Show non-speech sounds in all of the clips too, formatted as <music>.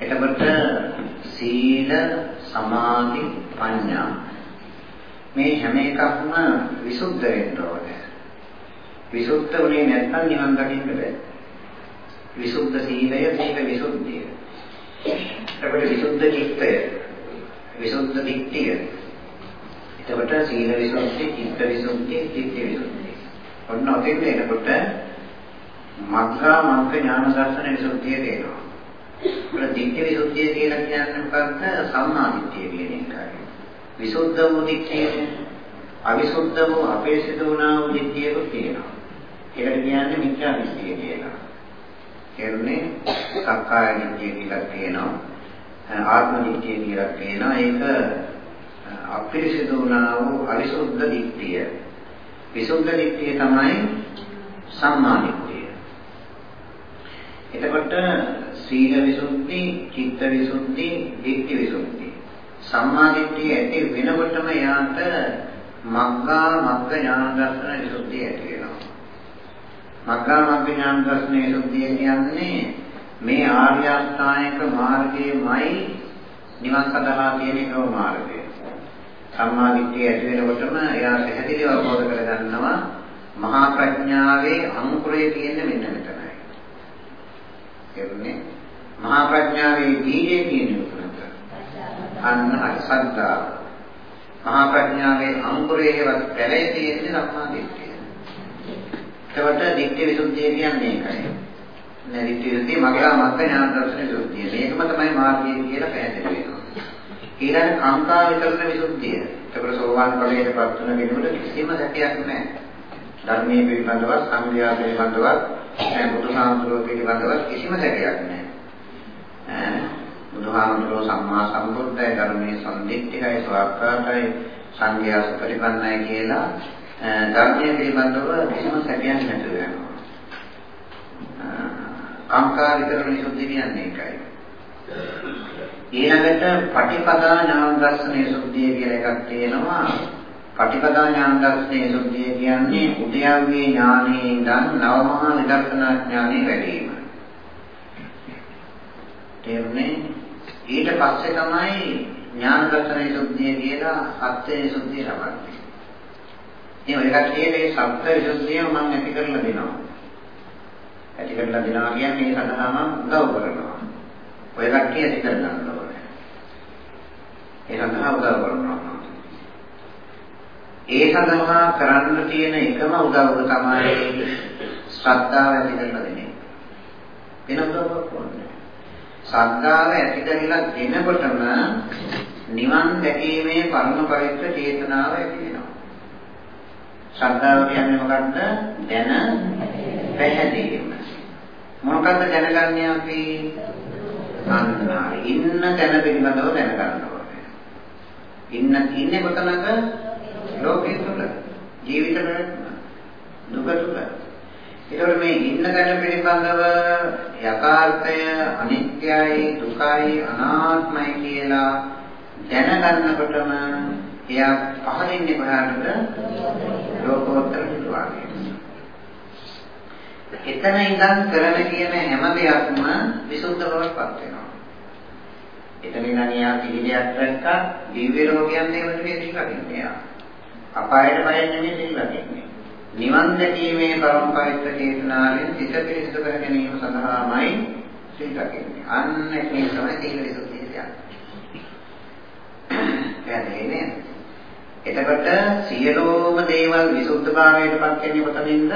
එතකොට සීල සමාධි ප්‍රඥා මේ හැම එකක්ම විසුද්ධ වෙන්න ඕනේ. විසුද්ධ වුණේ නැත්නම් නිවන් දකින්න බෑ. විසුද්ධ සීලය සීල විසුද්ධිය. එතකොට විසුද්ධ චිත්තය විසුද්ධ දිට්ඨිය. එතකොට සීල විසුද්ධි, චිත්ත විසුද්ධි, දිට්ඨි විසුද්ධි. ඔන්න ඔතෙන් එනකොට මග්ගා මග්ග ඥාන දර්ශන විසුද්ධිය දෙනවා. ඒක දිට්ඨි විසුද්ධිය කියලා කියන්නේ මොකක්ද? සම්මා දිට්ඨිය කියන එකයි. විසුද්ධ වූ දිට්ඨිය අවිසුද්ධ වූ අපේසිත වුණා වූ දිට්ඨියකුත් තියෙනවා. ඒකට කියන්නේ මිත්‍යා දිට්ඨිය කියලා. කියන්නේ සක්කාය දිට්ඨිය කියලා කියනවා. ආත්ම දිට්ඨිය කියලා කියනවා. ඒක අපිරිසිදු වුණා වූ අවිසුද්ධ දිට්ඨිය. විසුද්ධ දිට්ඨිය තමයි සම්මා දිට්ඨිය. එතකොට සීල විසුද්ධි, චිත්ත විසුද්ධි, දිට්ඨි විසුද්ධි. සම්මා දිට්ඨිය ඇති වෙනකොටම යාට මග්ගා මග්ග ඥාන දර්ශන විසුද්ධිය ඇති වෙනවා. මග්ගා මග්ග ඥාන දර්ශන විසුද්ධිය කියන්නේ මේ ආර්ය අෂ්ටාංගික මාර්ගයේමයි නිවන් සඳහා තියෙන එකම මාර්ගය. සම්මා දිට්ඨිය ඇති වෙනකොටම එයා පැහැදිලිව අවබෝධ කරගන්නවා මහා ප්‍රඥාවේ අංකුරය තියෙන්නේ මෙන්න මෙතනයි. එන්නේ මහා ප්‍රඥාවේ බීජය තියෙන්නේ උතනක. අන්න අසද්දා. මහා ප්‍රඥාවේ අංකුරයේවත් පැලේ තියෙන්නේ සම්මා දිට්ඨිය. එතකොට දිට්ඨි විසුද්ධිය කියන්නේ ඒකයි. නැදිට්ඨි විසුද්ධිය මගලා මග්ග ඥාන දර්ශන විසුද්ධිය. මේකම තමයි මාර්ගය කියලා පැහැදිලි වෙනවා. ඊළඟ කාංකා විතරන විසුද්ධිය. එතකොට සෝවාන් ඵලයට පත් වෙන කෙනෙකුට කිසිම සැකයක් නැහැ. ධර්මයේ පිළිබඳව සංග්‍රහය පිළිබඳව බුදුහාමුදුරුවෝ පිළිබඳව කිසිම සැකයක් නැහැ. බුදුහාමුදුරුවෝ සම්මා සම්බුද්ධයි ධර්මයේ සම්දිත්තිකයි ස්වාක්කාතයි සංඝයා සුපරිපන්නයි කියලා ධර්මයේ පිළිබඳව කිසිම සැකයක් නැතුව යනවා. කාංකා විතරන විසුද්ධිය කියන්නේ ඒකයි. ඊළඟට පටිපදා ඥාන දර්ශනයේ සුද්ධිය කියලා එකක් තියෙනවා. පටිපදා ඥාන දර්ශනයේ සුද්ධිය කියන්නේ උද්‍යාවී ඥානයේ ඉඳන් නවමහා නිදර්ශනා ඥානෙ වැඩි වීම. තේරුණේ? ඊට පස්සේ තමයි ඥාන දර්ශනයේ සුද්ධිය කියලා සත්‍යයේ සුද්ධිය ලබන්නේ. මේ ඔය කට්ටියේ සත්‍ය විසුද්ධිය මම ඇති කරලා දෙනවා. ඇති කරලා දෙනවා කියන්නේ ඒ සඳහාම උදව් කරනවා. ඔය කට්ටිය ඇති කරගන්න ඕනේ. ඒ සඳහා උදව් කරනවා. ඒ සඳහා කරන්න තියෙන එකම උදව්ව තමයි ශ්‍රද්ධාව ඇති කරලා දෙන එක. වෙන උදව්වක් ඕනේ. ශ්‍රද්ධාව ඇති කරලා දෙනකොටම නිවන් දැකීමේ පරම පවිත්‍ර චේතනාව ඇති වෙනවා. ශ්‍රද්ධාව කියන්නේ මොකක්ද? දැන පැහැදීම. මොකක්ද දැනගන්නේ අපි? අන්නා ඉන්න තැන පිළිබඳව දැනගන්න ඕනේ. ඉන්න ඉන්නේ කොතනක? ලෝකයේ තුල. ජීවිත ප්‍රශ්න. දුක තුල. ඒතකොට මේ ඉන්න තැන පිළිබඳව යථාර්ථය අනිත්‍යයි, දුකයි, අනාත්මයි කියලා දැනගන්නකොටම එයා පහළින්නේ කොහාටද? ලෝකෝත්තර විද්‍යාවේ. එතන ඉඳන් කරන කියන හැම දෙයක්ම විසුද්ධ බවටපත් වෙනවා. එතන ඉඳන් යා පිළිදයක් දැක්කා දිව්‍ය ලෝකයන් දෙවන මේ සිල් ලකින්නේ යා. අපායට බය නෙමෙයි සිල් ලකින්නේ. නිවන් දැකීමේ පරම පවිත්‍ර චේතනාවෙන් සිත පිරිසිදු කර ගැනීම සඳහාමයි සිල් ලකින්නේ. අන්න ඒක තමයි සීල විසුද්ධිය කියන්නේ. එතකොට සියලුම දේවල් විසුද්ධභාවයට පත් වෙන්නේ කොතනින්ද?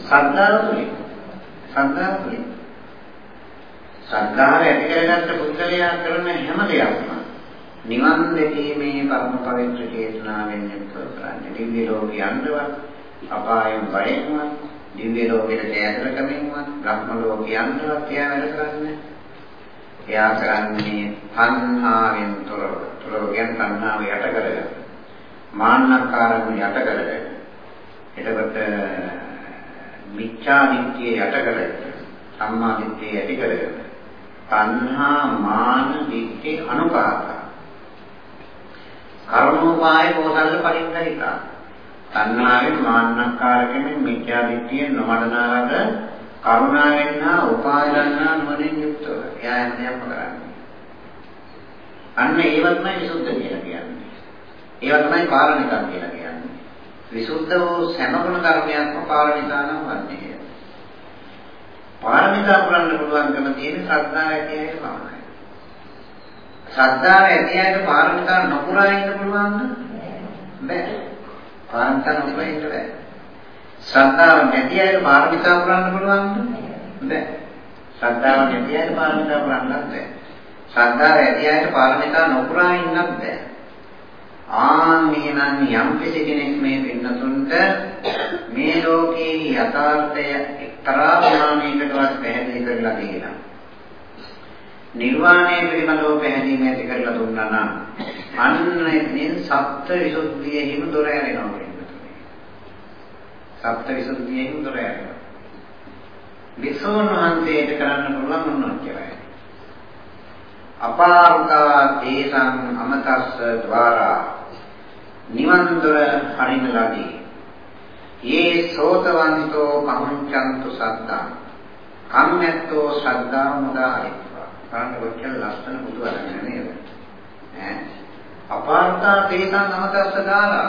ශ්‍රද්ධාව තුළින් ශ්‍රද්ධාව තුළින් ශ්‍රද්ධාව ඇති කරගත්ත පුද්ගලයා කරන හැම දෙයක්ම නිවන් දැකීමේ පරම පවිත්‍ර චේතනාවෙන් යුක්තව කරන්නේ. දිව්‍ය ලෝකේ යන්නවත් අපායෙන් බයෙන්වත් දිව්‍ය ලෝකෙට ඈතර කමින්වත් බ්‍රහ්ම ලෝකේ යන්නවත් එයා වැඩ කරන්නේ. එයා කරන්නේ තණ්හාවෙන් තොරව. තොරව කියන්නේ තණ්හාව යට කරගෙන. මාන්නකාරම යට කරගෙන. එතකොට මිච්ඡා දිට්ඨිය යට කරගෙන සම්මා දිට්ඨිය ඇති කරගෙන තණ්හා මාන දිට්ඨි අනුපාත කර්මෝපාය කෝසල්ල පරිත්‍යාගිතා තණ්හාවෙන් මාන්නකාර කෙනෙක් මිච්ඡා දිට්ඨිය නොමඩනාලද කරුණාවෙන් හා උපායන්නා නුවණින් යුක්තව එයා හැමදේම කරන්නේ. අන්න ඒවත් තමයි විසුද්ධ කියලා කියන්නේ. ඒවා තමයි පාරමිතා කියලා කියන්නේ. විසුද්ධ වූ සෑම කර්මයක්ම පාරමිතා නම් වන්නේ. පාරමිතා පුරන්න පුළුවන්කම තියෙන ශ්‍රද්ධාව ඇති අයට පමණයි. ශ්‍රද්ධාව ඇති අයට පාරමිතා නොපුරා ඉන්න පුළුවන්ද? බැහැ. පාරමිතා නොපුරා ඉන්න බැහැ. ශ්‍රද්ධාව නැති අයට පාරමිතා පුරන්න පුළුවන්ද? බැහැ. ශ්‍රද්ධාව නැති අයට පාරමිතා පුරන්නත් බැහැ. ශ්‍රද්ධාව ඇති අයට පාරමිතා නොපුරා ඉන්නත් බැහැ. ආන් එහෙනම් යම් කෙනෙක් මේ පින්නතුන්ට මේ ලෝකේ යථාර්ථය එක්තරා ප්‍රමාණයකටවත් පැහැදිලි කරලා දෙනවා. නිර්වාණය පිළිබඳව පැහැදිලි ඇති කරලා දුන්නා නම් අන්න එතනින් සත්‍ය විසුද්ධියෙහිම දොර ඇරෙනවා පින්නතුනේ. සත්‍ය විසුද්ධියෙහිම දොර ඇරෙනවා. විසෝන් වහන්සේට කරන්න පුළුවන් මොනවා කියලා. අපාරුකා තේසං අමතස්ස ద్వාරා නිවන් දොර හරින ලදී. යේ සෝතවන්තෝ පහංචන්තු සද්දා කම්මැත්තෝ ශ්‍රද්ධා මුදාරිත්වා. කාණ්ඩ කොච්චර ලස්සන බුදු වදන නේද? ඈ අපාරුකා තේසං අමතස්ස දාලා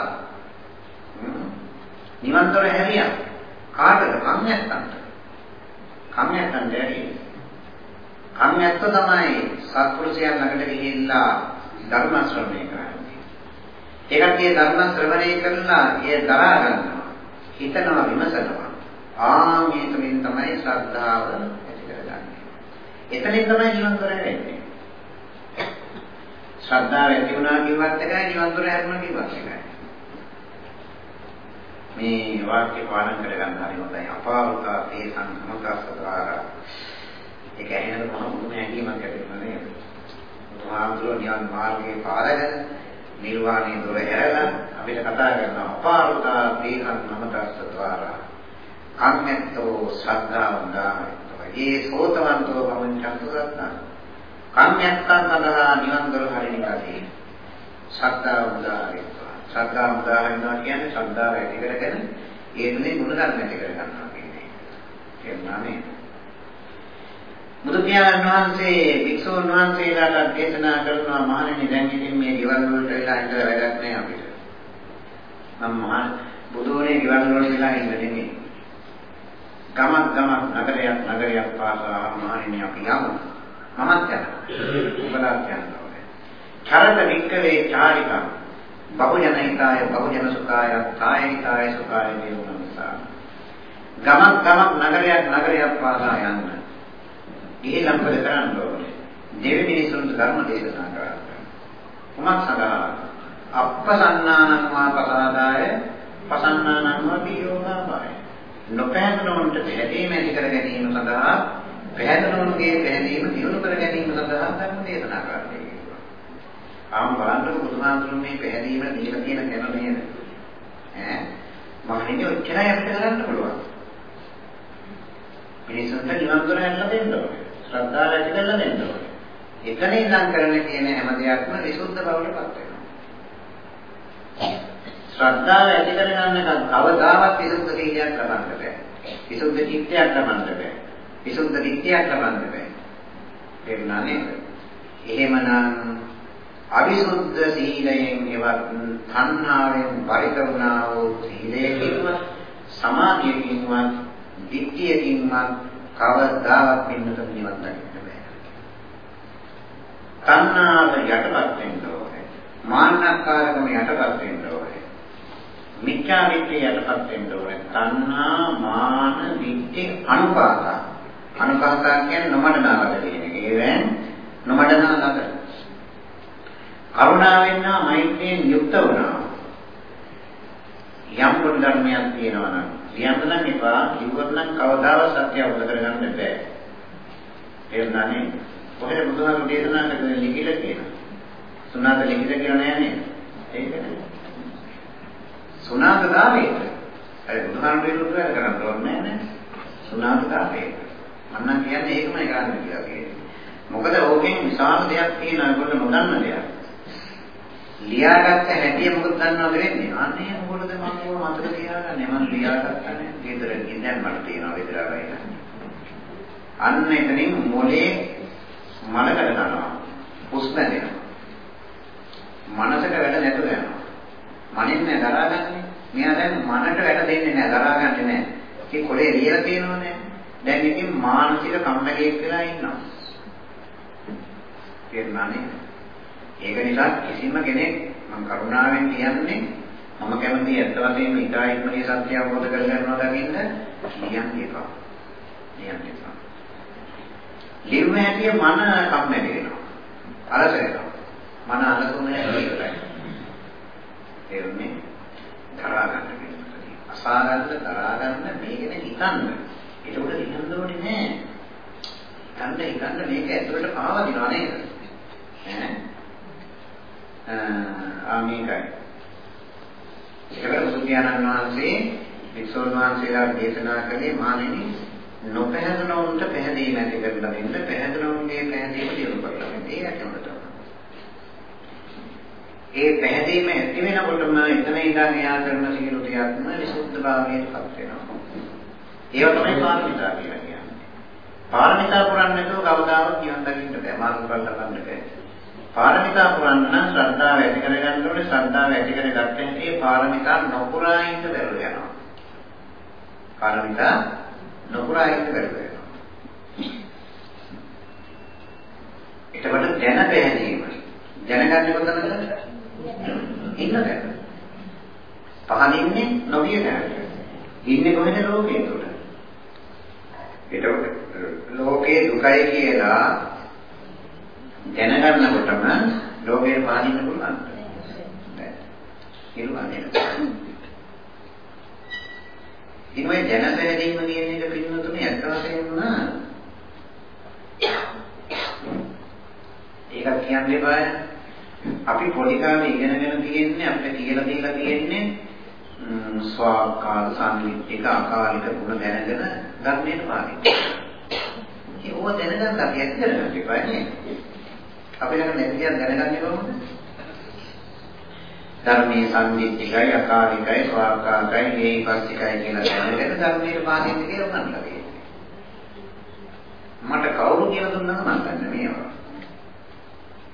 නිවන් දොර හැරියා. කාටද? කම්මැත්තන්ට. කම්මැත්තන්ට ඇරියේ කම්යත්ත තමයි සත්පුරුෂයන් ළඟට ගිහිල්ලා ධර්ම ශ්‍රවණය කරන්නේ. ඒකට මේ ධර්ම ශ්‍රවණය කරලා ඒ දරා ගන්නවා. හිතනවා විමසනවා. ආ මේ තුලින් තමයි ශ්‍රද්ධාව ඇති කරගන්නේ. එතනින් තමයි නිවන් දොර හැරෙන්නේ. ශ්‍රද්ධාව ඇති වුණා කිව්වත් එකයි නිවන් දොර හැරුණා කිව්වත් එකයි. මේ වාක්‍ය පාලන කරගන්න හරි හොඳයි. අපාවතා තේ සංමතස්සදාරා ඒක ඇහෙනකොට මම මුදුන හැඟීමක් ඇති වෙනවා නේද? බුදුහාමුදුරුවෝ නිවන් මාර්ගයේ පාරගෙන නිර්වාණය දොර ඇරලා අපිට කතා කරනවා අපාරුතා තීහන් මමතස්සද්වාරා කම්මැත්තෝ ශ්‍රද්ධාවන්දාමයි. ඒ සෝතවන්තෝ මමං චන්තු සත්තා. කම්මැත්තන් සඳහා නිවන් දොර හරිනිකාදී. ශ්‍රද්ධාව උදාහරණයක්. ශ්‍රද්ධාව උදාහරණයක් කියන්නේ ශ්‍රද්ධාව ඇති කරගෙන ඒ තුනේ ගුණ ධර්ම ඇති කර ගන්නවා කියන්නේ. තේරුණා නේද? බුදු පියාණන් වහන්සේ වික්ෂුන් වහන්සේලාට දේශනා කරනවා මහණෙනි දැන් ඉතින් මේ ගෙවල් වලට වෙලා ඉඳලා වැඩක් නැහැ අපිට. මම මහා බුදුරේ ගෙවල් වලට වෙලා ඉන්න නෙමෙයි. ගමක් ගමක් නගරයක් නගරයක් පාසා මහණෙනි අපි යමු. මමත් යනවා. ඔබලාත් යනවා. චරත වික්කවේ චාරිකා බහුජන හිතාය බහුජන සුඛාය කාය හිතාය සුඛාය දේවමනසා. ගමක් ගමක් නගරයක් නගරයක් පාසා යන්න. ගිහිල්ලා මොකද කරන්න ඕනේ? දෙවි මිනිසුන්ට ධර්ම දේශනා කරන්න. කුමක් සඳහා? අප්පසන්නානං වා පසාදාය පසන්නානං වා පියෝගාපාය. නොපැහැදුණුන්ට පැහැදීම ඇති කර ගැනීම සඳහා පැහැදුණුන්ගේ පැහැදීම දියුණු කර ගැනීම සඳහා ධර්ම දේශනා කරන්නේ. ආම් බලන්න බුදුහාමුදුරුවෝ මේ පැහැදීම දීලා තියෙන කෙනා නේද? ඈ මහණෙනි ඔච්චරයි අපිට කරන්න පුළුවන්. මිනිසුන්ට නිවන් දොර හැල්ලා දෙන්න ඕනේ. ශ්‍රද්ධාව ඇති කරලා දෙන්න ඕනේ. එතන ඉඳන් කරන කියන හැම දෙයක්ම විසුද්ධ බවටපත් වෙනවා. ශ්‍රද්ධාව ඇති කරගන්න නම් කවදාවත් විසුද්ධ සීලයක් ලබන්න බෑ. විසුද්ධ චිත්තයක් ලබන්න බෑ. විසුද්ධ දිට්ඨියක් ලබන්න බෑ. තේරුණා නේද? එහෙමනම් අවිසුද්ධ සීලයෙන් එවත් තණ්හාවෙන් පරිත වුණා වූ සීලයකින්වත් සමාධියකින්වත් දිට්ඨියකින්වත් කවදාවත් පින්නත නිවන් දකින්න බෑ. තණ්හාව යටපත් වෙන්න ඕනේ. මාන්නකාරකම යටපත් වෙන්න ඕනේ. මිච්ඡා දිට්ඨිය යටපත් වෙන්න ඕනේ. තණ්හා මාන දිට්ඨි අනුපාත. අනුපාත කියන්නේ නොමඩනාවද කියන එක. ඒවෙන් නොමඩනා ළඟ. කරුණාවෙන් හා මෛත්‍රියෙන් යුක්ත වුණා. යම් කොට ධර්මයක් තියෙනවා නම් කියන්න නම් එපා කිව්වොත් නම් කවදාවත් සත්‍ය අවබෝධ කරගන්න බෑ එහෙමනේ කොහෙද බුදුහාමුදුරු දේශනා කරන්නේ ලිඛිත කියන සුණාත ලිඛිත කියලා නෑ නේද ඒකනේ සුණාත දාවේද අර බුදුහාමුදුරු විරුද්ධව කරන්න ඕනේ නෑ සුණාත දාවේද මන්නම් කියන්නේ ඒකමයි කරන්න කියලා කියන්නේ මොකද ඕකෙන් විශාල දෙයක් තියෙනවා ඒගොල්ලෝ නොදන්න දෙයක් ලියාගත්ත හැටි මොකද දන්නවද වෙන්නේ? අනේ මොකටද මම ඕක මතක තියාගන්නේ? මම ලියාගත්තා නේ. ගෙදර ඉඳන් මට තියෙනවා විතරයි. අන්න එතනින් මොලේ මලකට ගන්නවා. හුස්ම දෙනවා. මනසට වැඩ නැතුව යනවා. මනින් නෑ දරාගන්නේ. මෙයා දැන් මනට වැඩ දෙන්නේ නෑ දරාගන්නේ නෑ. ඒ කොලේ ලියලා තියෙනවනේ. දැන් ඉතින් මානසික කම්මැලියෙක් වෙලා ඉන්නවා. තේරුණානේ? ඒක නිසා කිසිම කෙනෙක් මම කරුණාවෙන් කියන්නේ මම කැමති ඇත්ත වශයෙන්ම ඊටා ඉක්මනිය සත්‍ය අවබෝධ කරගන්නවා දකින්න කියන්න එපා. කියන්න එපා. ලිව්ව හැටිය මන කම්මැලි වෙනවා. අලස වෙනවා. මන අලසුම ඉවරයි. එන්නේ දරා ගන්න කෙනෙක්. අසා ගන්න දරා ගන්න මේක ගැන හිතන්න. ඒක උඩ හිතන්න ඕනේ නෑ. හිතන්න හිතන්න මේක ඇතුළට පාවදිනවා නේද? ඈ ආ මේකයි. ඒකවල සුඛියානන් වහන්සේ වික්ෂෝන් වහන්සේලාට දේශනා කළේ මානෙනි නොපැහැදුණුන්ට පැහැදීම ඇති කරලා දෙන්න පැහැදුණුන්ගේ පැහැදීම දියුණු කරලා දෙන්න. ඒ ඇත්තම ඒ පැහැදීම ඇති වෙනකොටම එතන ඉඳන් එයා කරන සියලු දෙයක්ම විසුද්ධ භාවයටපත් වෙනවා. ඒව තමයි පාරමිතා කියලා කියන්නේ. පාරමිතා පුරන්නේ නැතුව කවදාවත් නිවන් දකින්න බෑ. මාර්ගඵල ලබන්න බෑ. පාරමිතා පුරන්න නම් ශ්‍රද්ධාව ඇති කරගන්න ඕනේ. ශ්‍රද්ධාව ඇති කරගත්තම ඒ පාරමිතා නොපුරා ඉන්න බැරුව යනවා. පාරමිතා නොපුරා ඉන්න බැරුව යනවා. එතකොට දැන පැහැදීම දැනගන්නේ කොතනද? ඉන්න තැන. පහනින්නේ නොගිය තැනට. ඉන්නේ කොහෙද ලෝකේ තුල? එතකොට ලෝකේ දුකයි කියලා දැනගන්නකොටම ලෝකේ පහනින්න පුළුවන්. නෑ. ඉරුවන්නේ. ඉන්නේ දැන පැහැදීම කියන එක පින්නතුනේ අත්ත වශයෙන්ම ඒක කියන්නේ බෑ අපි පොඩි කාලේ ඉගෙනගෙන තියෙන්නේ අපිට කියලා දීලා තියෙන්නේ ස්වාකාර සංකීර්තික අකාලික ගුණ දැනගෙන ධර්මයට පාදින්න. ඒ ඕව දැනගන්න අපි ඇත්ත දැනගන්න එපා නේද? අපි ළඟ නැති දේක් දැනගන්නේ කොහොමද? ධර්මයේ සංකීර්තිකයි අකාලිකයි ස්වාකාරයි ඒකස්තිකයි කියලා දැනගෙන ධර්මයට පාදින්න කියලා මම ළඟ මට කවුරු කියලා දුන්නද මම දන්නේ මේවා.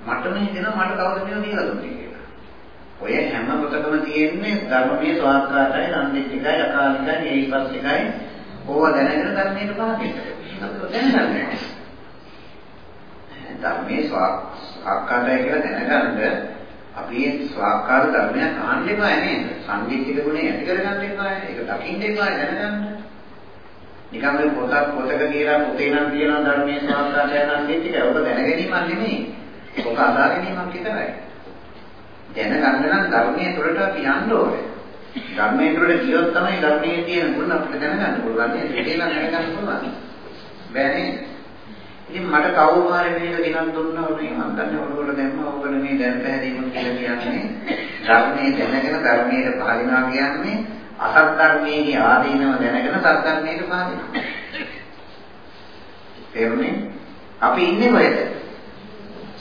මටම හිතෙනවා මට කවුද මේව කියලා දුන්නේ කියලා. ඔය හැම පොතකම තියෙන්නේ ධර්මයේ ස්වාක්කාතයි, නන්දිතිකයි, අකාලිකයි, ඒයිපස්සිකයි ඕවා දැනගෙන ධර්මයට පාදින්න. ඒක දැනගන්නේ. ධර්මයේ ස්වාක්කාතයි කියලා දැනගන්න අපි මේ ස්වාක්කාර ධර්මයක් අහන්න එපා නේද? සංකීර්තික ගුණය ඇති කරගන්න එපා. ඒක දකින්න එපා දැනගන්න. නිකම් මේ පොතක් පොතක කියලා පොතේ නම් තියෙන ධර්මයේ ස්වාක්කාතය නම් දෙතික ඔබ දැනගැනීමක් නෙමෙයි. ඔක අදා ගැනීමක් විතරයි. දැනගන්න නම් ධර්මයේ තුළට අපි යන්න ඕනේ. ධර්මයේ තුළට ගියොත් තමයි ධර්මයේ තියෙන ගුණ අපිට දැනගන්න පුළුවන්. ඒක නම් දැනගන්න පුළුවන්. බෑනේ. ඉතින් මට කවුරු හරි මේක ගෙනත් දුන්නා වුණේ මම දන්නේ ඔළුවල දැම්මා ඕකනේ මේ දැන් පැහැදීම කියලා කියන්නේ ධර්මයේ දැනගෙන ධර්මයේ පහදිනවා කියන්නේ අසත් ධර්මයේ ආදීනව දැනගෙන සත් ධර්මයේ පහදිනවා. තේරුණේ? අපි ඉන්නේ කොහෙද?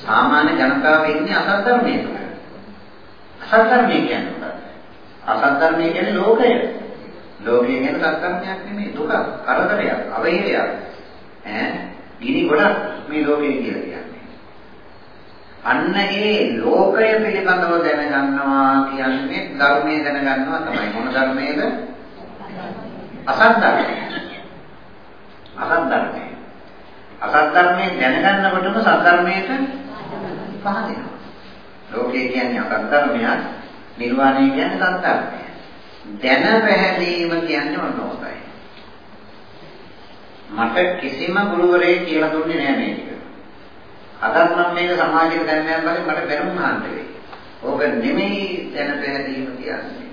සාමාන්‍ය ජනතාව ඉන්නේ අසත් ධර්මයේ තුල. අසත් ධර්මයේ කියන්නේ මොකක්ද? අසත් ධර්මයේ කියන්නේ ලෝකය. ලෝකය කියන්නේ සත් ධර්මයක් නෙමෙයි දුක, කරදරයක්, අවහිරයක්. ඈ ගිනි ගොඩක් මේ ලෝකය කියලා කියන්නේ. අන්න ඒ ලෝකය පිළිබඳව දැනගන්නවා කියන්නේ ධර්මයේ දැනගන්නවා තමයි. මොන ධර්මයේද? අසත් ධර්මය. අසත් ධර්මය. අසත් ධර්මයේ දැනගන්නකොටම සත් ධර්මයට පහදිනවා. ලෝකය කියන්නේ අසද්ධර්මයක්, නිර්වාණය කියන්නේ සත්‍යයක්. දැන පැහැදීම කියන්නේ මොන ඕකයි. මට කිසිම ගුරුවරයෙක් කියලා දුන්නේ නෑ මේක. අදත් මම මේක සමාජයට දැනගෙන බලද්දි මට බැනුම් අහන්න වෙයි. ඕක නෙමෙයි දැන පැහැදීම කියන්නේ.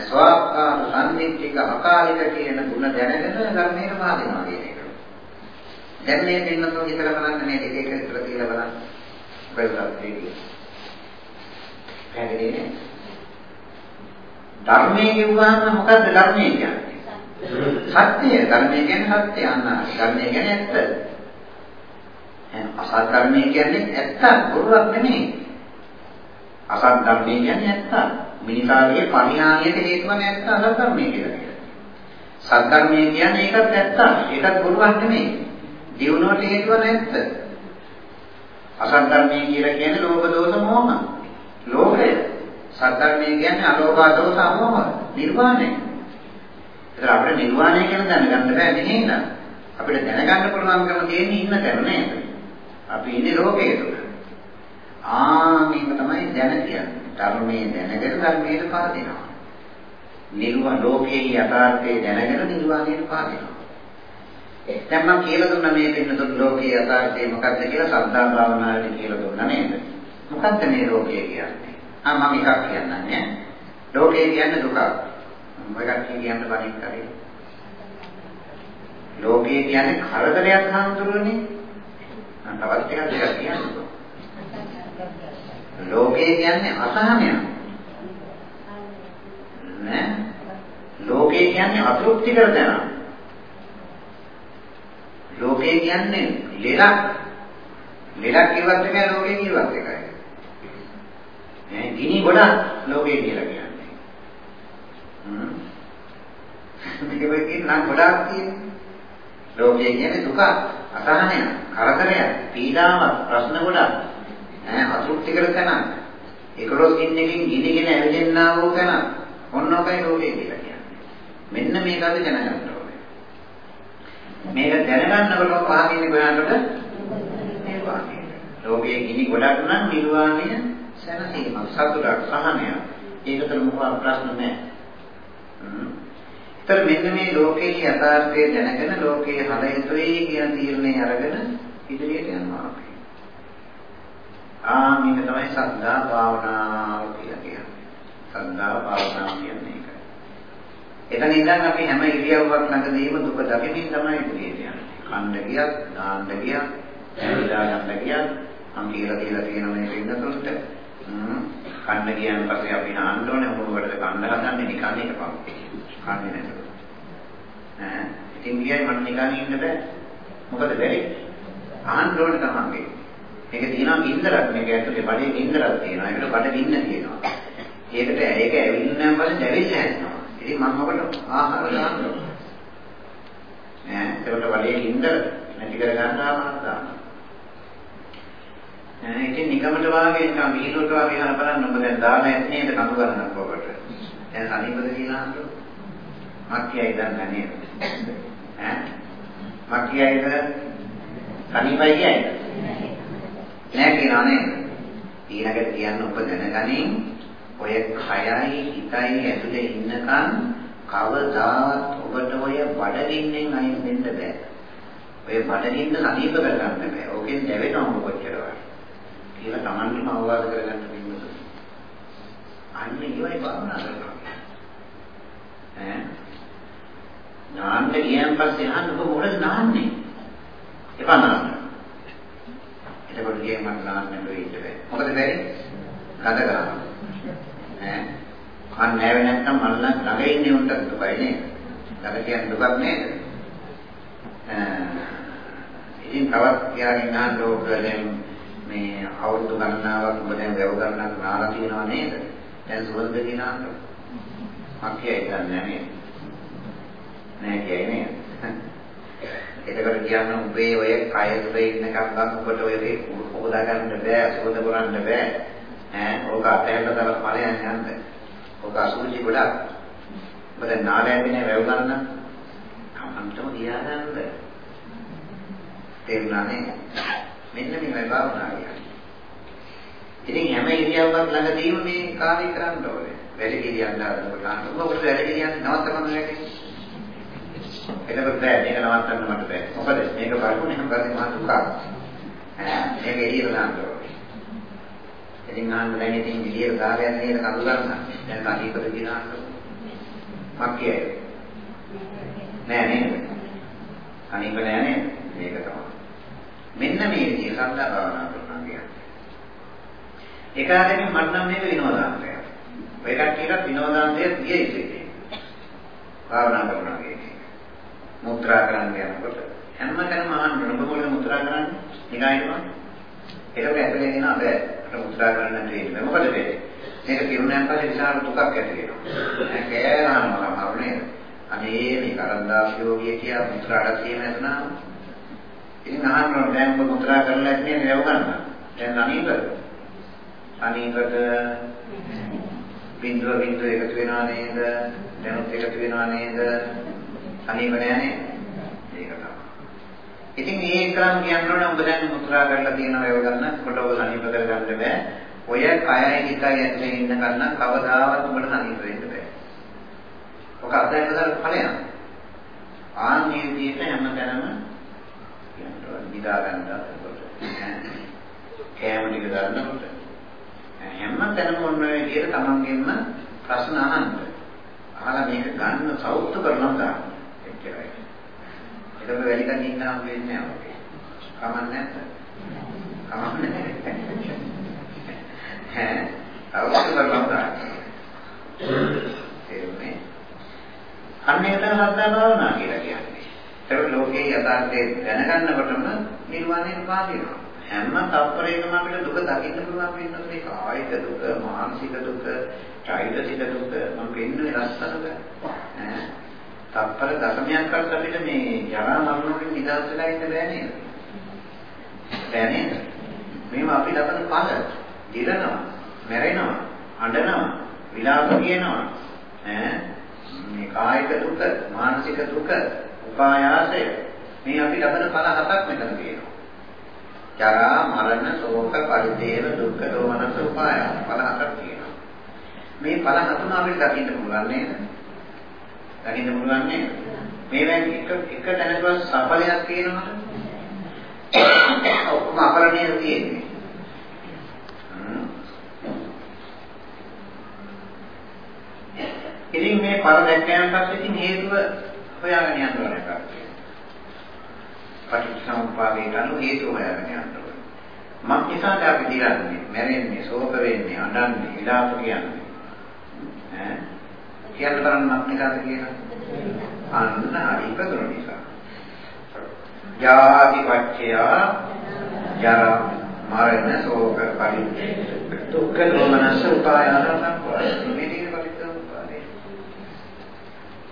ස්වාක්කාර සම්නිත්‍තික අකාලික කියන ගුණ දැනගෙන ධර්මයට පාදිනවා කියන එක. දැන් මේ දෙන්නතෝ විතර බලන්න මේ දෙක එක විතර කියලා බලන්න. වෙලක් තියෙන්නේ. පැහැදිලි නේ? ධර්මයේ කියුවාම මොකද්ද ධර්මයේ කියන්නේ? සත්‍යය. ධර්මයේ කියන්නේ සත්‍ය අන්න. ධර්මයේ කියන්නේ ඇත්ත. එහෙනම් අසත් ධර්මයේ කියන්නේ ඇත්ත බොරුවක් නෙමෙයි. අසත් ධර්මයේ කියන්නේ ඇත්ත. මිනිසාගේ පරිහානියට හේතු වන ඇත්ත අසත් ධර්මයේ කියලා කියනවා. සත් ධර්මයේ කියන්නේ ඒකත් ඇත්ත. ඒකත් බොරුවක් නෙමෙයි. දිනුවට හේතුව නැත්ද? අසත් ධර්මයේ කියලා කියන්නේ ලෝභ දෝෂ මෝහ. ලෝභය. සත් ධර්මයේ කියන්නේ අලෝභ දෝෂ අමෝහ. නිර්වාණය. ඒතර අපිට නිර්වාණය කියන දැනගන්න බෑ නෙහෙන්න. අපිට දැනගන්න පුළුවන්කම තියෙන්නේ ඉන්න තැන නේද? අපි ඉන්නේ ලෝකයේ තුල. ආ මේක තමයි දැන කියන්නේ. ධර්මයේ දැනගෙන ධර්මයට පාදිනවා. නිර්වාණ ලෝකයේ යථාර්ථය දැනගෙන නිර්වාණයට පාදිනවා. දැන් මම කියලා දුන්නා මේ පින්නතුන් ලෝකයේ යථාර්ථය මොකක්ද කියලා සද්ධා භාවනාවේ කියලා දුන්නා නේද? මොකක්ද මේ ලෝකය කියන්නේ? ආ මම එකක් කියන්නම් නේ. ලෝකය කියන්නේ දුක. මොකක්ද කියන්න බණින් කරේ? ලෝකය කියන්නේ කරදරයක් හඳුරන්නේ. මම තවත් ටිකක් දෙයක් කියන්නම්. ලෝකය කියන්නේ අසහනයක්. නෑ. ලෝකය කියන්නේ අතෘප්ති කර දැනක්. ලෝකය කියන්නේ ලෙලක්. ලෙලක් කියවත් එකයි ලෝකය කියවත් එකයි. ඈ ගිනි ගොඩක් ලෝකය කියලා කියන්නේ. හ්ම්. මේක කියන නම් ගොඩක් තියෙන්නේ. ලෝකය කියන්නේ දුක, අසහනය, කරදරය, පීඩාවක්, ප්‍රශ්න ගොඩක්. ඈ අසුත්ති කර තැන. 11 ගින්නකින් ගිනිගෙන ඇවිදෙන්නා වූ තැන. ඔන්න ඔකයි ලෝකය කියලා කියන්නේ. මෙන්න මේකද දැනගන්න ඕනේ. මේක දැනගන්නකොට පහකින් ගොයනකොට නිර්වාණය. ලෝකයේ ගිනි ගොඩක් නම් නිර්වාණය සැනසීම, සතුටක්, සහනය. ඒකට මොකක් ප්‍රශ්න නැහැ. ඒතර මෙන්න මේ ලෝකයේ යථාර්ථය දැනගෙන ලෝකයේ හල යුතුයි කියන තීරණය අරගෙන ඉදිරියට යනවා අපි. ආ මේක තමයි සද්ධා භාවනාව කියලා කියන්නේ. සද්ධා භාවනාව කියන්නේ ඒකයි. එතන ඉඳන් අපි හැම ඉරියව්වක් ළඟදීම දුක දකිමින් තමයි ඉදිරියට යන්නේ. කන්න ගියත්, නාන්න ගියත්, ඇවිදා ගන්න ගියත්, මම කියලා කියලා තියෙන මේ පින්නතුන්ට කන්න ගියන් පස්සේ අපි නාන්න ඕනේ මොකටද කන්න හදන්නේ නිකන් එකපම්. කන්නේ නැතුව. ඈ ඉතින් ගියයි මට නිකන් ඉන්න බෑ. මොකද බැරි? ආන්න ඕනේ තමයි. මේක තියෙනවා ගින්දරක් මේක ඇතුලේ බඩේ ගින්දරක් තියෙනවා. ඒකට බඩ ගින්න තියෙනවා. ඒකට ඒක ඇවිල්ලා නම් බලන්න දැවිලා යනවා. ඉතින් මම ඔකට ආහාර දානවා. ඈ ඒකට බඩේ ගින්දර නැති කර ගන්න ආහාර දානවා. ඈ ඉතින් නිකමට වාගේ නිකන් විහිළුවට වාගේ හර බලන්න ඔබ දැන් දාලා ඇත්තේද කඳු ගන්නක් ඔබට. දැන් සනීපද කියලා අහන්න. මක්කියයි දන්නේ නේද? ඈ මක්කියයිද සනීපයි කියන්නේ? නෑ කියනවා නේද? ඊළඟට කියන්න ඔබ දැනගනින් ඔය කයයි හිතයි ඇතුලේ ඉන්නකන් කවදාවත් ඔබට ඔය බඩගින්නෙන් අයින් වෙන්න බෑ. ඔය බඩගින්න සනීප කරගන්න බෑ. ඕකෙන් දැවෙනවම කොච්චරවත්. කියලා Tamanටම අවවාද කරගන්න බින්දුස. අන්න ඒවයි භාවනා කරනවා. ඈ නාන්න ගියන් පස්සේ අහන්න ඔබ මොකද නාන්නේ? එපා නාන්න. එතකොට ගියේ මට නාන්න බැරි ඉන්න බෑ. මොකද බැරි? කඩ ගන්නවා. ඈ කන් නැවේ නැත්නම් මල්ල ළඟ ඉන්නේ උන්ට දුකයි නේද? ළඟ කියන්නේ දුකක් නේද? ඉතින් තවත් යාගෙන අහන්න ඕකලෙන් මේ අවුරුදු ගණනාවක් ඔබ දැන් වැව ගණනක් නාලා තියෙනවා නේද? දැන් සුවඳ දිනාන්න. මම කියයි දන්නේ නෑ. නෑ කියයි නේද? එතකොට කියන්නේ උඹේ ඔය කය තුළ ඉන්නකම් නම් ඔබට ඔය දේ හොදා ගන්න බෑ, සුවඳ කරන්න බෑ. ඈ ඕක අතහැරලා දාලා ඵලයන් යන්න. ඕක අසුචි ගොඩක්. ඔබ දැන් නාලයන්නේ වැව ගන්න. තමන්ටම තියාගන්න. තේරුණා නේද? මෙන්න මේ භාවනාව කියන්නේ. ඉතින් හැම ඉරියව්වක් ළඟදීම මේ කාර්ය කරන්න ඕනේ. වැඩි කිරියන්න හදනකොට අන්න ඔබට වැඩි කිරියන්න නවත්තන්න වැඩි. එතකොට බෑ මේක නවත්තන්න මට බෑ. මොකද මේක බලුනේ හැම කරේ මහ දුකක්. මේක එළියට දාන්න ඕනේ. ඉතින් ආන්න දැන් ඉතින් එළියට දාලා යන්නේ නේද කඳු ගන්න. දැන් කඩේකට දිනාන්න. මක් කියයි. නෑ නේද? අනික නෑ නේද? මේක තමයි. මෙන්න මේ විදිහට සද්ධා භාවනා කරනවා කියන්නේ. ඒකාදෙනින් මට නම් මේක විනෝදාන්තය. ඔය කට්ටියට විනෝදාන්තය දිය යුතුයි. භාවනා කරනවා කියන්නේ. මුත්‍රා කරන්න යනකොට හැම කෙනම අහන්න ඔබ මොකද මුත්‍රා කරන්නේ? නිකයිම. ඒක ඇතුලේ එන අබ මුත්‍රා කරන්න තියෙන්නේ. මොකද වෙන්නේ? මේක කිරුණාන් පස්සේ විශාල දුකක් ඇති වෙනවා. කෑ ගන්නවා නේද? අනේ මේ කරන්දාස් යෝගිය කියලා මුත්‍රාට තියෙන නැත්නම් ඉතින් අහන්න දැන් ඔබ මුත්‍රා කරලා ඉන්නේ නේද ගන්න. දැන් අනීකද? අනීකද බිඳුව බිඳුව එකතු වෙනවා නේද? දැනුත් එකතු වෙනවා නේද? අනීක නෑ නේද? ඒක තමයි. ඉතින් මේ ක්‍රම කියනකොට ඔබ දැන් මුත්‍රා කරලා තියෙනවා ඒව ගන්න කොට ඔබ සනීප කරගන්න බෑ. ඔය කයයි හිතයි ඇතුලේ ඉන්න ගන්න කවදාවත් ඔබට සනීප වෙන්න බෑ. ඔක අත්දැකලා ඵලයක්. ආන්නේ විදිහට හැමතැනම නිදා ගන්නකොට කෑම ටික ගන්නකොට හැම තැනම ඔන්න ඔය විදිහට තමන්ගෙන්ම ප්‍රශ්න අහන්න. අහලා මේක ගන්න සෞත්තු කරනවා ගන්න. එච්චරයි. ඒක වැඩි කන් ඉන්න හම් වෙන්නේ නැහැ ඔගේ. කමන්නේ නැද්ද? කමන්නේ නැහැ. <laughs> ඈ සෞත්තු කරනවා ගන්න. තේරුණේ? අන්න ඒක තමයි සද්ධා භාවනා කියලා කියන්නේ. ඒක ලෝකයේ යථාර්ථය දැනගන්නකොටම නිර්වාණය පාදිනවා. හැම තත්පරයකම අපිට දුක දකින්න පුළුවන් වෙනවා මේ කායික දුක, මානසික දුක, චෛතසික දුක මම පෙන්නුවේ රස්සනක. ඈ තත්පර දශමයක්වත් අපිට මේ ජරා මරණ වලින් නිදහස් වෙලා ඉන්න බෑ නේද? බෑ නේද? මේවා අපි ලබන ඵල, දිරනවා, මැරෙනවා, අඬනවා, විලාප කියනවා. ඈ මේ කායික දුක, මානසික දුක උපායාසය මේ අපි ලබන ඵල හතක් මෙතන තියෙනවා. ජරා මරණ ශෝක පරිදේව දුක්ඛ දෝමනස උපායාස ඵල හතක් තියෙනවා. මේ ඵල හතම අපිට දකින්න පුළුවන් නේද? දකින්න පුළුවන් නේද? මේවෙන් එක එක තැනකවත් සඵලයක් තියෙනවද? ඔක්කොම අපරණේ තියෙන්නේ. ඉතින් මේ ඵල දැක්කයන් පස්සේ ඉතින් හේතුව හොයාගෙන යන්න ඕන එකක්. පටිච්චසමුප්පාදයට අනුව හේතු හොයාගෙන යන්න ඕන. මක් නිසාද අපි දිරන්නේ, මැරෙන්නේ, ශෝක වෙන්නේ, අඬන්නේ, විලාප කියන්නේ? ඈ කියන්න තරම් මක් නිසාද කියලා? අන්න අනිපදුන නිසා. ජාති පච්චය ජරා මරණ ශෝක පරිදේ දුක්ඛ දෝමනස උපායන සම්පූර්ණ මේ ටික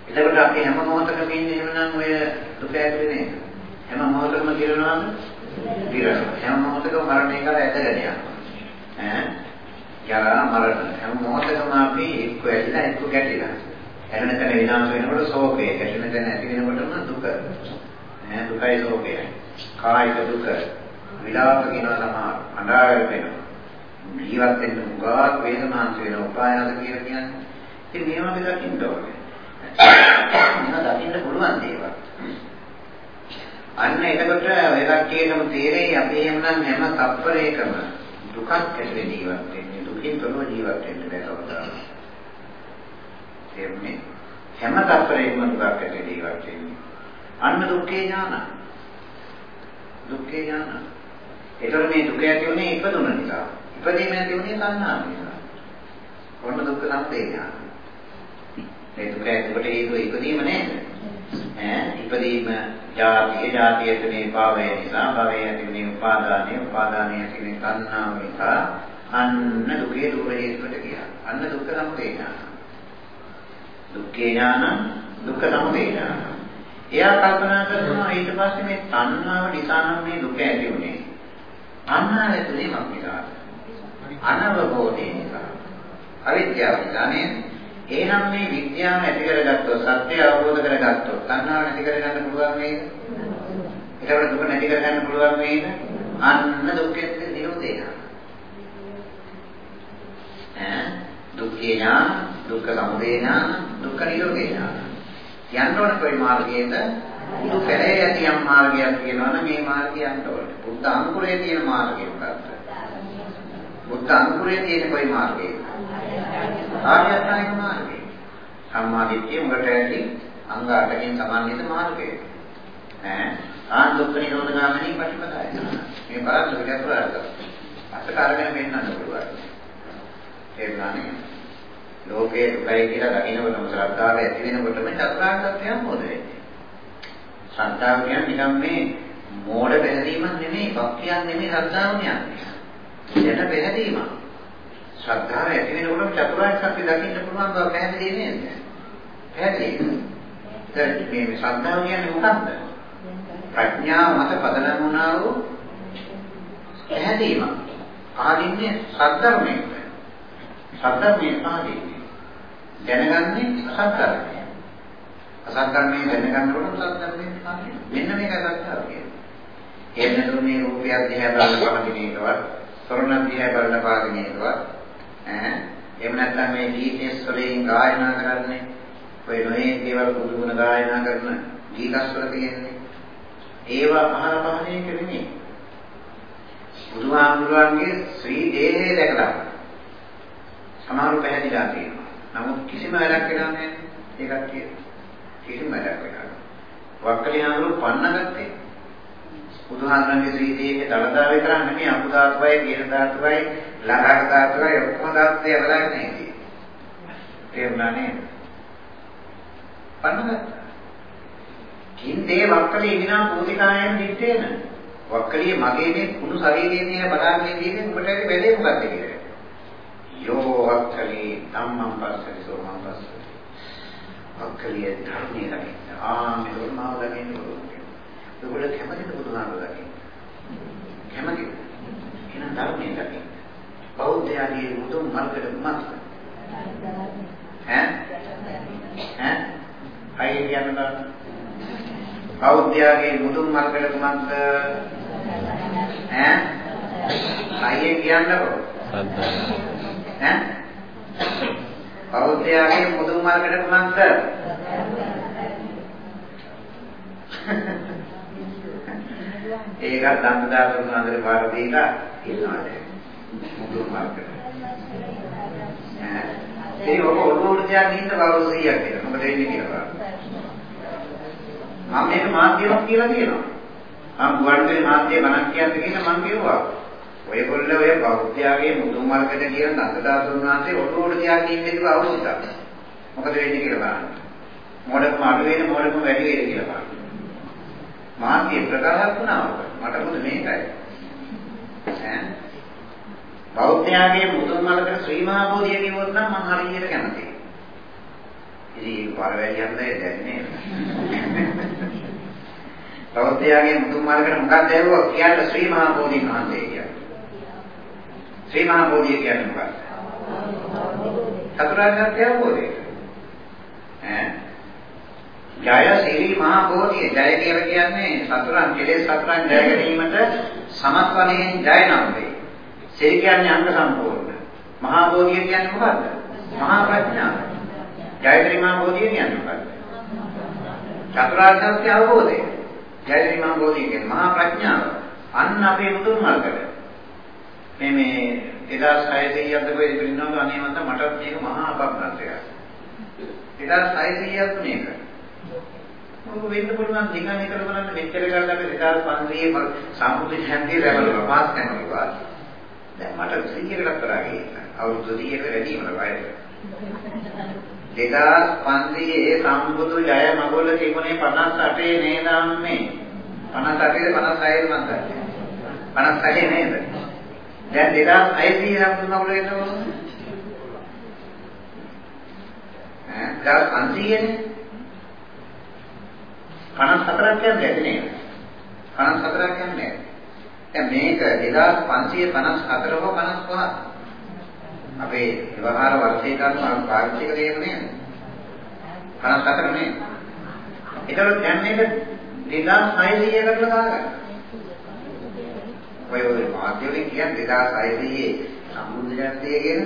එතකොට අපි හැම මොහොතකම ඉන්නේ එහෙමනම් ඔය දුක ඇතුලේ නේද? හැම මොහොතකම දිරනවාද? දිරනවා. හැම මොහොතකම මරණය කරලා ඇදගෙන යනවා. ඈ? ජරා මරණ හැම මොහොතකම අපි එක්ක ඇලිලා එක්ක ගැටිලා. හැරෙන තැන විනාශ වෙනකොට ශෝකය, ගැටෙන තැන ඇති වෙනකොටම දුක. ඈ දුකයි ශෝකයයි. කායික දුක, විලාප කියනවා සමහර අඬාගෙන වෙනවා. ජීවත් වෙන්න උගාක් වේදනාන්ත වෙන උපායද කියලා කියන්නේ. ඉතින් මේවා අපි දකින්න ඕනේ. මේවා දකින්න පුළුවන් දේවල්. අන්න එතකොට ඔය කට්ටියටම තේරෙයි අපි එහෙමනම් හැම තත්පරයකම දුකක් ඇතුලේ ජීවත් වෙන්නේ දුකින් තොරව ජීවත් වෙන්න බෑ කවදාවත්. තේරුණේ? හැම තත්පරයකම දුකක් ඇතුලේ ජීවත් වෙන්නේ. අන්න දුක්ඛේ ඥාන. දුක්ඛේ ඥාන. ඒතර මේ දුක ඇති උනේ ඉපදුන නිසා. ඉපදීම ඇති උනේ තණ්හාව නිසා. ඔන්න දුක්ඛ සමුදය ඥාන. ඒ දුක ඇතිවට හේතුව ඉපදීම නේද? ඈ ඉපදීම ජාතිය ජාතිය තුනේ භවය නිසා භවය ඇතිවෙන උපාදානය උපාදානය ඇතිවෙන තණ්හාව නිසා අන්න දුකේ දුර හේතුවට ගියා. අන්න දුක්ඛ සමුදය ඥාන. දුක්ඛේ ඥාන දුක්ඛ සමුදය ඥාන. එයා කල්පනා කරනවා ඊට පස්සේ මේ තණ්හාව නිසා නම් මේ දුක ඇති වුනේ. තණ්හාව ඇතුලේ මක් නිසාද? අනවබෝධය නිසා. අවිද්‍යාව නිසා නේද? එහෙනම් මේ විද්‍යාව ඇති කරගත්තොත් සත්‍ය අවබෝධ කරගත්තොත් තණ්හාව නැති කරගන්න පුළුවන් වේද? ඒකට දුක නැති කරගන්න පුළුවන් වේද? අන්න දුක්ඛෙත් නිරෝධය. ඈ දුක්ඛේ ඥාන, දුක්ඛ සමුදය ඥාන, දුක්ඛ නිරෝධය ඥාන. යන්න ඕන කොයි මාර්ගයේද? දුක පෙරේ යති යම් මාර්ගයක් කියනවනම් මේ මාර්ගය යන්න ඕනේ. බුද්ධ අනුකූලයේ තියෙන මාර්ගය මොකක්ද? බුද්ධ අනුකූලයේ තියෙන කොයි මාර්ගයේද? ආර්ය අෂ්ටාංගික මාර්ගය. සම්මා දිට්ඨිය උඹට ඇති අංග 8කින් සමන්විත මාර්ගය. ඈ ආන් දුක්ඛ නිරෝධ ගාමිනී ප්‍රතිපදාය. මේ බලන්න. අතට අරගෙන මෙන්නන්න පුළුවන්. ඒ ගානේ ලෝකේ දුකයි කියලා දකින්නකොටම ශ්‍රද්ධාව ඇති වෙනකොටම චතුරාර්ය සත්‍යය මොකද වෙන්නේ? ශ්‍රද්ධාව කියන්නේ නිකන් මේ මෝඩ පැහැදීමක් නෙමෙයි, භක්තියක් නෙමෙයි ශ්‍රද්ධාව කියන්නේ. එයට පැහැදීමක්. ශ්‍රද්ධාව ඇති වෙනකොටම චතුරාර්ය සත්‍ය දකින්න පුළුවන් බව පැහැදිලි නේද? පැහැදිලි. දැන් මේ ශ්‍රද්ධාව කියන්නේ මොකක්ද? ප්‍රඥාව මත පදනම් වුණා වූ පැහැදීම. ආදින්නේ සද්ධර්මයෙන්. සද්ධර්මයෙන් ආදින්නේ. දැනගන්නේ සද්ධර්මය. අසද්ධර්මයෙන් දැනගන්නකොට සද්ධර්මයෙන් ආදින්නේ. මෙන්න මේකයි සද්ධර්මය. එන්නතු මේ රූපය දිහා බලන පහදිනේකවත්, සරණ දිහා බලන පහදිනේකවත් ඈ එහෙම නැත්නම් මේ ගීතේස්වරයෙන් ගායනා කරන්නේ ඔය නොයේ දේවල් පුදු ගුණ ගායනා කරන ගීතස්වර තියෙන්නේ ඒවා අහන පහනේ නෙමෙයි බුදුහාමුදුරන්ගේ ශ්‍රී දේහය දැකලා සමහරව පැහැදිලා තියෙනවා නමුත් කිසිම වැඩක් වෙලා නැහැ ඒකත් කියන කිසිම වැඩක් වෙලා වක්කලි හාමුදුරුවෝ පන්නගත්තේ බුදුහාමුදුරන්ගේ ශ්‍රී දේහය දලදා විතරක් නෙමෙයි අමුදාත්වයි, ගේන දාත්වයි, ළඟාට දාත්වයි ඔක්කොම දාත්වය අරගෙන ඉන්නේ. තේරුණා නේද? පන්නගත්තා. කින්දේ වක්කලේ විනා පූතිකායන් දිත්තේන. වක්කලිය මගේ මේ කුණු ශරීරයේ දිහා බලාගෙන ඉන්නේ උඹට ඇති බැලේ මොකද්ද කියලා. යෝ වක්කලේ ධම්මං පස්සති සෝමං පස්සති. වක්කලිය ධර්මයේ දකින්න. ආ මේ දුර්මාව දකින්න ඕනේ. ඒගොල්ලෝ කැමතිද බුදුහාමුදුරුවෝ දකින්න? කැමතිද? එහෙනම් ධර්මයේ දකින්න. බෞද්ධයාගේ මුදුන් මල්කඩ කුමක්ද? ඈ? ඈ? අය කියන්න බෑ. බෞද්ධයාගේ මුදුන් මල්කඩ කුමක්ද? ඈ? අය කියන්නකෝ. ඈ? බෞද්ධයාගේ මුදුන් මල්කඩ කුමක්ද? ඒකත් ධම්මදාස උනාදර පාර දීලා ඉන්නවාද? මුළු මාර්ගය ඒ ඔබ ඔළුවට තියාගෙන ඉන්න බව 100ක් කියලා මොකද වෙන්නේ කියලා. මම මේක මාධ්‍යමක් කියලා කියනවා. මම ගුවන්විදුලි මාධ්‍ය බණක් කියන්න කියන මම කිව්වා. ඔයගොල්ලෝ ඔය බෞද්ධයාගේ මුතුන් මාර්ගයට කියන නන්දදාස උන්වහන්සේ ඔළුවට තියාගෙන ඉන්නේ කියලා අවුරුද්දක් මොකද වෙන්නේ කියලා බලන්න. මොඩකම අඩු වෙන මොඩකම වැඩි වෙන කියලා බලන්න. මාගේ ප්‍රකාශයක් වුණා මට මොකද මේකයි. ඈ? බෞද්ධයාගේ මුතුන් මලක ශ්‍රී මහා බෝධිය කිව්වොත් නම් මම හරියට කැමතියි. ඉතින් පරවැලියන්ද දැන්නේ. බෞද්ධයාගේ මුතුන් මලකට මොකක්ද ඇහුවා? කියන්නේ ශ්‍රී මහා බෝධි මහන්සේ කියන්නේ ශ්‍රී මහා බෝධිය කියන්නේ මොකක්ද චතුරාර්ය සත්‍ය අවබෝධය ඈ ජය ශ්‍රී මහා බෝධිය ජය කියලා කියන්නේ සතරන් කෙලෙස් සතරන් ජය ගැනීමට සමත් වශයෙන් ජය නම් වේ. ශ්‍රී කියන්නේ අංග සම්පූර්ණ. මහා බෝධිය කියන්නේ මොකද්ද? මහා ප්‍රඥාව. ජය ශ්‍රී මහා බෝධිය කියන්නේ මොකද්ද? චතුරාර්ය සත්‍ය අවබෝධය. ජය ශ්‍රී මහා බෝධිය කියන්නේ මහා ප්‍රඥාව. අන්න අපේ මුතුන් මල්කඩ. මේ මේ 2600ක් දෙකේ ඉන්නවා අනේ මන්ට මට මේක මහා අපග්‍රන්ථයක්. 2600ක් මේක. මොකද වෙන්න පුළුවන් නිකන් හිතලා බලන්න මෙච්චර කරලා අපි 2500 සම්පූර්ණ ශාන්තිය ලැබලා පාස් කරනවා. දැන් මට 100කට කරා ගියේ. අවුරුදු 100කට වැඩි වුණා වයස. 2500 සම්බුදු ජය මගොල්ල තිබුණේ 58 නේද අම්මේ? 58 56 මන් දන්නේ. 56 නේද? දැන් 2600 සම්බුදු මගොල්ල එනවා. ඈ 1500 නේ 54ක් කියන්නේ ඇති නේද? 54ක් කියන්නේ. දැන් මේක 2554 හෝ 55. අපේ ව්‍යවහාර වර්ෂයට අනුව පාවිච්චි කරේ නේද? 54 නේ. ඒතකොට දැන් මේක 2600 කරලා දාගන්න. ඔය ඔය මාධ්‍යවලින් කියන්නේ 2600 සම්බුද්ධ ජයන්තිය කියන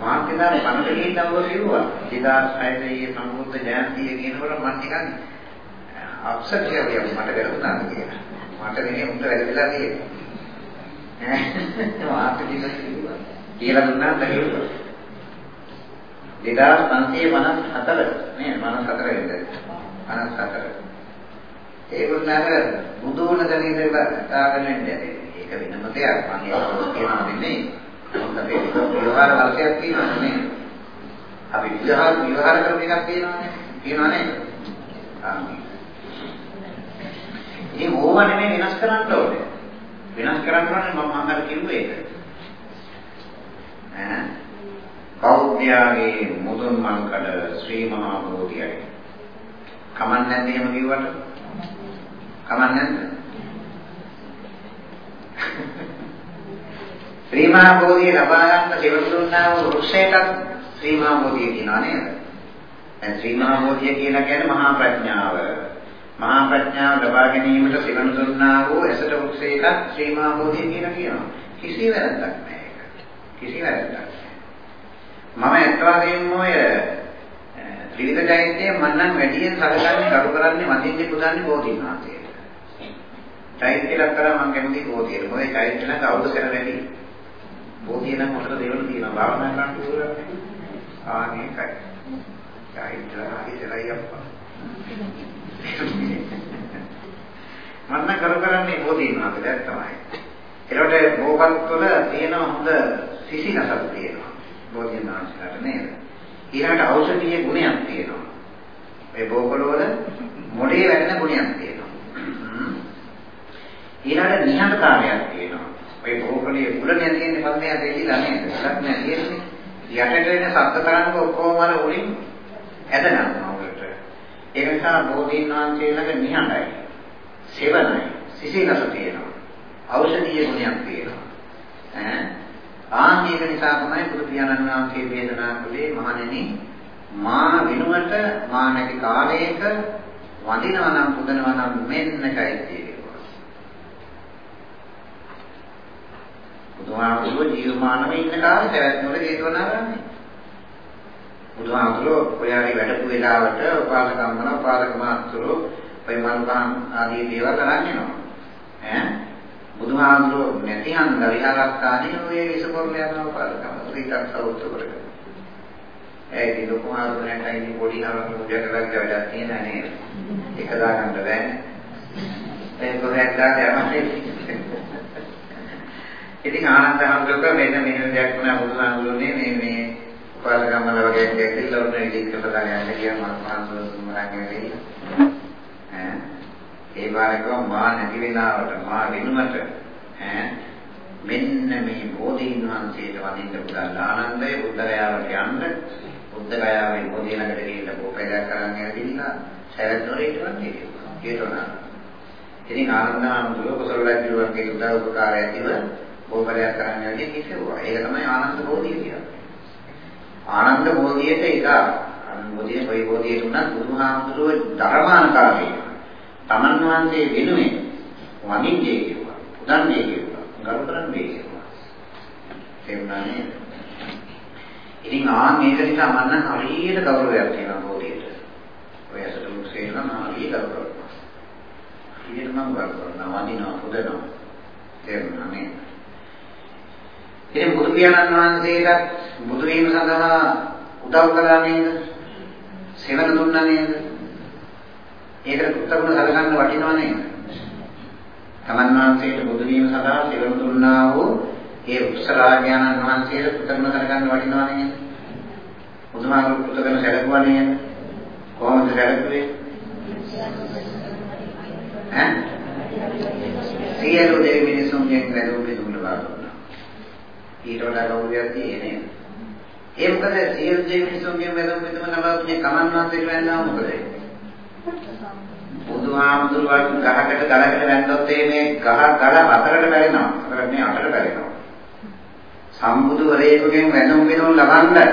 මාත්‍යදා පන්තිලින් නම්බර කිව්වා 2600 සම්බුද්ධ ජයන්තිය කියනකොට මම නිකන් අප්සෙට් කියලා මට වැරදුනාද කියලා. මට නෙමෙයි උන්ට වැරදිලා තියෙන්නේ. ඈ මාත් කියලා කිව්වා. කියලා දුන්නා තේරුවා. 2554 නේ 54 වෙනිදා. 54. ඒගොල්ලන්ට බුදුන දණින්ද කතාගෙන ඉන්නේ. ඒක වෙනම දෙයක්. මම ඒක කියනවා නෙමෙයි. මොකද අපේ විවහාර වර්ගයක් තියෙනවා නේ. අපි විවහාර විවහාර කරන එකක් තියෙනවානේ. තියෙනවා නේද? ආ ඉතින් ඕවා නෙමෙයි වෙනස් කරන්න ඕනේ. වෙනස් කරන්න ඕනේ මම අහන්න කිව්වේ ඒක. ඈ බෞද්ධයාගේ මුදුන් මල්කඩ ශ්‍රී මහා බෝධියයි. කමන්නේ නැද්ද එහෙම කිව්වට? කමන්නේ නැද්ද? ශ්‍රී මහා බෝධිය ලබා ගන්න සෙවණු දුන්නා වූ වෘක්ෂයට ශ්‍රී මහා බෝධිය කියනවා නේද? දැන් ශ්‍රී මහා බෝධිය කියලා කියන්නේ මහා ප්‍රඥාව. මහා ප්‍රඥාව ලබා ගැනීමට සෙවණු දුන්නා වූ එසට වෘක්ෂයට ශ්‍රී මහා බෝධිය කියලා කියනවා. කිසි වැරද්දක් නැහැ ඒක. කිසි වැරද්දක් නැහැ. මම ඇත්ත වශයෙන්ම ඔය ත්‍රිවිධ චෛත්‍යය මම නම් වැඩියෙන් සලකන්නේ කරු කරන්නේ වඳින්නේ පුදන්නේ බෝධීන් වහන්සේට. චෛත්‍ය ලක් කරා මම කැමති බෝධියට. මොකද චෛත්‍ය ලක් අවුරුදු සැර වැඩි. බෝධිය නම් මොකටද දෙවල තියෙනවා භාවනා කරන්න පුළුවන්. ආ මේකයි. චෛත්‍ය හිතලයි අප්පා. මම කරු කරන්නේ බෝධීන් වහන්සේට තමයි. ඒකට බෝපත් වල තියෙන හොඳ සිසිලසක් තියෙනවා. බෝධීන් වහන්සේලාට නේද? ඊළඟට ඖෂධීය ගුණයක් තියෙනවා. මේ බෝකල වල මොඩේ වැඩෙන ගුණයක් තියෙනවා. ඊළඟට නිහඬතාවයක් තියෙනවා. ඔය බෝකලේ මුලනේ තියෙන පල්මේ දෙලිලා නේද? ලක් නෑ තියෙන්නේ. යටට එන ශබ්ද තරංග ඔක්කොම වල උලින් ඇදෙනවා උඩට. ඒ නිසා බෝධීන් වහන්සේලගේ නිහඬයි. සෙවණයි. සිසිලස තියෙනවා. ඖෂධීය ගුණයක් තියෙනවා. ඈ ආන් ඒක නිසා තමයි බුදු පියාණන් වහන්සේ වේදනා කළේ මහණෙනි මා විනුවට මා නැති කාලයක වඳිනවා නම් පුදනවා නම් මෙන්න කයිතිය බුදුහාමුදුරුවෝ ජීවමානව ඉන්න කාලේ පැවැත්මවල හේතුවනාරන්නේ බුදුහාමුදුරුවෝ කොයාරි වැඩපු වෙලාවට උපාසකම්මන උපාසක මාත්‍රෝ ඔය මනුකම් ආදී දේවල් අරන් එනවා ඈ බුදුහාමුදුරුවෝ නැති හන්ද විහාරස්ථානයේ ඔය විසපොරල යනවා පාරකම ශ්‍රීකම් සෞත්‍ර කරගෙන. ඒ ඉතින් ලොකුමාරුනේ නැටයි පොඩි හරක මුදයක් කරලා වැඩක් තියෙන නේද? එක දාගන්න බෑනේ. ඒ කොහෙන්ද යන්නේ? ඉතින් ආනන්ද හඳුක මෙන්න මෙහෙම දෙයක් වුණා බුදුහාමුදුරුවනේ මේ මේ උපාසකම්මල වගේ දෙයක් ඉල්ල උන්න ඉලික් කරලා ගන්න කියන මම මහන්සියුම් මරන්නේ ඈ? ඒ වාරකව මා නැති වෙලාවට මා වෙනුවට ඈ? මෙන්න මේ බෝධීන් වහන්සේට වදින්න පුදල් ආනන්දය බුද්ධ ගයාවට යන්න බුද්ධ ගයාවේ බෝධිය ළඟට ගිහිල්ලා පොපේදයක් කරන් ඇවිදින්න සැරදොරේ ඉන්නවන්නේ කියනවා. ඉතින් ආනන්දහමතුල කුසල රජුගේ උදව් උපකාරය ඇතිව බෝපලයක් කරන් ඇවිදින් කිසෙව්වා. ඒක තමයි ආනන්ද බෝධිය කියන්නේ. ආනන්ද බෝධියට ඒක ආනන්ද බෝධිය කොයි බෝධියට උනත් බුදුහාමුදුරුවෝ ධර්මාන කාර්යය තමන් වහන්සේ වෙනුවෙන් වඳින්නේ කිව්වා. පුදන්නේ කිව්වා. ගරු කරන්නේ කිව්වා. එන්නානේ. ඉතින් ආ මේක නිසා මම නම් හරියට ගෞරවයක් තියෙනවා බෝධියට. ඔය අසල මුසේන නම් හරියට ගෞරවයක්. හරියට මම ගරු කරනවා වඳිනවා පුදනවා. එන්නානේ. ඉතින් බුදු පියාණන් වහන්සේට බුදු වීම සඳහා උදව් කළා නේද? සෙවණ දුන්නා නේද? ඒකට පුත්තගුණ සලකන්න වටිනව නේද? තමන් වහන්සේට බුදු වීම සඳහා සිවණු දුන්නා වූ ඒ උත්සරාඥානන් වහන්සේට පුත්තගුණ සලකන්න වටිනව නේද? බුදුහාමුදුරු පුත්තගුණ සැලකුවා නේද? කොහොමද සැලකුවේ? ඈ? සියලු දෙවි මිනිසුන්ගෙන් වැළඳ බෙදුම් ලබා දුන්නා. ඊට වඩා ගෞරවයක් තියෙන්නේ නේද? ඒ මොකද සියලු දෙවි මිනිසුන්ගෙන් වැළඳ බෙදුම් ලබා දුන්නේ කමන් වහන්සේට වැන්නා මොකද? බුදුහාමුදුරුවන් ගහකට ගලකට වැන්දොත් මේ ගහ ගල හතරට බැලෙනවා. හතරට නේ අටට බැලෙනවා. සම්බුදුවරයෙකුගෙන් වැඳුම් පිනුම් ලබන්න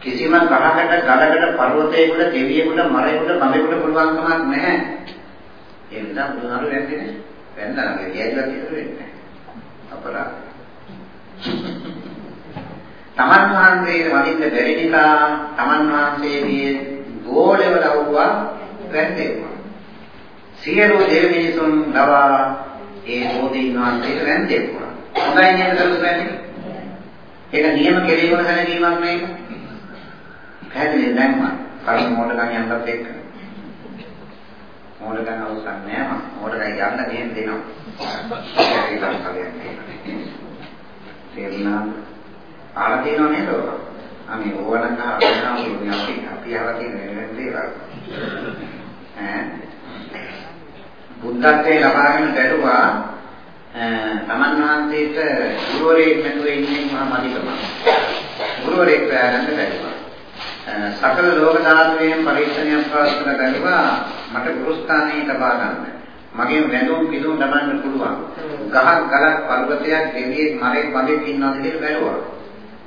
කිසිම ගහකට ගලකට පර්වතයකට දෙවියෙකුට මරයෙකුට බඹෙකුට පුළුවන් කමක් නැහැ. ඒ නිසා බුදුහාරු වැන්දේ වැන්දා නම් කියයිලා කියලා වෙන්නේ අපරාධ. තමන් වහන්සේට වදින්න බැරි නිසා තමන් වහන්සේගේ ගෝලවල වුණා වැන්දේවා. සියලු දෙවි මිනිසුන් ලවා ඒ බෝධීන් වහන්සේට වැන්දේවා. හොඳයි නේද කරුණානේ? ඒක නියම කෙරෙහිම හැදීමක් නෙවෙයි. පැහැදිලි දැන් මම කලින් මොඩකම් යන්නත් එක්ක. මොඩකම් අවසන් නෑ මම මොඩකම් යන්න දෙන්න දෙනවා. ඒක ඉතින් කලින් තේරුණා. ආලා තියෙනව නේද? අනේ ඕවනම් අහනවා අපි අපි අහලා තියෙන වෙන දේවල්. ඈ බුද්ධත්වයේ ලබාගෙන බැලුවා තමන් වහන්සේට ගුරුවරයෙක් නැතුව ඉන්නේ මහා මදිකම. ගුරුවරයෙක් ගන්න බැලුවා. සකල ලෝක ධාතුයෙන් පරීක්ෂණයක් පවත්වන බැලුවා මට ගුරුස්ථානයේ ලබා ගන්න. මගේ වැඳුම් පිදුම් ලබන්න පුළුවන්. ගහක් ගලක් පර්වතයක් දෙවියෙක් මරෙක් වගේ ඉන්නවද කියලා බැලුවා.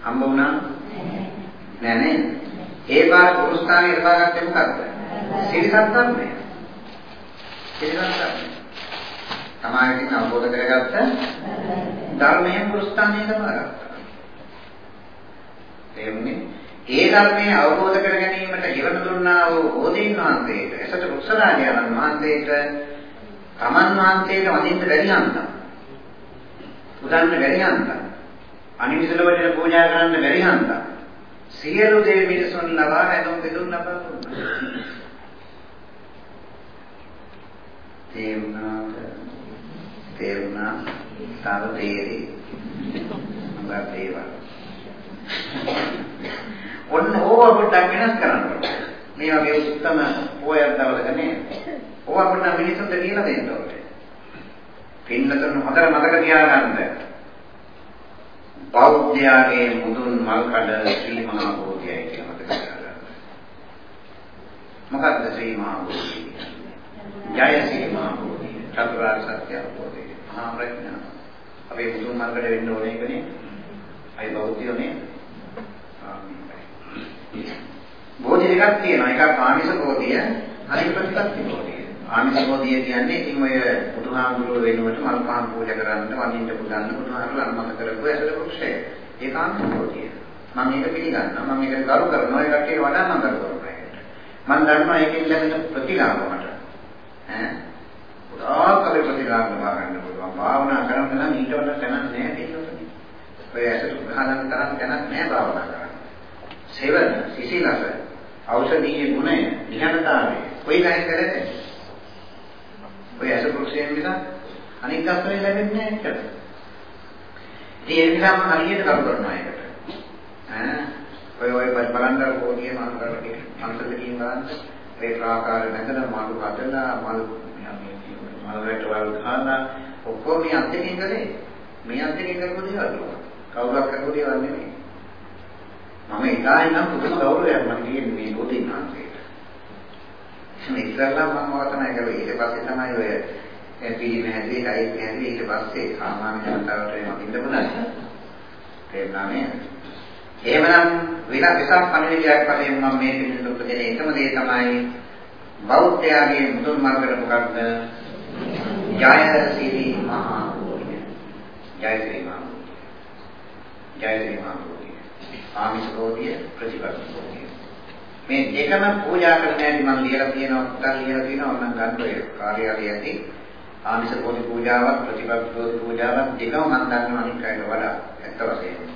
හම්බ වුණා? නෑ නෑ. ඒ පාර පුරුස්ථානේ ලබාගත්තේ මොකද්ද? සිරිසත් ධර්මය. සිරිසත් ධර්මය. සමාජයෙන් අවබෝධ කරගත්ත ධර්මයෙන් පුරුස්ථානේ ලබාගත්තා. තේරුණේ? ඒ ධර්මයේ අවබෝධ කර ගැනීමට ජීවන දුන්නා වූ ඕදීන් වහන්සේට එසට කුසලාජයන් වහන්සේට තමන් වහන්සේට වදින්න බැරි හන්දා. උදන්න බැරි හන්දා. අනිවිසල වටින පූජා කරන්න බැරි හන්දා. සියලු දේ මිනිසුන් ලබා හැදුම් බෙදුම් ලබා දුන්නා. තේරුණාද? තේරුණා? තව තේරි. මොකක්ද ඒවා? ඔන්න ඕවා පොඩ්ඩක් වෙනස් කරන්න ඕනේ. මේ වගේ උත්තම පොයක් දවසක නේද? ඕවා පොඩ්ඩක් මිනිස්සුන්ට කියලා දෙන්න ඕනේ. පින්නතුන් හොඳට මතක තියාගන්න. බෞද්ධයාගේ මුදුන් මල්කඩ ශ්‍රී මහා බෝධියයි කියලා මතක තියාගන්න. මොකක්ද ශ්‍රී මහා බෝධිය? ජය ශ්‍රී මහා බෝධිය. චතුරාර්ය සත්‍ය අවබෝධය. මහා ප්‍රඥා. අපේ මුදුන් මල්කඩ වෙන්න ඕනේ කනේ. අයි බෞද්ධයෝනේ. බෝධි දෙකක් තියෙනවා. එකක් ආමිෂ බෝධිය, අනික ප්‍රතිපත්ති බෝධිය. ආමිෂ බෝධිය කියන්නේ ඉතින් ඔය බුදුහාමුදුරුවෝ වෙනුවට මල් පහන් පූජා කරන්න, වඳින්න පුදන්න බුදුහාමුදුරුවෝ අනුමත කරපු ඇසල කුක්ෂය. ඒක ආමිෂ බෝධිය. මම ඒක පිළිගන්නවා. මම ඒක කරු කරනවා. ඒ කට්ටියට වඩා මම කරු කරනවා ඒකට. මම දන්නවා ඒකෙන් ලැබෙන ප්‍රතිලාභ මට. ඈ පුරාකල ප්‍රතිලාභ ලබා ගන්න පුළුවන්. භාවනා කරන්න නම් ඊට වඩා තැනක් නැහැ කියලා. ඔය ඇසට ගහන තරම් තැනක් නැහැ භාවනා කරන්න. සෙවන, සිසිලස, ඖෂධීය ගුණය, නිහඬතාවය කොයි නැයි කරන්නේ? ඔය අසුරුක්ෂයෙන් නිසා අනික් අස්වැය ලැබෙන්නේ නැහැ කියලා. ඉතින් ඒ නිසා මම හරියට කරු කරනවා ඒකට. ඈ ඔය ඔය බලන්දර පොඩිය මම කරන්නේ අන්තද කියන බලන්න ඒ ප්‍රාකාර නැතන මාළු හදලා මාළු මල් රැට වල ගහලා ඔක්කොම මේ අන්තිමින් කලේ මේ අන්තිමින් කරපු දේවල් කවුරක් කරපු දේවල් නෙමෙයි මම ඉඳලා නම් පුදුම ගෞරවයක් මම කියන්නේ මේ බෝධින් වහන්සේට. මේ ඉස්සල්ලා මම ඔය තමයි කළේ. ඊට පස්සේ තමයි ඔය පිළිම හැදී, හයි හැදී ඊට පස්සේ සාමාන්‍ය ජනතාවට එම ඉඳපුණා. තේරුණා නේද? එහෙමනම් විලා විසක් පණිවිඩයක් වශයෙන් මම මේ පිළිතුරු උපදින එකම දේ තමයි බෞද්ධයාගේ මුතුන් මාර්ගයට මොකක්ද? ජය ශ්‍රී මහා බෝධිය. ජය ශ්‍රී මහා බෝධිය. ජය ශ්‍රී මහා බෝධිය. ආමිෂ බෝධිය ප්‍රතිපත්ති බෝධිය. මේ දෙකම පූජා කරන්න ඇති මම ලියලා තියෙනවා පුතන් ලියලා තියෙනවා මම ගන්න ඔය කාර්යාලය ඇති ආමිෂ බෝධි පූජාවක් ප්‍රතිපත්ති බෝධි පූජාවක් දෙකම මම දන්නවා අනිත් අයට වඩා ඇත්ත වශයෙන්ම.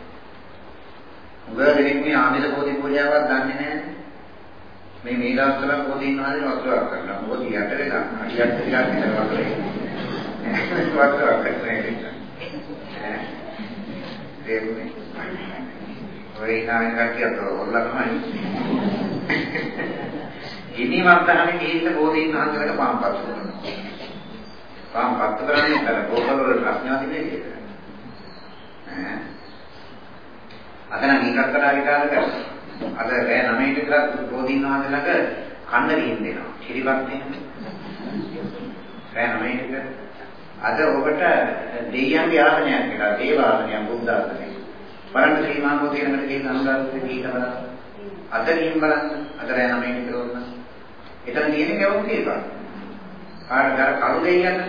උගදෙනෙක් මේ ආමිෂ බෝධි පූජාවක් දන්නේ නැහැ. මේ මේ දවස්වල බෝධීන් වහන්සේ වතුරක් කරනවා. බෝධි යට වෙලා අඩියක් ටිකක් විතර වතුරේ. <laughs> වතුරක් කරන්නේ. ඒ ඔය ඉනාවෙන් කට්ටියත් ඔල්ලා තමයි. ගිනි වත්තහනේ ගිහින් බෝධීන් වහන්සේලට පාම්පත් කරනවා. පාම්පත් කරන්නේ අර බෝධල වල ප්‍රශ්නයක් නෙවෙයි. ඈ. අද නම් ඊකට කඩා විකාර කරනවා. අද රෑ 9 ට විතර බෝධීන් වහන්සේලට කන්න ගිහින් දෙනවා. ශිරිපත් එහෙම. රෑ 9 ට අද ඔබට දෙයියන්ගේ ආසනයක් කියලා දේව ආසනයක් බුද්ධ ආසනයක්. බලන්න සීමාවෝ තේරෙන්නට කියන අනුගාමිත දීලා බලන්න. අද ගිහින් බලන්න. අද රෑ 9 විතර වුණා. එතන තියෙන්නේ කවුද කියලා. කාටද අර කළු දෙයියන්ද?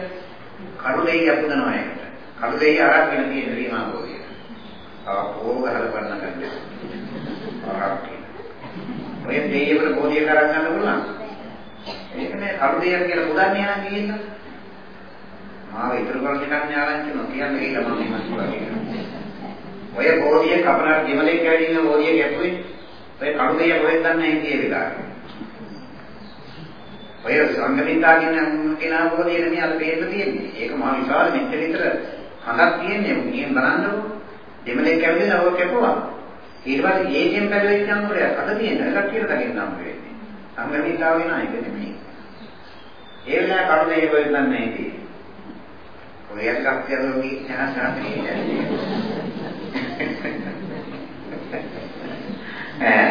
කළු දෙයිය පුදනවා ඒකට. කළු දෙයිය අරගෙන තියෙන සීමාවෝ කියන. ආපෝ ගහලා බලන්න ගන්න. ආරක්ටි. ඔය දෙයියකට බෝධිය කරන් ගන්න පුළුවන්. ඒක නෑ කළු දෙයියන් කියලා පුදන්නේ යන කියන. මාව ඉතුරු කරන්න කන්නේ ආරංචි නෝ කියන්නේ ඒක මම හිතනවා. ඔය බෝධිය කපනාට ගෙවලෙක් ඇවිදින බෝධිය ගැපුවේ ඔය කණුදේ කොහෙන්ද දන්නේ හිතේ වෙලාවේ. ඔය සංගමිතාගෙන කෙනා බෝධිය නෙමෙයි අද පේන්න තියෙන්නේ. ඒක මහා විශාල මෙච්චර විතර හඳක් තියෙන්නේ. මුකින් බලන්නකො. දෙමලෙක් ඇවිදින ඔය කැපුවා. ඊට පස්සේ ඒකෙන් පැදෙච්ච අංගුරයක් අද තියෙන එකක් කියලා දකින්න හම්බ වෙන්නේ. සංගමිතාව වෙන එක නෙමෙයි. ඒ වෙලාව කණුදේ කොහෙන්ද දන්නේ හිතේ. ඔය එකක් කියලා මේ වෙනස් කරන්නේ ඈ.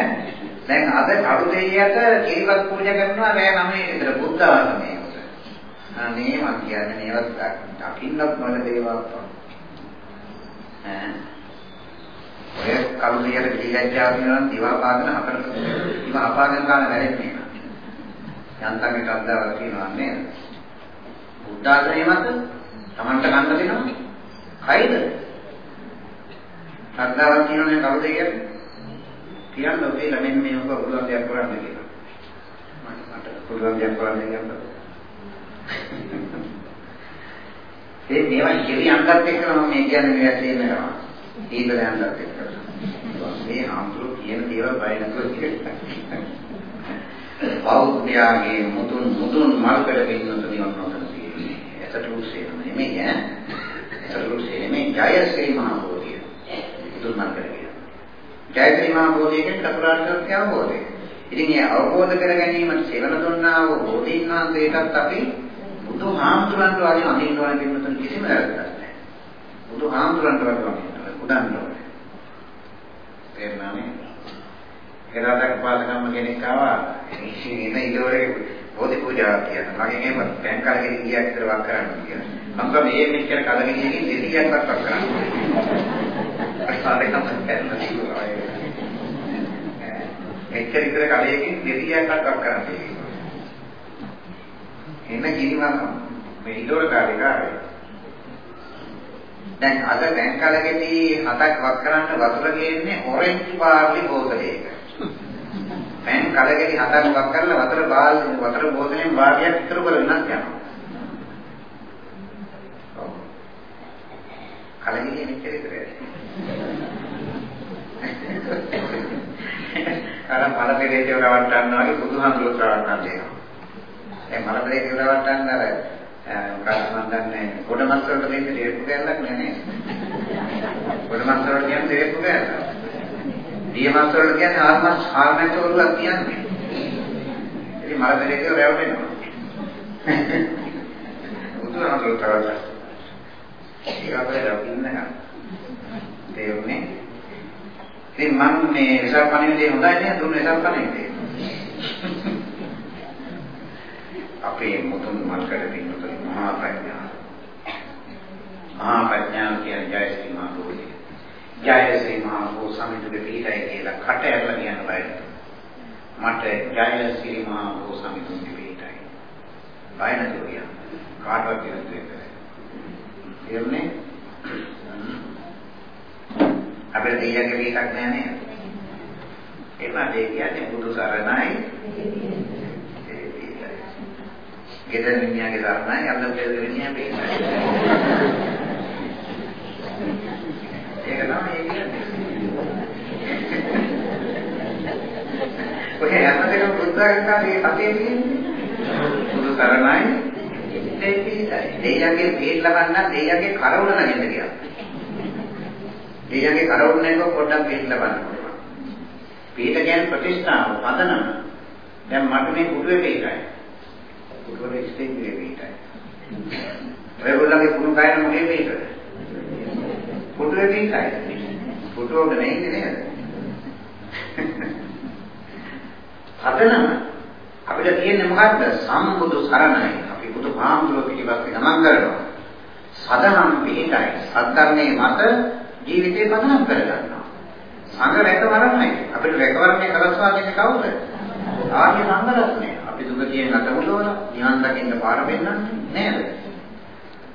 දැන් අද කඩු දෙයියට කිරිවත් පූජා කරනවා රෑ 9 විතර බුද්ධ ආගමේ උත. අනේ මං කියන්නේ මේවත් දකින්නත් නොල දේවල් ඈ. ඔය කලුරියට පිළිගැච්චා කියනවා දිවා පාගෙන හතරට දිවා පාගෙන ගන්න වැරෙන්නේ යන්තම් එක අද්දාවක් තියෙනවා නේද? බුද්ධාගමේ මත Tamanට ගන්න දෙනවා? කයිද? ශ්‍රද්ධාවක් කියනනේ කවුද කියන්නේ කියන්න ඔබේ ළමෙන් මේ ඔබ පුළුවන් දෙයක් කරන්න කියලා. මට පුළුවන් දෙයක් කරන්න කියන්න. ඒ මේවා ඉතිරි අංගත් එක්ක මම මේ කියන්නේ මේ ඇත්තේනවා ඊළඟ අංගත් එක්ක මේ ආම්තුරු කියන දේවල් බය නැතුව කියලා බෞද්ධයාගේ මුතුන් මුතුන් මල්කඩ පින්නත නිවන් නොතන තියෙන්නේ. එතට උසේන නෙමෙයි ඈ? එතට උසේ නෙමෙයි ජයශ්‍රී මහ බෝධිය. මුතුන් මල්කඩ කියන ජයශ්‍රී මහ බෝධිය කියන්නේ චතුරාර්ය සත්‍ය අවබෝධය ඉතින් ඒ අවබෝධ කර ගැනීමට සෙවන දුන්නා වූ බෝධීන් වහන්සේටත් අපි බුදුහාමුදුරන්ට වගේ අඳින්න ඕන කියන තුන කිසිම වැරද්දක් නැහැ. බුදුහාමුදුරන්ට වගේ අඳින්න උඩන්න ඕනේ. තේරුණානේ? එදාට පාසකම්ම කෙනෙක් ආවා ඉතින් එන ඉදවරේ බෝධි පූජාවක් කියන. මගෙන් එහෙම බැංක කාලෙකින් ගියා විතර වක් කරන්න කියලා. මම කිව්වා මේ මෙච්චර කලගෙනියකින් දෙතියක් වක් කරන්න. එච්චර විතර කලයකින් දෙතියක් වක් කරන්න. එන්න ගිනිමම මේ ඉදොර කාලේ කාරේ. දැන් අද බැංකලකදී හතක් වක් කරන්න වතුර ගේන්නේ ඔරෙන්ජ් බාර්ලි බෝතලයක. දැන් කලකදී හතක් වක් කරලා වතුර බාල් වතුර බෝතලෙන් බාර්ලියක් විතර බල වෙනස් යනවා. ඔව්. කලකදී මෙච්චර විතරයි. අර මල පෙරේතව රවට්ටන්නවා වගේ බුදුහාමුදුරුවෝ රවට්ටන්න දෙනවා. දැන් මලබලේ කියලා වටන්න අර මොකක්ද මන් දන්නේ ගොඩමස් වලට දෙන්න තේරුම් ගන්නක් නෑ නේද? ගොඩමස් වලට කියන්නේ තේරුම් ගන්න. දියමස් වලට කියන්නේ ආත්මස් ආත්මස් වලට කියන්නේ. ඉතින් මලබලේ කියලා රැවටෙනවා. බුදුහාමුදුරුවෝ තරවලා. ඒක අපේ රකින්න තේරුනේ? ඉතින් මම මේ විසල් පණිවිඩේ හොඳයි නේද? දුන්න විසල් පණිවිඩේ. අපේ මුතුන් මල්කඩ පින්නතුනි මහා ප්‍රඥාව. මහා ප්‍රඥාව කියන්නේ ජයශ්‍රී මහ බෝධිය. ජයශ්‍රී මහ බෝ සමිතුගේ පිටයි කියලා කට ඇරලා කියන්න බෑ. මට ජයශ්‍රී මහ බෝ සමිතුගේ පිටයි. බය නැතුව කියන්න. කාටවත් කියන්න දෙන්නේ. තේරුණේ? අපේ දෙයියගේ පිටක් නෑ නේද? ඒ මාදේ කියන්නේ බුදු සරණයි ගෙදර මිනිහාගේ ධර්මයි අල්ල ගෙදර මිනිහා බේරයි. ඒක තමයි ඒ කියන්නේ. ඔය හැමදේම බුද්ධාගමේ කතේ තියෙන්නේ. බුදු සරණයි දෙවියයි. දෙයියගේ පිළිල ලබන්න දෙයියගේ කරවල නැගෙන්න කියලා. දෙයියගේ කරවල නැගව පොඩ්ඩක් පිළිල ලබන්න. පිළිල කියන්නේ ප්‍රතිෂ්ඨාව පදනම. දැන් මට මේ පුදුවේ පිටයි. පුටුවල ස්ටේජ් එකේ පිටයි. ඔයගොල්ලන්ගේ කුණු කයන මොකේ පිටද? පුටුවේ පිටයි. පුටුවක නෙන්නේ නේද? හදනම අපිට තියෙන්නේ මොකද්ද? සම්බුදු සරණයි. අපි බුදු හාමුදුරුවෝ පිළිබඳව ගමන් කරනවා. සදහම් පිටයි. සද්ධර්මයේ මත ජීවිතේ පදනම් කරගන්නවා. සංඝ රැකවරණයි. අපිට රැකවරණය කරස්වා දෙන්නේ කවුද? ආර්ය සංඝ රත්නය. අපි දුක කියන අතමුදවල නිවන් දකින්න පාර වෙන්නන්නේ නේද?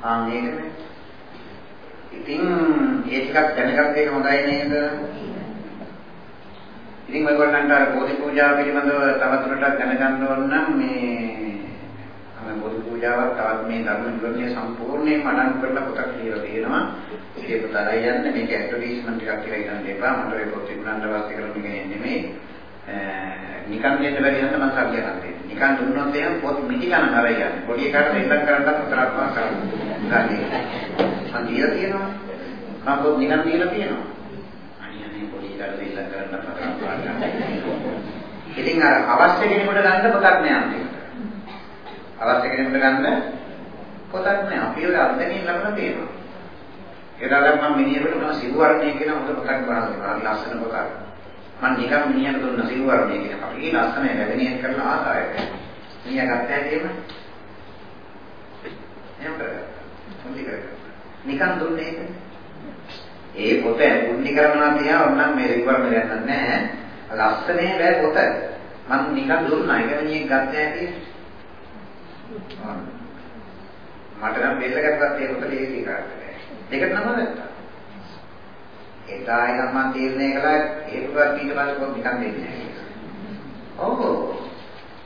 ආ මේකනේ. ඉතින් ඒ ටිකක් දැනගත් එක හොඳයි නේද? ඉතින් ඔයගොල්ලන්ට අර බෝධි පූජාව පිළිබඳව තවදුරටත් දැනගන්න ඕන නම් මේ අම බෝධි පූජාවක් තවත් මේ ධර්ම විවරණය සම්පූර්ණයෙන්ම අඩංගු කරලා පොතක් ලියලා තියෙනවා. ඒක පොත අරයි යන්න මේක ඇඩ්වර්ටයිස්මන්ට් එකක් කියලා හිතන්න එපා. මට ඔය පොත් තිබුණාට වාස්ති කරන්න නෙමෙයි නෙමෙයි. නිකන් දෙන්න බැරි නම් මම සල්ලි කරන්නේ. නිකන් දුන්නොත් එහෙම පොත් මිටි ගන්න හරයි යන්නේ. පොඩි එකට ඉස්සක් කරන්නත් උතරක් මම කරන්නේ. මම දීලා තියෙනවා. මම පොත් නිකන් දීලා තියෙනවා. අනියනේ පොඩි එකට ඉස්සක් කරන්න පතරක් පාඩම්. ඉතින් අර අවශ්‍ය කෙනෙකුට ගන්න පොතක් නෑ අන්තිමට. අවශ්‍ය කෙනෙකුට ගන්න පොතක් නෑ. අපි වල අන්දමින් ලබන තියෙනවා. ඒදාලා මම මිනිහෙකුට මම සිවුවර්ණය කියන හොඳ පොතක් බලනවා. හරි ලස්සන පොතක්. මම නිකන් මිනිහට දුන්න සිවුවර්ණය කියන කපේ ලස්සන වැඩණියක් කරලා ආසාවෙට. මිනිහා ගත්තා හැටිම එහෙම කරගත්තා. මුන්දි කරගත්තා. නිකන් දුන්නේ ඒක. ඒ පොත මුන්දි කරනවා තියා ඕනම් මේ රිවර්ම යන්න නැහැ. ලස්සනේ බෑ පොත. මම නිකන් දුන්නා. එක මිනිහෙක් ගත්ත හැටි. මට නම් බෙල්ල ගැටවත් ඒ පොත ලේසි කරන්නේ. දෙකට නම ගත්තා. එදා ඉඳන් මම තීරණය කළා ඒකවත් ඊට පස්සේ පොත් නිකන් දෙන්නේ නැහැ කියලා. ඔව්.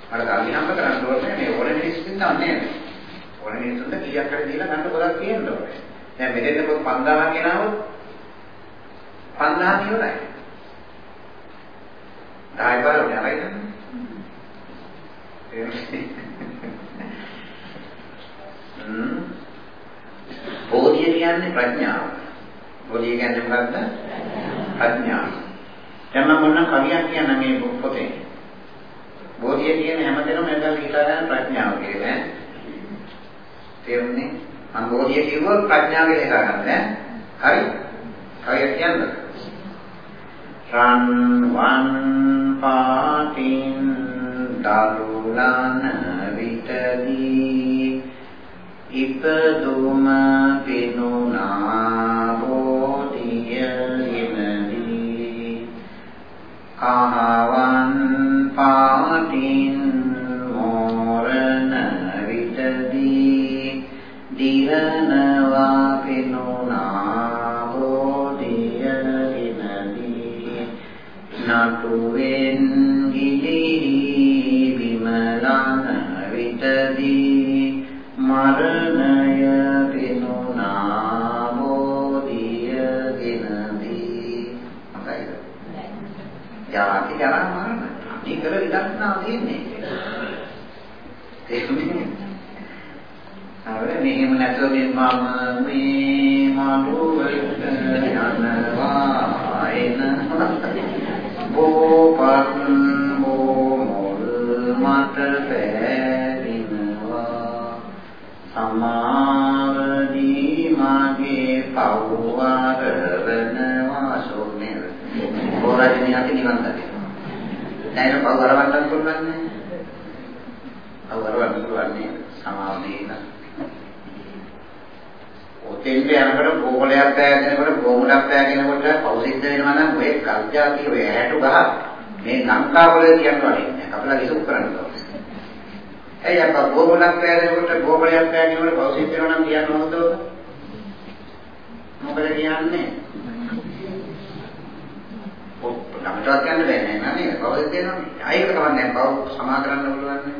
මට කල්ලි හම්බ කරන්න ඕනේ මේ ඕන මිනිස්සුන් නෑ. ඕන මිනිස්සුන්ට කීයක් හරි දීලා ගන්න පොතක් තියෙන්න ඕනේ. දැන් මෙතෙන් පොත් 5000 ගෙනාවොත් 5000 ඉවරයි. 10 බලන්න යරයි නේද? බෝධිය කියන්නේ ප්‍රඥාව. බෝධිය කියන්නේ මොකද්ද? ප්‍රඥාව. දැන් මම මොන කවියක් කියන මේ පොතේ. බෝධිය කියන හැමදේම එදා හිතා ගන්න ප්‍රඥාව කියන්නේ. තේරුණේ? මම බෝධිය කිව්වොත් ප්‍රඥාව කියලා හිතා ගන්න ඈ. හරි? කවියක් කියන්නද? රන් වන් පාටින් දරුලන විතදී ඉපදුම පිනුනා බෝධිය හිමදී කහවන් පාටින් මෝරණ විතදී දිරනවා පිනුනා බෝධිය හිමදී නටුවෙන් ජරා මරණ. අනිකර විදර්ශනා තියෙන්නේ. තේරුණේ? අර මෙහෙම නැතුව මේ මම මේ මඩුවට යනවා එන බෝපත් බෝමුල් මට පෑදිනවා සමාවදී මගේ පව්වාර වෙනවා සෝනේ බෝරජිනිය අපි නිවන් දකිනවා දැන් පව් වරවන්න පුළුවන් නේ පව් වරවන්න පුළුවන් නේ සමාවදී ඔතෙන්ද යනකොට බෝලයක් පෑගෙනකොට බෝමුලක් පෑගෙනකොට පෞසිද්ධ වෙනවා නම් ඔය කල්ජාතිය ඔය ඇහැටු ගහ මේ ලංකාවල කියනවා නේ කපලා විසුක් කරන්න ඕනේ. එයි අප බෝමුලක් පෑගෙනකොට බෝමුලයක් පෑගෙනකොට පෞසිද්ධ වෙනවා නම් කියන්න ඕනද? මොකද කියන්නේ? ඔව් ළමටවත් කියන්න බෑ නෑ නේද? පෞසිද්ධ වෙනවා. ආයෙත් කවන්නේ පව් සමා කරන්න පුළුවන් නේ.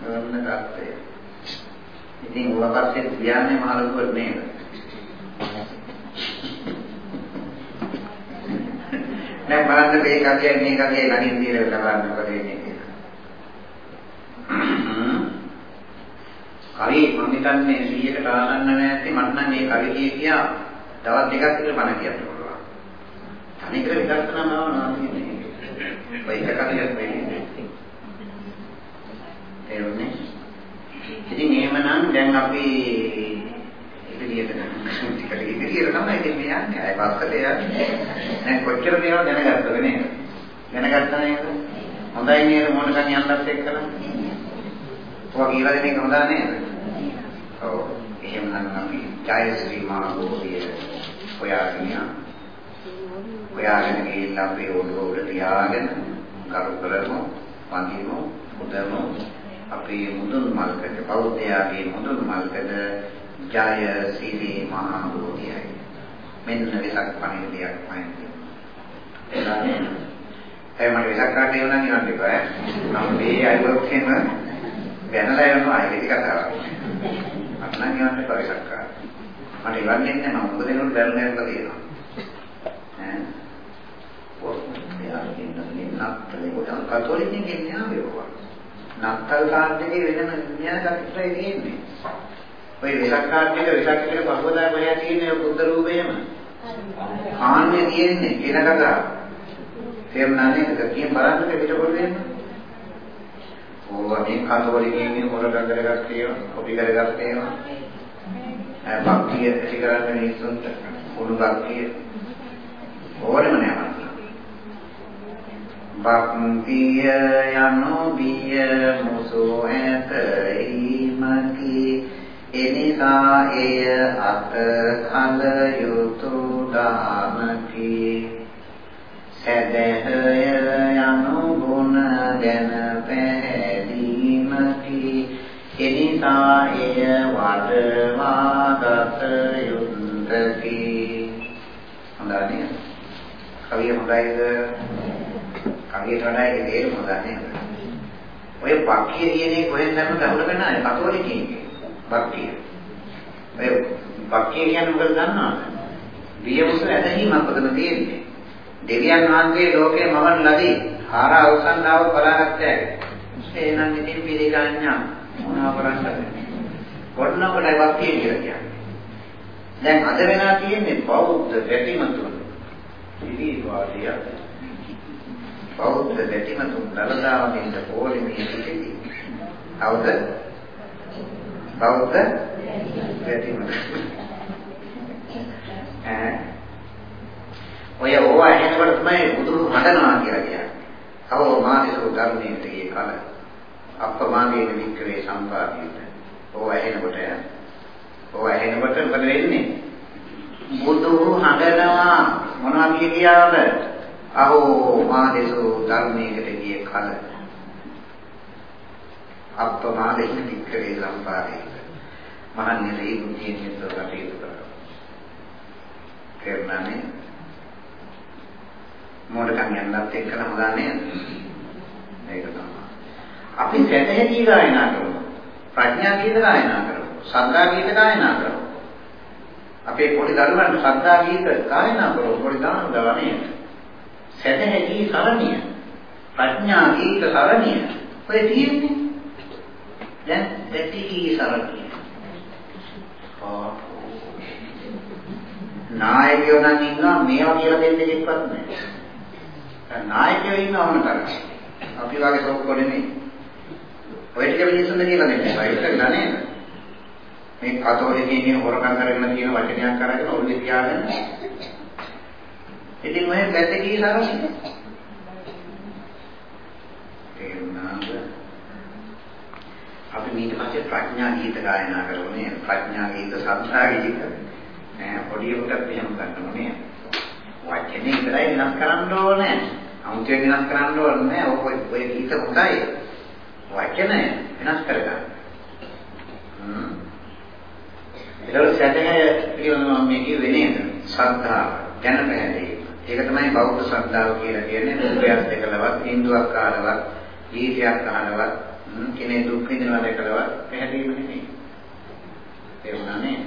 ගන්න තාත්තේ ඉතින් උවපස්සේ කියන්නේ මහ ලොකුවට නේද? දැන් බලන්න මේ කතිය මේ කතිය ළඟින් දීලා බලන්න මොකද වෙන්නේ කියලා. කවි මම හිතන්නේ 100කට ආනන්න නැති මට නම් මේ කවි කිය කියා තවත් දෙකක් විතර බණ කියන්න පුළුවන්. අනිකර විදර්ශනා භාවනාව නෙමෙයි. ඔය එක කතියක් වෙන්නේ. තේරුණේ? ඉතින් එහෙමනම් දැන් අපි ඉදිරියට ටිකට ඉදිරියට තමයි ඉතින් මේ යන්නේ. අය පස්සට යන්නේ. දැන් කොච්චර දේවල් දැනගත්තද නේද? දැනගත්තා නේද? හොඳයි නේද මොනකන් යන්නත් එක්කලා? ඔය කියලා දෙන එක හොඳ නේද? ඔව්. එහෙමනම් අපි ජයශ්‍රී මහබෝධිය හොයාගෙන හොයාගෙන ගිහින් අපි ඔළුව උඩ තියාගෙන කරු කරමු, වඳිමු, උදමු අපේ මුදුන් මල්කඩ බෞද්ධයාගේ මුදුන් මල්කඩ ජය සීලී මහා බෝධියයි. මෙන්න විසක් පණිවිඩයක් මයින්ද එලානේ ඒ මට විසක් ගන්න ඒවා නම් ඉවන්න එපා නම් මේ අයවක්ෙම වෙනලා යනවා ඒක කතාවක් මට නම් ඉවන්න එපා විසක් ගන්න මට ඉවන්නේ නැහැ මම. මොකද නේද බැලුනේ කියලා තියෙනවා ඈ ඔය යා කියන්නේ නත්තලේ කොට කතෝලිකෙන් කියන්නේ ආවේ නත්තල් කාඩ් එකේ වෙනම විඥාන කපිටරේ තියෙන්නේ. ඔය වෙසක් කාඩ් එක වෙසක් එකට පහවදා මෙයා තියෙන්නේ බුද්ධ රූපේම. ආන්නේ තියෙන්නේ වෙන කතාව. තේරුණානේ ඒක කියන බලන්න පිටකොට වෙන්නේ. ඕවා මේ කතෝලිකයන්ගේ මොර ගඟරයක් තියෙනවා, කොපි කරගත් ඒවා. අය භක්තිය ඇති කරන්න මිනිස්සුන්ට පොඩු භක්තිය ඕනෙම නෑ. භක්තිය යනෝ බිය මුසෝ ඇත ඊමකි. එනිසා එය අත කල යුතු දාමකි. සදහය යනු ගුණ ගැන පැහැදීමකි. එනිසා එය වඩවා ගත යුත්තකි. හොඳයි. කවිය හොඳයිද? කවියට වඩා ඒක තේරුම හොඳ නේද ඔය පක්කිය කියන්නේ කොහෙන්ද නම් අහුල ගන්නෑ කතෝලිකයෙක්ගේ පක්කිය ඔය පක්කිය කියන්නේ මොකද දන්නවද? දියමුස ඇදහිීමක් මොකද තියෙන්නේ. දෙවියන් වහන්සේ ලෝකේ මවන් ලදී. හාර අවසන්නාව බලාගත්තේ එහෙනම් ඉතින් පිළිගන්නා. මොනවා කරන්නද? කොන්න කොටයි පක්කිය කියලා කියන්නේ. දැන් අද වෙනා තියෙන්නේ බෞද්ධ වැටිමතුන් ඉතිවාදියා බෞද්ධ වැටිමතුන් දලදාවමින් පොලිමේ සිටි. අවුද? බෞද්ධ වැටිමතුන්. ඈ ඔය ඕවා ඇහෙනකොට තමයි බුදුරු හඬනවා කියලා කියන්නේ. අවෝ මානිසෝ ධර්මයේ තියේ කල. අප්‍රමාදයේ වික්‍රේ සම්පාදිත. ඕවා ඇහෙනකොට ඕවා ඇහෙනකොට මොකද වෙන්නේ? බුදුරු හඬනවා. මොනවා කියලාද? අහෝ මාදේසෝ ධර්මයකට ගිය කල. අප්‍රමාදයෙන් වික්‍රේ සම්පාදේ. මහන්නේ ඒ බුද්ධියෙන් යුක්තව කටයුතු කරනවා කරනනේ මොඩකම් යන්නත් එක්කම හොදා නේද ඒක තමයි. අපි සැතැහැදී ගායනා කරමු. ප්‍රඥා ගීත ගායනා කරමු. සද්ධා ගීත ගායනා කරමු. අපේ පොඩි දරුවන්ට සද්ධා ගීත ගායනා කරමු පොඩි දරුවන්ට ගවන්නේ සැදැහැදී සරණිය. ප්‍රඥා ගීත සරණිය. ඔය තියෙන්නේ. දැන් දෙටි සරණිය. නායකයෝ නම් ඉන්නවා මේවා කියලා දෙන්න දෙයක්වත් නැහැ නායකයෝ ඉන්නවම තමයි අපි වගේ සොක්කො නෙමෙයි. ඔය ටික මිනිස්සුන්ට කියලා දෙන්නේ බයිට කියලා නේද මේ කතෝලිකයන් හොරකම් කරගෙන තියෙන වචනයක් කරගෙන ඔළුවේ තියාගෙන ඉතින් ඔය පැත්ත කියලා නේද? තේරුණාද? අපි ඊට පස්සේ ප්‍රඥා ගීත ගායනා කරන්නේ ප්‍රඥා ගීත සත්‍යා ගීත. ඈ පොඩි උටත් එහෙම ගන්නෝනේ. වචනේ විතරයි වෙනස් කරන්න ඕනේ. අමුතුවෙන් වෙනස් කරන්න ඕනේ නැහැ. ඔය ඔය ගීත හොඳයි. වචනය වෙනස් කරගන්න. හ්ම්. ඒතකොට සැදැහැ පිළිවෙල මම කියුවේ නේද? ශ්‍රද්ධාව, දැන පැහැදිලි. ඒක තමයි බෞද්ධ ශ්‍රද්ධාව කියලා කියන්නේ. රූපයක් දැකලවත්, හින්දුවක් අහලවත්, ගීතයක් අහලවත්, කෙනෙක් දුක් විඳිනවා දැකලවත් පැහැදිලිම නෙමෙයි. ඒ වුණානේ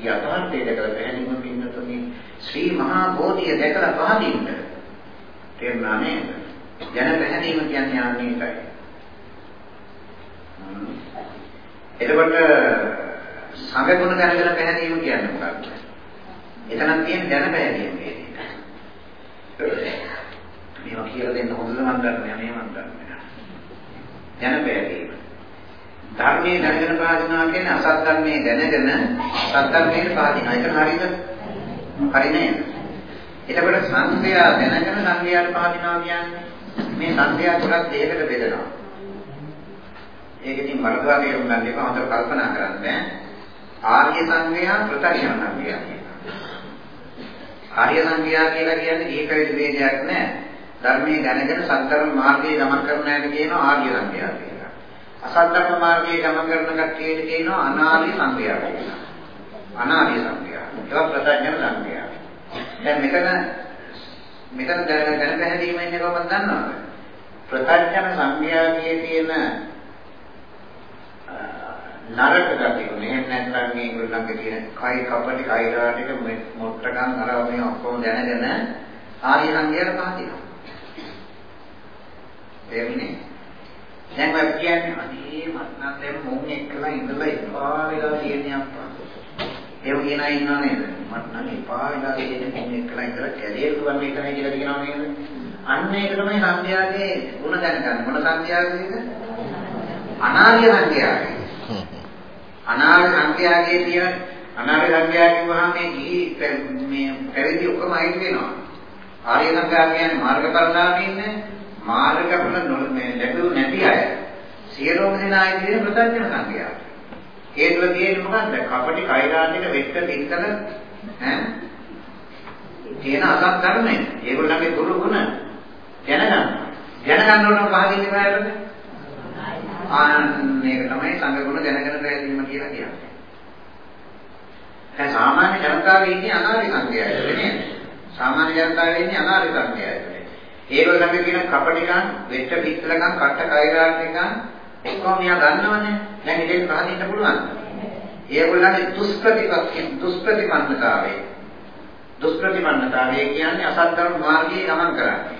යථාර්ථය දැකලා පැහැදිලිම පින්නතුනි ශ්‍රී මහා බෝධිය දැකලා පහදින්න. තේරුණා නේද? ජන පැහැදීම කියන්නේ ආන්නේයි. එතකොට සංගුණ දැනගෙන පැහැදීම කියන්නේ මොකක්ද? එතනක් තියෙන දැන පැහැදීම කියන්නේ. මේවා කියලා දෙන්න හොඳද මන් දන්නේ මේ මන් දන්නේ. යන බැහැ ධර්මයේ දැනගෙන පාදිනවා කියන්නේ අසත් ධර්මයේ දැනගෙන සත් ධර්මයට පාදිනවා. ඒක හරියද? හරි නේද? එතකොට සංඛ්‍යා දැනගෙන සංඛ්‍යාට පාදිනවා කියන්නේ මේ සංඛ්‍යා තුනක් දෙයකට බෙදෙනවා. ඒක ඉතින් වර්ගවාගේ උනන් දෙක හොඳට කල්පනා කරන්න ආර්ය සංඛ්‍යා ප්‍රත්‍යක්ෂ සංඛ්‍යා ආර්ය සංඛ්‍යා කියලා කියන්නේ ඒක විදේශයක් නෑ. ධර්මයේ දැනගෙන සත්‍ධර්ම මාර්ගයේ ගමන් කරන අයට කියනවා ආර්ය සංඛ්‍යා කියලා. අසත්‍ධර්ම මාර්ගයේ ගමන් කරන කට්ටියට කියනවා අනාර්ය සංඛ්‍යා කියලා. අනාර්ය සංඛ්‍යා. ඒක ප්‍රත්‍යඥ සංඛ්‍යා. දැන් මෙතන මෙතන දැන දැන පැහැදීම ඉන්නේ කොහොමද දන්නවද? ප්‍රත්‍යඥ සංඛ්‍යාවේ තියෙන නරක ගතිය මෙහෙම නැත්නම් මේගොල්ලන්ගේ තියෙන කයි කපටි කයි රාටික මොට්ටකම් අර මේ ඔක්කොම දැනගෙන ආර්ය සංගයන පහදිනවා. එන්නේ දැන් අපි කියන්නේ අනේ මත් නම් දැන් මොන් එක්කලා ඉඳලා එපා වෙලා තියෙන්නේ අප්පා. ඒව කියන අය ඉන්නව නේද? මත් නම් එපා වෙලා තියෙන්නේ මොන් එක්කලා ඉඳලා කැලේ දුවන්නේ එකයි කියලා කියනවා නේද? අන්න ඒක තමයි සංඛ්‍යාවේ ಗುಣ දැනගන්න. මොන සංඛ්‍යාවේද? අනාර්ය සංඛ්‍යාවේ. අනාර්ය සංඛ්‍යාවේ තියෙන අනාර්ය සංඛ්‍යාව කිව්වහම මේ ගිහි මේ පැවිදි ඔක්කොම අයිති වෙනවා. ආර්ය සංඛ්‍යාව කියන්නේ මාර්ගඵලලාභී ඉන්නේ මාර්ගඵල මේ ලැබුණු නැති අය. සියලුම දෙනා අයිති වෙන ප්‍රත්‍යක්ෂ සංඛ්‍යාව. ඒ තුල තියෙන්නේ මොකද්ද? කපටි කෛරාටික වෙට්ට පිටතල ඈ තියෙන අසත් ධර්මය. ඒගොල්ලන්ගේ දුරු ගුණ දැනගන්න. දැනගන්න ඕන පහදින්නේ කායරද? ආන්න මේක තමයි සංඝ ගුණ දැනගෙන පැහැදීම කියලා කියන්නේ. දැන් සාමාන්‍ය ජනතාවේ ඉන්නේ අනාරි සංඝයාට නේද? සාමාන්‍ය ජනතාවේ ඉන්නේ අනාරි සංඝයාට. ඒගොල්ලන්ගේ කියන කපටිකම්, වෙච්ච පිටලකම්, කට කෛරාටිකම් ඔක්කොම මෙයා ගන්නවනේ. දැන් ඉතින් පහදින්න පුළුවන්. ඒගොල්ලන්ගේ දුෂ්ප්‍රතිපත්ති දුෂ්ප්‍රතිපන්නතාවය. දුෂ්ප්‍රතිපන්නතාවය කියන්නේ අසත්තරම මාර්ගයේ ගමන් කරන්නේ.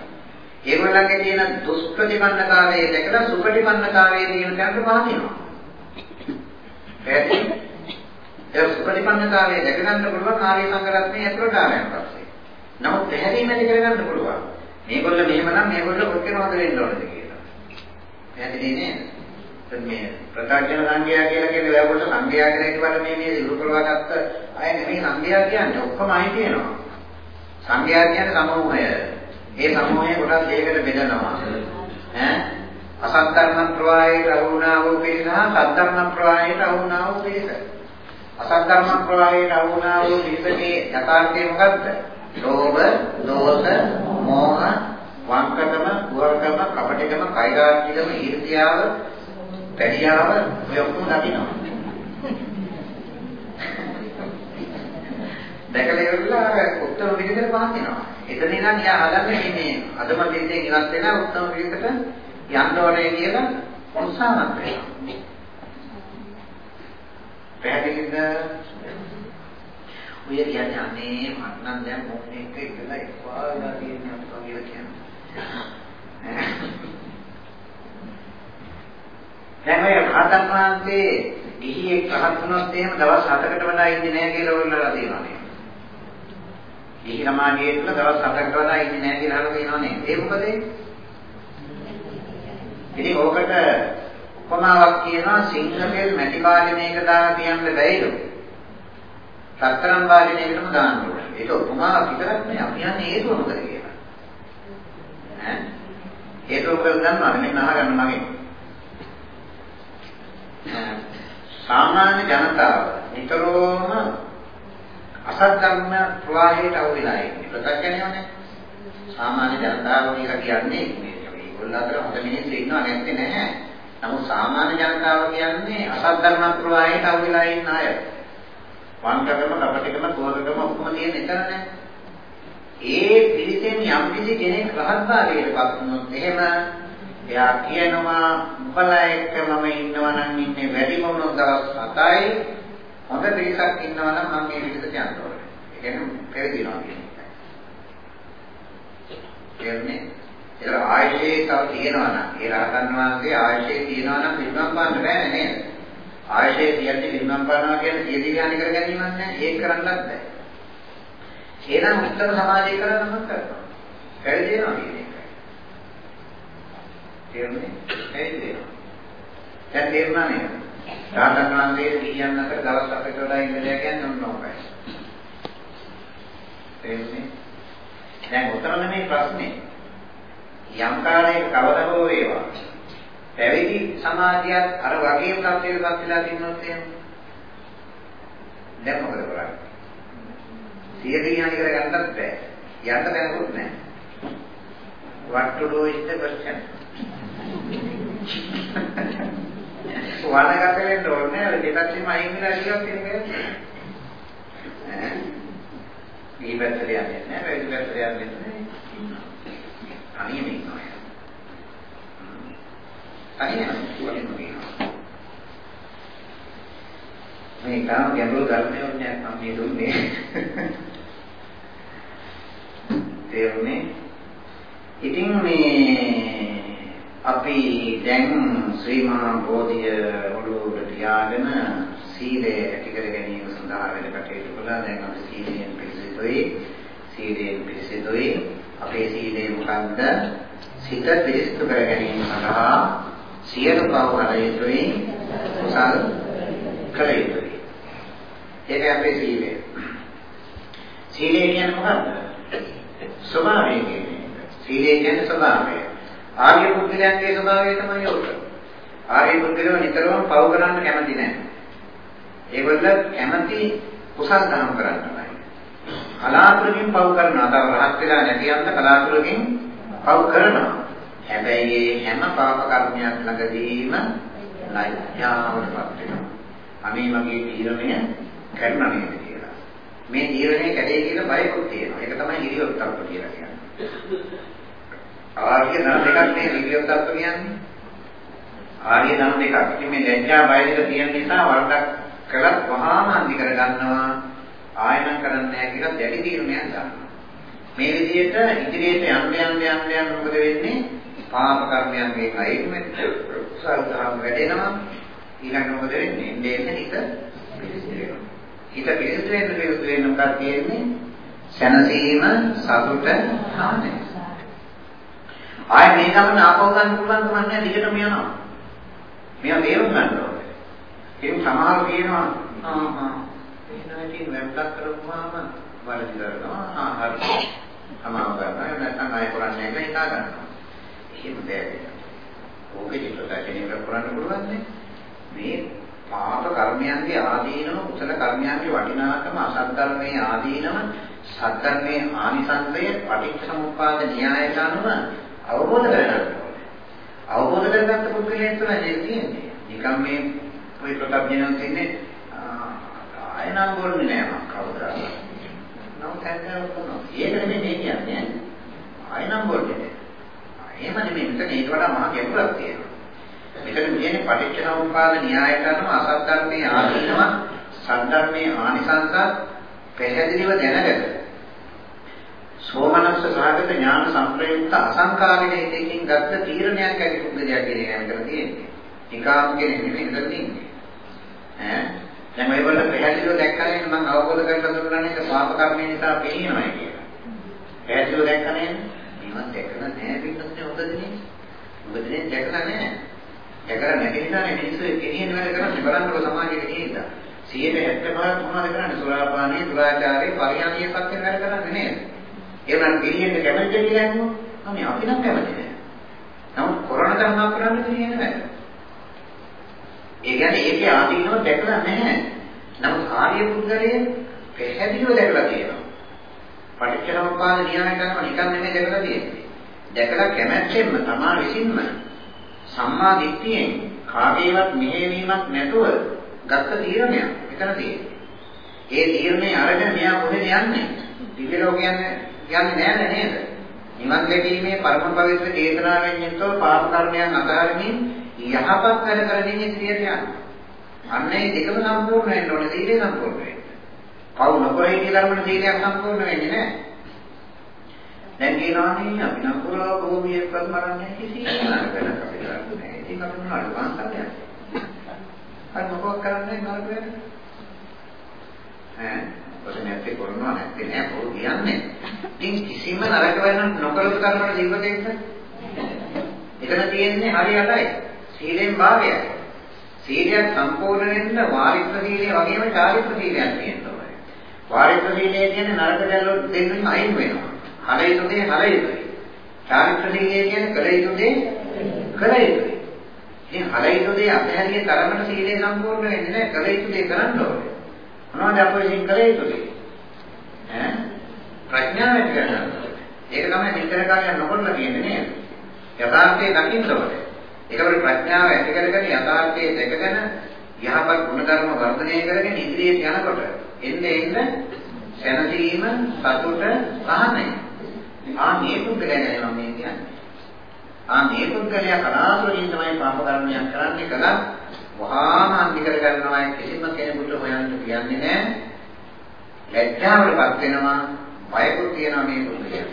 ඒගොල්ලන්ගේ තියෙන දුෂ්ප්‍රතිපන්නතාවයේ දැකලා සුපටිපන්නතාවයේ තියෙන තැනට පහදිනවා. පැහැදිලි? ඒ සුපටිපන්නතාවයේ දැක ගන්න පුළුවන් ආර්ය සංගරත්නයේ ඇතුළට ආවයන් පස්සේ. නමුත් පැහැදිලිම ඇති කරගන්න පුළුවන්. මේගොල්ල මෙහෙම නම් මේගොල්ල කොච්චරවද වෙන්න ඕනද කියලා. පැහැදිලි නේද? මේ ප්‍රත්‍යක්ෂ සංගය කියලා කියන්නේ ඔයගොල්ලෝ සංගය කියලා කියවට මේ මේ ඉරු කරවාගත්ත අය නෙමෙයි සංගය කියන්නේ ඔක්කොම අයි තියෙනවා. සංගය කියන්නේ සමූහය. ඒ සමූහය කොටස් දෙකකට බෙදනවා. ඈ අසත් ධර්ම ප්‍රවාහයට අහුණා වූ පිරිස සහ සත් ධර්ම ප්‍රවාහයට අහුණා වූ පිරිස. අසත් ධර්ම ප්‍රවාහයට අහුණා වූ පිරිසගේ යථාර්ථය මොකද්ද? ලෝභ, දෝෂ, මෝහ, වංකකම, කුහකම, කපටිකම, කෛරාටිකම, ඊර්ෂ්‍යාව, පැඩියාව ඔය ඔක්කොම දකින්නවා. දැකලා ඉවරලා උත්තර පිළිදෙල පහදිනවා. එතන ඉඳන් යා හදන්නේ මේ අදම දෙයෙන් ඉවත් වෙන උත්තර පිළිදෙලට යන්න ඕනේ කියලා උත්සාහවත් වෙනවා. පැහැදිලිද? ඔය කියන්නේ අනේ මට නම් දැන් මොකද එක ඉඳලා එපා වෙලා තියෙනවා කියලා කියන්නේ. දැන් ඔය රහතන් වහන්සේ ගිහියෙක් රහත් වුණොත් එහෙම දවස් 7කට වඩා ඉන්නේ නැහැ කියලා ඔයගොල්ලෝ තියෙනවා නේද? ගිහි සමාජයේ තුල දවස් 7කට වඩා ඉන්නේ නැහැ කියලා අහලා තියෙනවා නේද? ඒ මොකද? ඉතින් ඕකට උපමාවක් කියනවා සිංහකෙල් මැටි බාලණයක දාලා තියන්න බැයිලු. සතරම් බාලණයකටම දාන්න ඕනේ. ඒක උපමාවක් විතරක් නෙවෙයි. අපි යන්නේ හේතුව මොකද කියලා. ඈ? හේතුව මොකද දන්නවද? මෙන්න අහගන්න මගෙන්. සාමාන්‍ය ජනතාව නිතරම අසත් ධර්ම ප්‍රවාහයට අවු වෙලා ඉන්නේ. ප්‍රත්‍යක්ෂණයනේ. සාමාන්‍ය ජනතාව කියලා කියන්නේ මේගොල්ලෝ අතර හොඳ මිනිස්සු ඉන්නව නැත්තේ නැහැ. නමුත් සාමාන්‍ය ජනතාව කියන්නේ අසත් ධර්ම ප්‍රවාහයට අවු වෙලා ඉන්න අය. වංකකම, කපටිකම, කෝරකම ඔක්කොම තියෙන එතරනේ. ඒ පිළිසෙන් යම් කිසි කෙනෙක් රහත් භාවයටපත් වුණොත් එහෙම එයා කියනවා උඹලා එක්ක මම ඉන්නවා නම් ඉන්නේ වැඩිම වුණොත් දවස් 7යි හොඳ පිරිසක් ඉන්නවා නම් මම මේ විදිහට යන්න ඕනේ. ඒ කියන්නේ පෙරදිනවා කියන එක. කියන්නේ ඒක ආයශේ තව තියෙනවා නම් ඒ රහතන් වහන්සේ ආයශේ තියෙනවා නම් පිළිගන්න බෑ නේද? ආයශේ කියන්නේ පිළිගන්න බනවා කියන්නේ සිය දිගානි කර ගැනීමක් නෑ. ඒක කරන්නත් බෑ. එහෙනම් උත්තර සමාජය කරන්න මොකද කරනවා? පෙරදිනවා කියන එක. තේරුණේ? පෙරදිනවා. දැන් තේරුණා නේද? රාතන් වහන්සේ කියන්න අතර දවස් අපිට වඩා ඉන්න දෙයක් කියන්නේ ඔන්න ඕකයි. තේරුණේ? දැන් උතර නෙමෙයි ප්‍රශ්නේ. යම් කාලයක කවදා හෝ වේවා. පැවිදි සමාජයත් අර වගේම තත්ත්වයකටපත් වෙලා තින්නොත් එහෙම. දැන් මොකද කරන්නේ? සියදී යන්නේ කර ගන්නත් බෑ. යන්න දැනුත් නැහැ. What to do is the question. වනගත වෙන්න ඕනේ අර දෙපැත්තෙම අයින් වෙලා ඉතිවත් වෙන එක. ඈ. මේ පැත්තට යන්නේ නැහැ, මේ පැත්තට යන්නේ නැහැ. තනියම ඉන්නවා. තනියම ඉන්නවා. මේ තාම ගැඹුරු ධර්මයක් නෑ මම මේ දුන්නේ. තේරුණේ? ඉතින් මේ අපි දැන් ශ්‍රී මහා බෝධිය ඔළුවට තියාගෙන සීලය ඇති කර ගැනීම සඳහා වැඩ කටයුතු කළා. දැන් අපි සීලයෙන් පිරිසිදුයි. සීලයෙන් පිරිසිදුයි. අපේ සීලය මොකක්ද? සිත පිරිසිදු කර ගැනීම සඳහා සියලු පව කළ යුතුයි. කුසල් කළ යුතුයි. ඒක අපේ සීලය. සීලය කියන්නේ මොකක්ද? ස්වභාවය කියන්නේ. සීලය කියන්නේ ස්වභාවය. ආර්ය පුද්ගලයන්ගේ ස්වභාවය තමයි ඒක. ආර්ය පුද්ගලයෝ නිතරම පව කරන්න කැමති නැහැ. ඒගොල්ල කැමති කුසල් දහම් කරන්නයි. කලාතුරකින් පව් කරනවා. තව රහත් වෙලා නැති යන්න කලාතුරකින් පව් කරනවා. හැබැයි හැම පාප කර්මයක් ළඟදීම ලැජ්ජාවටපත් වෙනවා. අනේ මගේ තීරණය කරන්න නේද කියලා. මේ තීරණය කැඩේ කියලා බයකුත් තියෙනවා. ඒක තමයි හිරියොත්ප්ප කියලා කියන්නේ. ආර්ය ධර්ම දෙකක් නේ හිරියොත්ප්ප කියන්නේ. ආර්ය ධර්ම දෙකක්. ඉතින් මේ ලැජ්ජා බය දෙක තියෙන නිසා වරදක් කළත් වහාම අන්ති කර ගන්නවා. ආයනම් කරන්නේ නැහැ කියලා දැඩි තීරණයක් ගන්නවා. මේ විදිහට ඉදිරියට යන්න යන්න යන්න යන්න මොකද වෙන්නේ? පාප කර්මයන්ගේ අයින් වෙන කුසල ධර්ම වැඩෙනවා. ඊළඟට මොකද වෙන්නේ? එන්නේ එන්නේ හිත පිළිසිදු වෙනවා. හිත පිළිසිදු වෙන පිළිසිදු වෙන මොකක්ද කියන්නේ? සැනසීම, සතුට, ආනන්දය. ආය මේ ගමන ආපහු ගන්න පුළුවන් කම නැහැ දිගටම යනවා. මේවා තේරුම් ගන්න ඕනේ. ඒක සමහර කියනවා ආ ආ එහෙනම් ඉතින් වැම්පක් කරපුවාම වලදි කරනවා ආ හරි. සමාව කරනවා නැත්නම් ආය කරන්නේ නැහැ හිතා ගන්නවා. එහෙම බෑ. ඕකේ චිත්තසක්ෂණය කරන්න පුළුවන් නේ. මේ පාප කර්මයන්ගේ ආදීනම කුසල කර්මයන්ගේ වටිනාකම අසද්ධර්මයේ ආදීනම සද්ධර්මයේ ආනිසංසය පටිච්චසමුප්පාද න්‍යායට අනුව අවබෝධ කරගන්න ඕනේ. අවබෝධ කරගත්ත පුද්ගලයන් තුළ තියෙන්නේ. නිකම් මේ ඔය ප්‍රත්‍යඥයන් තින්නේ ආයනම් බොන්නේ නෑ මම කවුරුද? නමුත් හැංගව කරනවා. ඒක නෙමෙයි කියන්නේ. ආයනම් බොන්නේ නෑ. එහෙම නෙමෙයි මෙතන ඊට වඩා මහා ගැඹුරක් තියෙනවා. මෙතන කියන්නේ පටිච්චසමුප්පාද න්‍යායට අනුව අසද්ධර්මයේ ආදීනව සද්ධර්මයේ ආනිසංස පැහැදිලිව දැනගත. සෝමනස්ස සාගත ඥාන සංප්‍රයුක්ත අසංකාරික හිතකින් ගත්ත තීරණයක් ඇති පුද්ගලයා කියන එක මෙතන තියෙන්නේ. නිකාම් කියන්නේ නෙමෙයි මෙතන තියෙන්නේ. ඈ දැන් මේවල පැහැදිලිව දැක්කනේ මම අවබෝධ කරගන්න දුන්නා නේද පාප කර්මය නිසා පේනවයි කියලා. පැහැදිලිව දැක්කනේ නිවන් දැකලා නැහැ පිටුත් ඔබදනේ. ඔබදනේ දැකලා නැහැ. දැකලා නැති නිසානේ මිනිස්සු ගෙනියන වැඩ කරන්නේ බලන්නකො සමාජයේ තියෙනවා. 175ක් මොනවද කරන්නේ? සුරාපානී, දුරාචාරේ, පරිහානිය පැත්තෙන් වැඩ කරන්නේ නේද? ඒවනම් ගෙනියන්න කැමතිද කියලා අහුවොත් අනේ අපි නම් කැමති නෑ. නමුත් කොරණ ධර්ම කරන්න ගෙනියන්න බෑ. ඒ කියන්නේ ඒකේ ආදීනව දැකලා නැහැ. නමුත් ආර්ය පුද්ගලයන් පැහැදිලිව දැකලා තියෙනවා. පටිච්චසමුප්පාද න්‍යාය කරනවා නිකන් නෙමෙයි දැකලා තියෙන්නේ. දැකලා කැමැත්තෙන්ම තමා විසින්ම සම්මා දිට්ඨියෙන් කාගේවත් මෙහෙවීමක් නැතුව ගත්ත තීරණයක් මෙතන තියෙන්නේ. ඒ තීරණේ අරගෙන මෙයා කොහෙද යන්නේ? දිව්‍ය ලෝක යන්නේ යන්නේ නැහැ නේද? නිවන් දැකීමේ පරම පවිත්‍ර චේතනාවෙන් යුක්තව පාප කර්මයන් අතහරින්න යහපත් වැඩ කරමින් ඉදිරියට යනවා. අන්න ඒ දෙකම සම්පූර්ණ වෙන්න ඕනේ සීලය සම්පූර්ණ වෙන්න. පව් නොකරයි කියලා නම් සීලයක් සම්පූර්ණ වෙන්නේ නැහැ. දැන් කියනවා නේ අපි නම් පුරා භූමියක්වත් මරන්නේ කිසිම නරකයක් අපි කරන්නේ. ඉතින් අපි මොනවද වංශයක්? අර මොකක් කරන්නේ නරක වෙන්නේ? ඈ ඔතන නැත්තේ කරනවා නැත්තේ නෑ පොල් කියන්නේ. ඉතින් කිසිම නරක වෙන නොකලුත් කරනකොට ජීවිතේක එතන තියෙන්නේ හරියටයි. සීලෙන් භාගයයි. සීලයක් සම්පූර්ණ වෙන්න වාරිත්‍ර සීලය වගේම චාරිත්‍ර සීලයක් තියෙනවා. වාරිත්‍ර සීලය කියන්නේ නරක දැල්ලොත් දෙන්නෙන් අයින් වෙනවා. හල යුතු දේ හල යුතුයි. චාරිත්‍ර සීලය කියන්නේ කළ යුතු දේ කළ යුතුයි. ඉතින් හල යුතු දේ අපහැරිය තරමට සීලය සම්පූර්ණ වෙන්නේ නැහැ. කළ යුතු දේ කරන්න ඕනේ. මොනවද අප විසින් කළ යුතුයි? ඈ ප්‍රඥාව ඇති කරගන්න. ඒක තමයි මෙතර කාලයක් නොකොල්ලා කියන්නේ නේද? යථාර්ථය දකින්න ඕනේ. ඒකවල ප්‍රඥාව ඇති කරගෙන යථාර්ථයේ දැකගෙන යහපත් ගුණධර්ම වර්ධනය කරගෙන ඉදිරියට යනකොට එන්නේ එන්න සැනසීම සතුට සහනය. ආ මේ පුද්ගලයන් මම මේ කියන්නේ. ආ මේ පුද්ගලයා කලාතුරකින් තමයි පාප කර්මයක් කරන්නේ කළා වහාම අන්ති කර ගන්නවා කිසිම කෙනෙකුට හොයන්න කියන්නේ නැහැ. ලැජ්ජාවටපත් වෙනවා බයකුත් තියෙනවා මේ පුද්ගලයාට.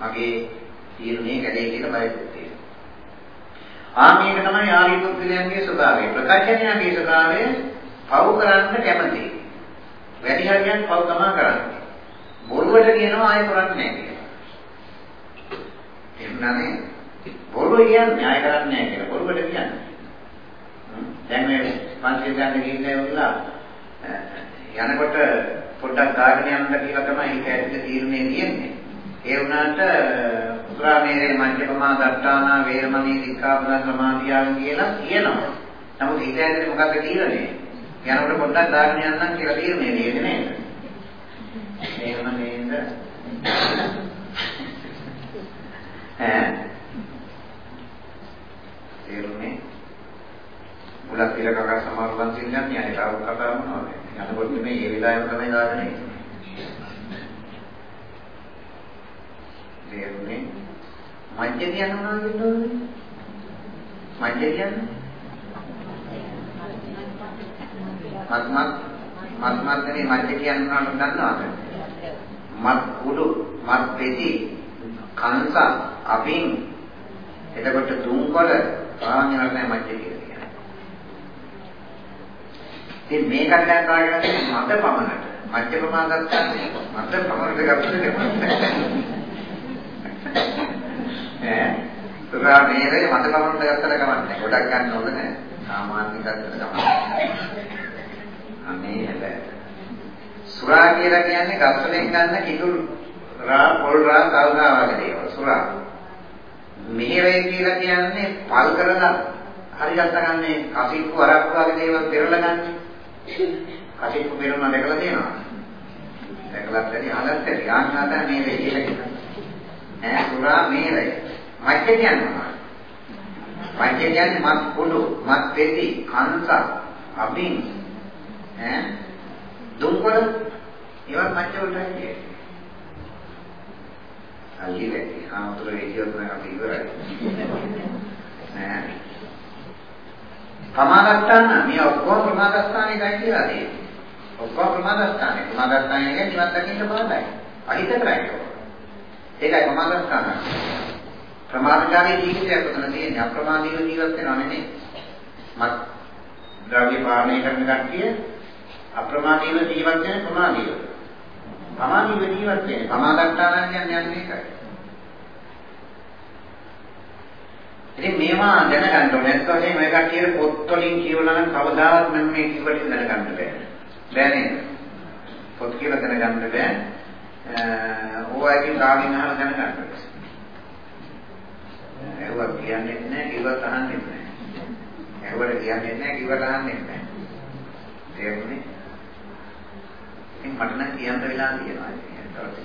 මගේ තීරණේ කැඩේ කියලා බයකුත් තියෙනවා. ආ මේක තමයි ආර්ය පුද්ගලයන්ගේ ස්වභාවය. ප්‍රකාශනයගේ ස්වභාවය පව් කරන්න කැමති. වැඩි හරියක් පව් තමා කරන්නේ. බොරුවට කියනවා ආයෙ කරන්නේ නැහැ කියලා. එහෙමනේ බොරුව කියන්නේ ආයෙ කරන්නේ නැහැ කියලා. බොරුවට කියන්නේ. දැන් මේ පන්සිල් ගන්න ගිහින් ඉවරලා යනකොට පොඩ්ඩක් ගාගෙන යන්න කියලා තමයි ඒක ඇතුලේ තීරණේ තියෙන්නේ. ඒ වුණාට සුරාමේරේ මඤ්ඤපමා දත්තානා වේරමණී සික්ඛාපදං සමාදියාවන් කියලා කියනවා. නමුත් හිත ඇතුලේ මොකක්ද තීරණේ? යනකොට පොඩ්ඩක් දාගෙන යන්නම් කියලා තීරණය දෙන්නේ නේද? එහෙම නේද? ඈ තේරුනේ? මුලක් කියලා කකා සමාරුවන් සිල්ලන්නේ අනේ තාම කතා මොනවද? යනකොට මේ ඒ වෙලාවෙම තමයි දාගෙන ඉන්නේ. තේරුනේ? මජ්ජ කියනවා කියන්නේ මජ්ජ කියන්නේ මත් මත් මත් මත් නෙමෙයි මජ්ජ කියනවා දන්නවද? මත් උඩු මත් පෙති කංශ අබින් එතකොට තුන්කොළ ආඥාවක් නැහැ මජ්ජ කියලා. ඉතින් මේකට ගන්නවා කියන්නේ මද පමණට. මජ්ජ ප්‍රමාදත් මද පමණට ගත්තොත් ඈ සුරා මේරේ මත කමන්න ගත්තට කමන්නේ. ගොඩක් ගන්න ඕන නෑ. සාමාන්‍ය ගත්තට කමන්නේ. අනේ හැබැයි. සුරා කියලා කියන්නේ ගස්වලින් ගන්න කිඳුල් රා පොල් රා තල් රා වගේ දේවල්. සුරා. මේරේ කියලා කියන්නේ පල් කරලා හරියට ගන්නේ කසිප්පු අරක්කු වගේ දේවල් පෙරලා ගන්න. කසිප්පු පෙරන දැකලා තියෙනවා. දැකලා ඇති අහලත් ඇති ආන්නාත මේරේ කියලා කියනවා. ඈ සුරා මේරේ මජ්ජ කියන්නේ මජ්ජ කියන්නේ මත් කුඩු, මත් පෙති, කංශ, අබින් ඈ දුම්කොළ ඒවත් මජ්ජ වලට කියන්නේ. අල්ලිලේ ආමතුරු විදියට නම් අපි ඉවරයි. ඈ ප්‍රමාදස්ථාන මේ ඔක්කොම ප්‍රමාදස්ථානේ කියලා තියෙන්නේ. ඔක්කොම ප්‍රමාදස්ථානේ. ප්‍රමාදස්ථානේ කියන්නේ නිවන් දකින්න බාධායි. අහිත කරන්නේ. ඒකයි ප්‍රමාදස්ථාන. ප්‍රමාදකාරී ජීවිතයක් උතන තියෙන්නේ අප්‍රමාදීව ජීවත් වෙනව නෙමෙයි. මත් ද්‍රව්‍ය පාලනය කරන කට්ටිය අප්‍රමාදීව ජීවත් වෙන ප්‍රමාදීව. ප්‍රමාදීව ජීවත් වෙන ප්‍රමාදස්ථාන කියන්නේ යන්නේ ඒකයි. ඉතින් මේවා දැනගන්න ඕනේ. නැත්නම් මේ කට්ටියට පොත් වලින් කියවලා නම් කවදාවත් මම මේ කිව්වට දැනගන්න බෑ. බෑ නේද? පොත් කියලා දැනගන්න බෑ. ඕවාකින් කාගෙන් අහලා දැනගන්න ඕනේ. ඒවා කියන්නේ නැහැ කිව්වත් අහන්නේ නැහැ. ඒවට කියන්නේ නැහැ කිව්වට අහන්නේ නැහැ. තේරුණේ? ඉතින් මට නම් කියන්න වෙලා තියෙනවා. ඒකට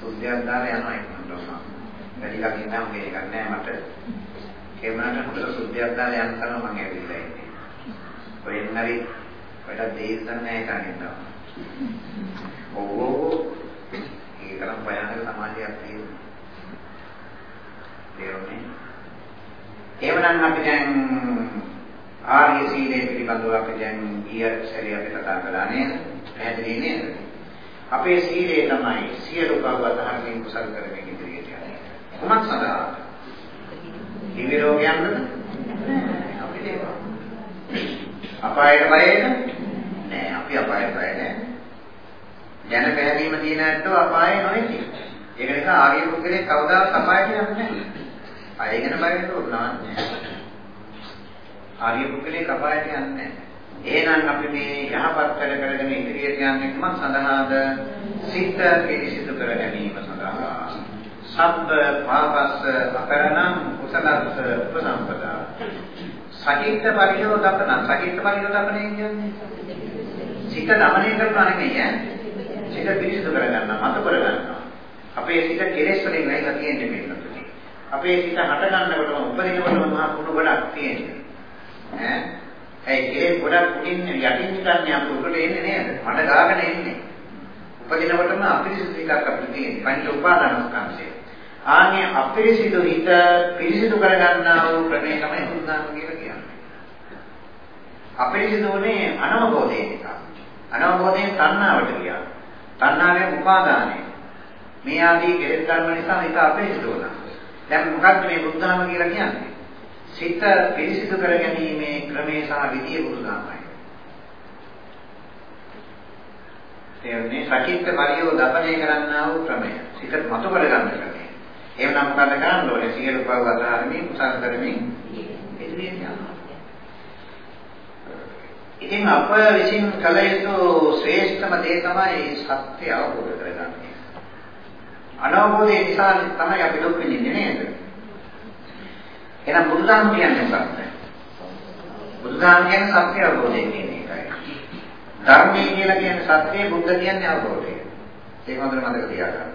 සුද්ධියක් දාලා යනවා ඒකම. වැඩි කකින් නම් මේක නෑ මට. කේමනට හොඳට සුද්ධියක් දාලා යන තරම මම ඇවිල්ලා ඉන්නේ. කොහෙන් හරි වැඩ දේශන නැහැ කන්නේ. ඕ ඒ තරම් භයානක සමාජයක් තියෙනවා. තේරුණේ? එහෙමනම් අපි දැන් ආර්ය සීලය පිළිබඳව අපි දැන් ඊය සැරේ අපි කතා කළා නේද? පැහැදිලි නේද? අපේ සීලය තමයි සියලු කවදාහකින් කුසල් කරගෙන ඉදිරියට යන්නේ. කොහොමද සදා? දිව්‍ය රෝගයන්ද? අපි දේවා. අපායට බයද? නෑ අපි අපායට බය නෑ. ජන පැහැදීම තියෙන ඇත්තෝ අපායේ නොවේ. ඒක නිසා ආර්ය පුද්ගලෙක් කවදාවත් අපායට යන්නේ නැහැ. අය ගැන බය වෙන්න ඕන නැහැ. ආර්ය පුද්ගලෙක් අපායට යන්නේ නැහැ. එහෙනම් අපි මේ යහපත් වැඩ කරගෙන ඉදිරියට යන්නේ කුමක් සඳහාද? සිත පිරිසිදු කර ගැනීම සඳහා. සබ්බ පාපස්ස අපරණං කුසලස්ස උපසම්පදා. සකිට පරියෝදපන සකිට පරියෝදපන කියන්නේ සිත දමනය කරනවා නෙමෙයි ඈ. සිත පිරිසිදු කරගන්නවා, මත කරගන්නවා. අපේ සිත කෙලෙස් වලින් නැහිලා තියෙන්නේ මේක. අපේ සිත හට ගන්නකොටම උපදිනකොටම මහා කුණු ගොඩක් තියෙනවා. ඈ ඒ කෙලෙස් ගොඩක් උඩින් යටින් නිකන්නේ අපු උඩට එන්නේ නේද? මඩ ගාගෙන එන්නේ. උපදිනකොටම අපිරිසිදු හිතක් අපිට තියෙන්නේ. පංච උපාදානස්කන්ධය. ආන්නේ අපිරිසිදු හිත පිරිසිදු කරගන්නා වූ ක්‍රමය තමයි බුද්ධාම කියලා කියන්නේ. අපිරිසිදුනේ අනවබෝධය නිසා. අනවබෝධයෙන් තණ්හාවට ගියා. තණ්හාවෙන් උපාදානය. මේ ආදී කෙලෙස් ධර්ම නිසා හිත අපිරිසිදු වුණා. දැන් මොකක්ද මේ බුද්ධාම කියලා කියන්නේ? සිත පිරිසිදු කර ගැනීමේ ක්‍රමේ සහ විදිය බුදුදාමයි. එන්නේ සකිට පරියෝ දපණය කරන්නා වූ ක්‍රමය. සිත මතු කර ගන්න ක්‍රමය. එහෙම නම් මොකද කරන්න ඕනේ? සියලු පව අදාරමින් කුසල් කරමින් ඉදිරියට යනවා. ඉතින් අප විසින් කළ යුතු ශ්‍රේෂ්ඨම දේ තමයි සත්‍ය අවබෝධ කරගන්න. අනවබෝධය නිසා තමයි අපි දුක් විඳින්නේ නේද? එහෙනම් බුදුදහම කියන්නේ මොකක්ද? බුදුදහම කියන්නේ සත්‍ය අවබෝධය කියන එකයි. ධර්මයේ කියලා කියන්නේ සත්‍යය බුද්ධ කියන්නේ අවබෝධය. ඒක හොඳට මතක තියාගන්න.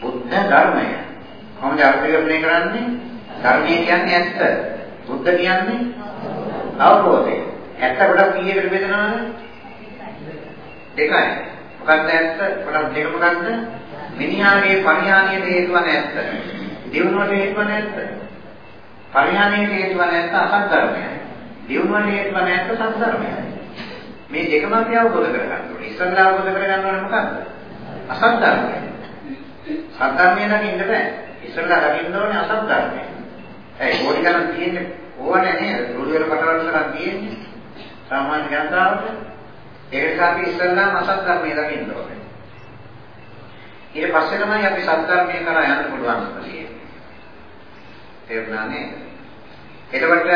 බුද්ධ ධර්මය. කොහොමද අර්ථකථනය කරන්නේ? ධර්මයේ කියන්නේ ඇත්ත. බුද්ධ කියන්නේ අවබෝධය. ඇත්ත කොටස් කීයකට බෙදනවද? දෙකයි. මොකක්ද ඇත්ත? කොටස් දෙක මොකක්ද? මිනිහාගේ පරිහානියට හේතු වන ඇත්ත. දිනුවට හේතු වන ඇත්ත. පරිහානියට හේතු වන ඇත්ත අසත්‍යර්මයයි. දිනුවට හේතු වන ඇත්ත සත්‍යර්මයයි. මේ දෙකම අපි අවබෝධ කරගන්න ඕනේ. ඉස්සල්ලා අවබෝධ කරගන්න ඕනේ මොකක්ද? අසත්‍යර්මය. සත්‍යර්මය දකින්න බෑ. ඉස්සල්ලා දකින්න ඕනේ අසත්‍යර්මය. ඒ ඕඩි ගණන් තියෙන්නේ ඕවනේ නේද? රුඩු වල කටවල් කරන් තියෙන්නේ. සාමාන්‍ය ජනතාවට ඒක නිසා අපි ඉස්සල්ලාම අසත්‍යර්මය දකින්න ඕනේ. ඊට පස්සේ තමයි අපි සත්‍යර්මය කරා යන්න පුළුවන් කියන්නේ. තේරුණා නේද? එතකොට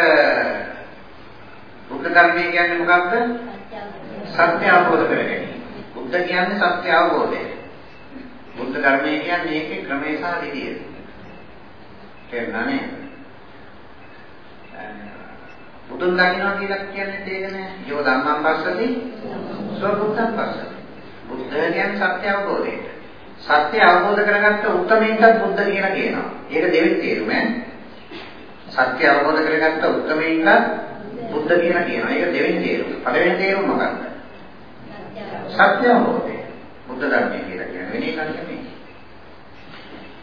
බුද්ධ ධර්මය කියන්නේ මොකක්ද? සත්‍ය අවබෝධ කර ගැනීම. බුද්ධ කියන්නේ සත්‍ය අවබෝධය. බුද්ධ ධර්මය කියන්නේ ඒකේ ක්‍රමය සහ විදිය. තේරුණා නේද? බුදුන් දකින්නවා කියලා කියන්නේ ඒක නෑ. යෝ ධම්මං පස්සති සෝ බුද්ධං පස්සති. බුද්ධ කියන්නේ සත්‍ය අවබෝධය. සත්‍ය අවබෝධ කරගත්ත උත්තරමින්ටත් බුද්ධ කියලා කියනවා. ඒක දෙවෙනි තේරුම ඈ. සත්‍ය අවබෝධ කරගත්ත උත්තරමින්ටත් බුද්ධ කියලා කියනවා. ඒක දෙවෙනි තේරුම. පළවෙනි තේරුම මොකක්ද? සත්‍ය අවබෝධය. බුද්ධ ධර්මය කියලා කියන්නේ වෙන එකක් නෙමෙයි.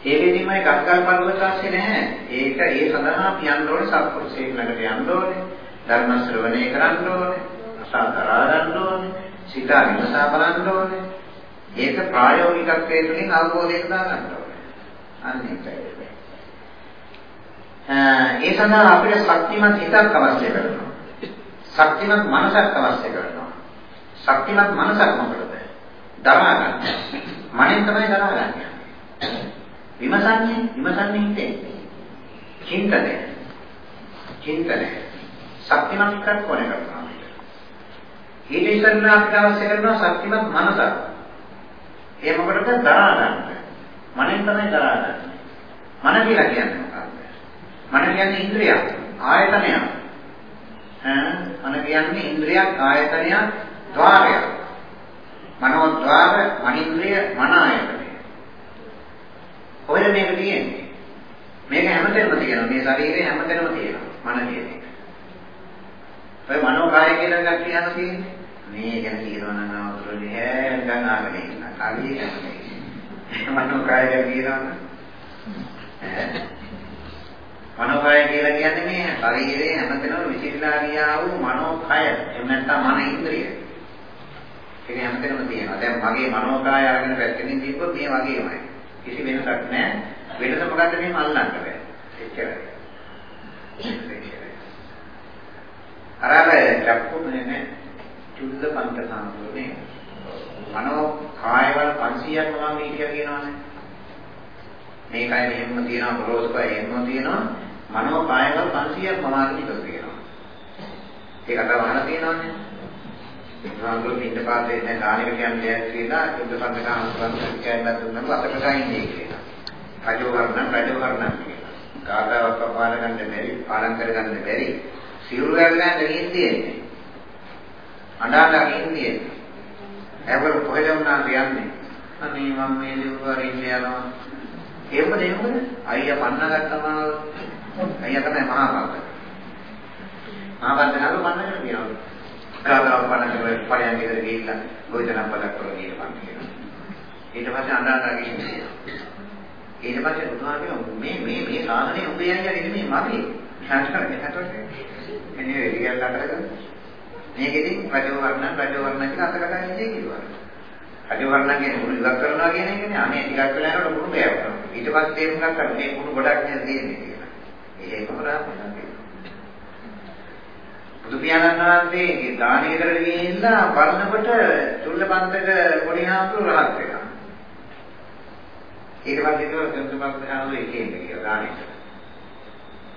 ඒකෙදිමයි කක්කල් පරිවර්තනය නැහැ. ඒක ඒ සඳහා පියන්න ඕනේ සත්පුරුෂයෙක් ළඟට යන්න ඕනේ. ධර්ම ශ්‍රවණය කරන්න ඕනේ. අසාතරා ගන්න ඕනේ. සිත විමසා බලන්න ඕනේ. ඒක ප්‍රායෝගිකත්වයේ තුලින් අවබෝධයට දාගන්න ඕනේ. අන්න ඒකයි. ඒ සඳහා අපිට ශක්තිමත් හිතක් අවශ්‍ය කරනවා. ශක්තිමත් මනසක් අවශ්‍ය කරනවා. ශක්තිමත් මනසක් මොකටද? දරා ගන්න. මනෙන් තමයි දරා ගන්න. විමසන්නේ විමසන්නේ හිතේ. චින්තනය. චින්තනය. ශක්තිමත් හිතක් ඕනේ කරනවා. ඊට ඉස්සෙල්ලා අපිට අවශ්‍ය කරනවා ශක්තිමත් මනසක්. ඒ මොකටද දරා ගන්න. මනෙන් තමයි දරා ගන්න. මන කියලා කියන්නේ මොකක්ද? මන කියන්නේ ඉන්ද්‍රියක්, ආයතනයක්. ඈ මන කියන්නේ ඉන්ද්‍රියක්, ආයතනයක්, ద్వාරයක්. මනෝද්වාර, මනින්ද්‍රිය, මන ආයතනය. ඔය මේක තියෙන්නේ. මේක හැමතැනම තියෙනවා. මේ ශරීරේ හැමතැනම තියෙනවා. මන කියන එක. ඔය මනෝකාය කියලා එකක් කියන්න තියෙන්නේ. මේ ගැන කියනවා නම් අවුරුදු හැම ගණනාගෙන ඉන්න. කලිය කියන්නේ. මනෝකාය කියනවා මනෝකාය කියලා කියන්නේ මේ ශරීරයේ හැමතැනම විසිරලා ගියා වූ මනෝකය. එහෙම නැත්නම් මන ඉන්ද්‍රිය. ඒක හැමතැනම තියෙනවා. දැන් මගේ මනෝකාය අරගෙන පැත්තකින් දීපොත් මේ වගේමයි. කිසි වෙනසක් නැහැ. වෙනස මොකද්ද මෙහෙම අල්ලන්න බෑ. එච්චරයි. අරබ චක්කුනේ නේ. චුල්ල පන්ත සාමුනේ. මනෝ කායවල 500ක් මම මේ කියලා කියනවානේ. මේ කය මෙහෙම තියෙනවා බරෝසුකය එහෙම තියෙනවා. මනෝ කායවල 500ක් මම ආදී කියනවා. ඒක අතව අහලා තියෙනවානේ. බුදුහාමුදුරුවෝ පිට පාතේ දැන් දානෙක කියන්නේ කියලා බුද්ධ පන්දක අනුසම්පන්න කියන්න දුන්නම අතකට ඉන්නේ කියලා. රජවර්ණ රජවර්ණ කියලා. කාදාවක් පාල ගන්න බැරි, පාලම් කර ගන්න බැරි. සිවුරු ගන්න නින්දියේ. අඬා නින්දියේ. ඒවල කොහෙද වුණා කියන්නේ? අනේ මම මේ දිවුවර ඉන්නේ යනවා. ඒකද ඒකද? අයියා පන්න ගත්තම අයියා තමයි මහා බාග. මහා බාග නළු පන්නගෙන කියනවා. කාදාව පණ කරලා පරයන් ගෙදර ගිහිල්ලා ගොවිතැනක් පදක් කරලා ගිහින් මම කියනවා. ඊට පස්සේ අඬා ගිහින් ඊට පස්සේ බුදුහාමෝ මේ මේ මේ සාධනේ ඔබේ අයියා නෙමෙයි මගේ. ශාස්ත්‍රය හතට එනේ රියල් අතරගෙන මේකෙදි රජවර්ණ රජවර්ණ කියලා අතකට ඉන්නේ කිව්වා. රජවර්ණගේ මුළු ඉවත් කරනවා කියන එකනේ අනේ ටිකක් වෙලා යනකොට මුළු බෑවනවා. ඊට පස්සේ තේරුම් ගත්තා මේ මුළු ගොඩක් නේද තියෙන්නේ කියලා. ඒකම රාපුණා. බුදු පියාණන් වහන්සේ දානයකට ගිහිල්ලා වර්ණකොට චුල්ලපන්තක පොඩි හාමුදුරු රහත් වෙනවා. ඊට පස්සේ ඒක චුල්ලපන්තක හාමුදුරු එකේ ඉන්න කියලා දානෙට.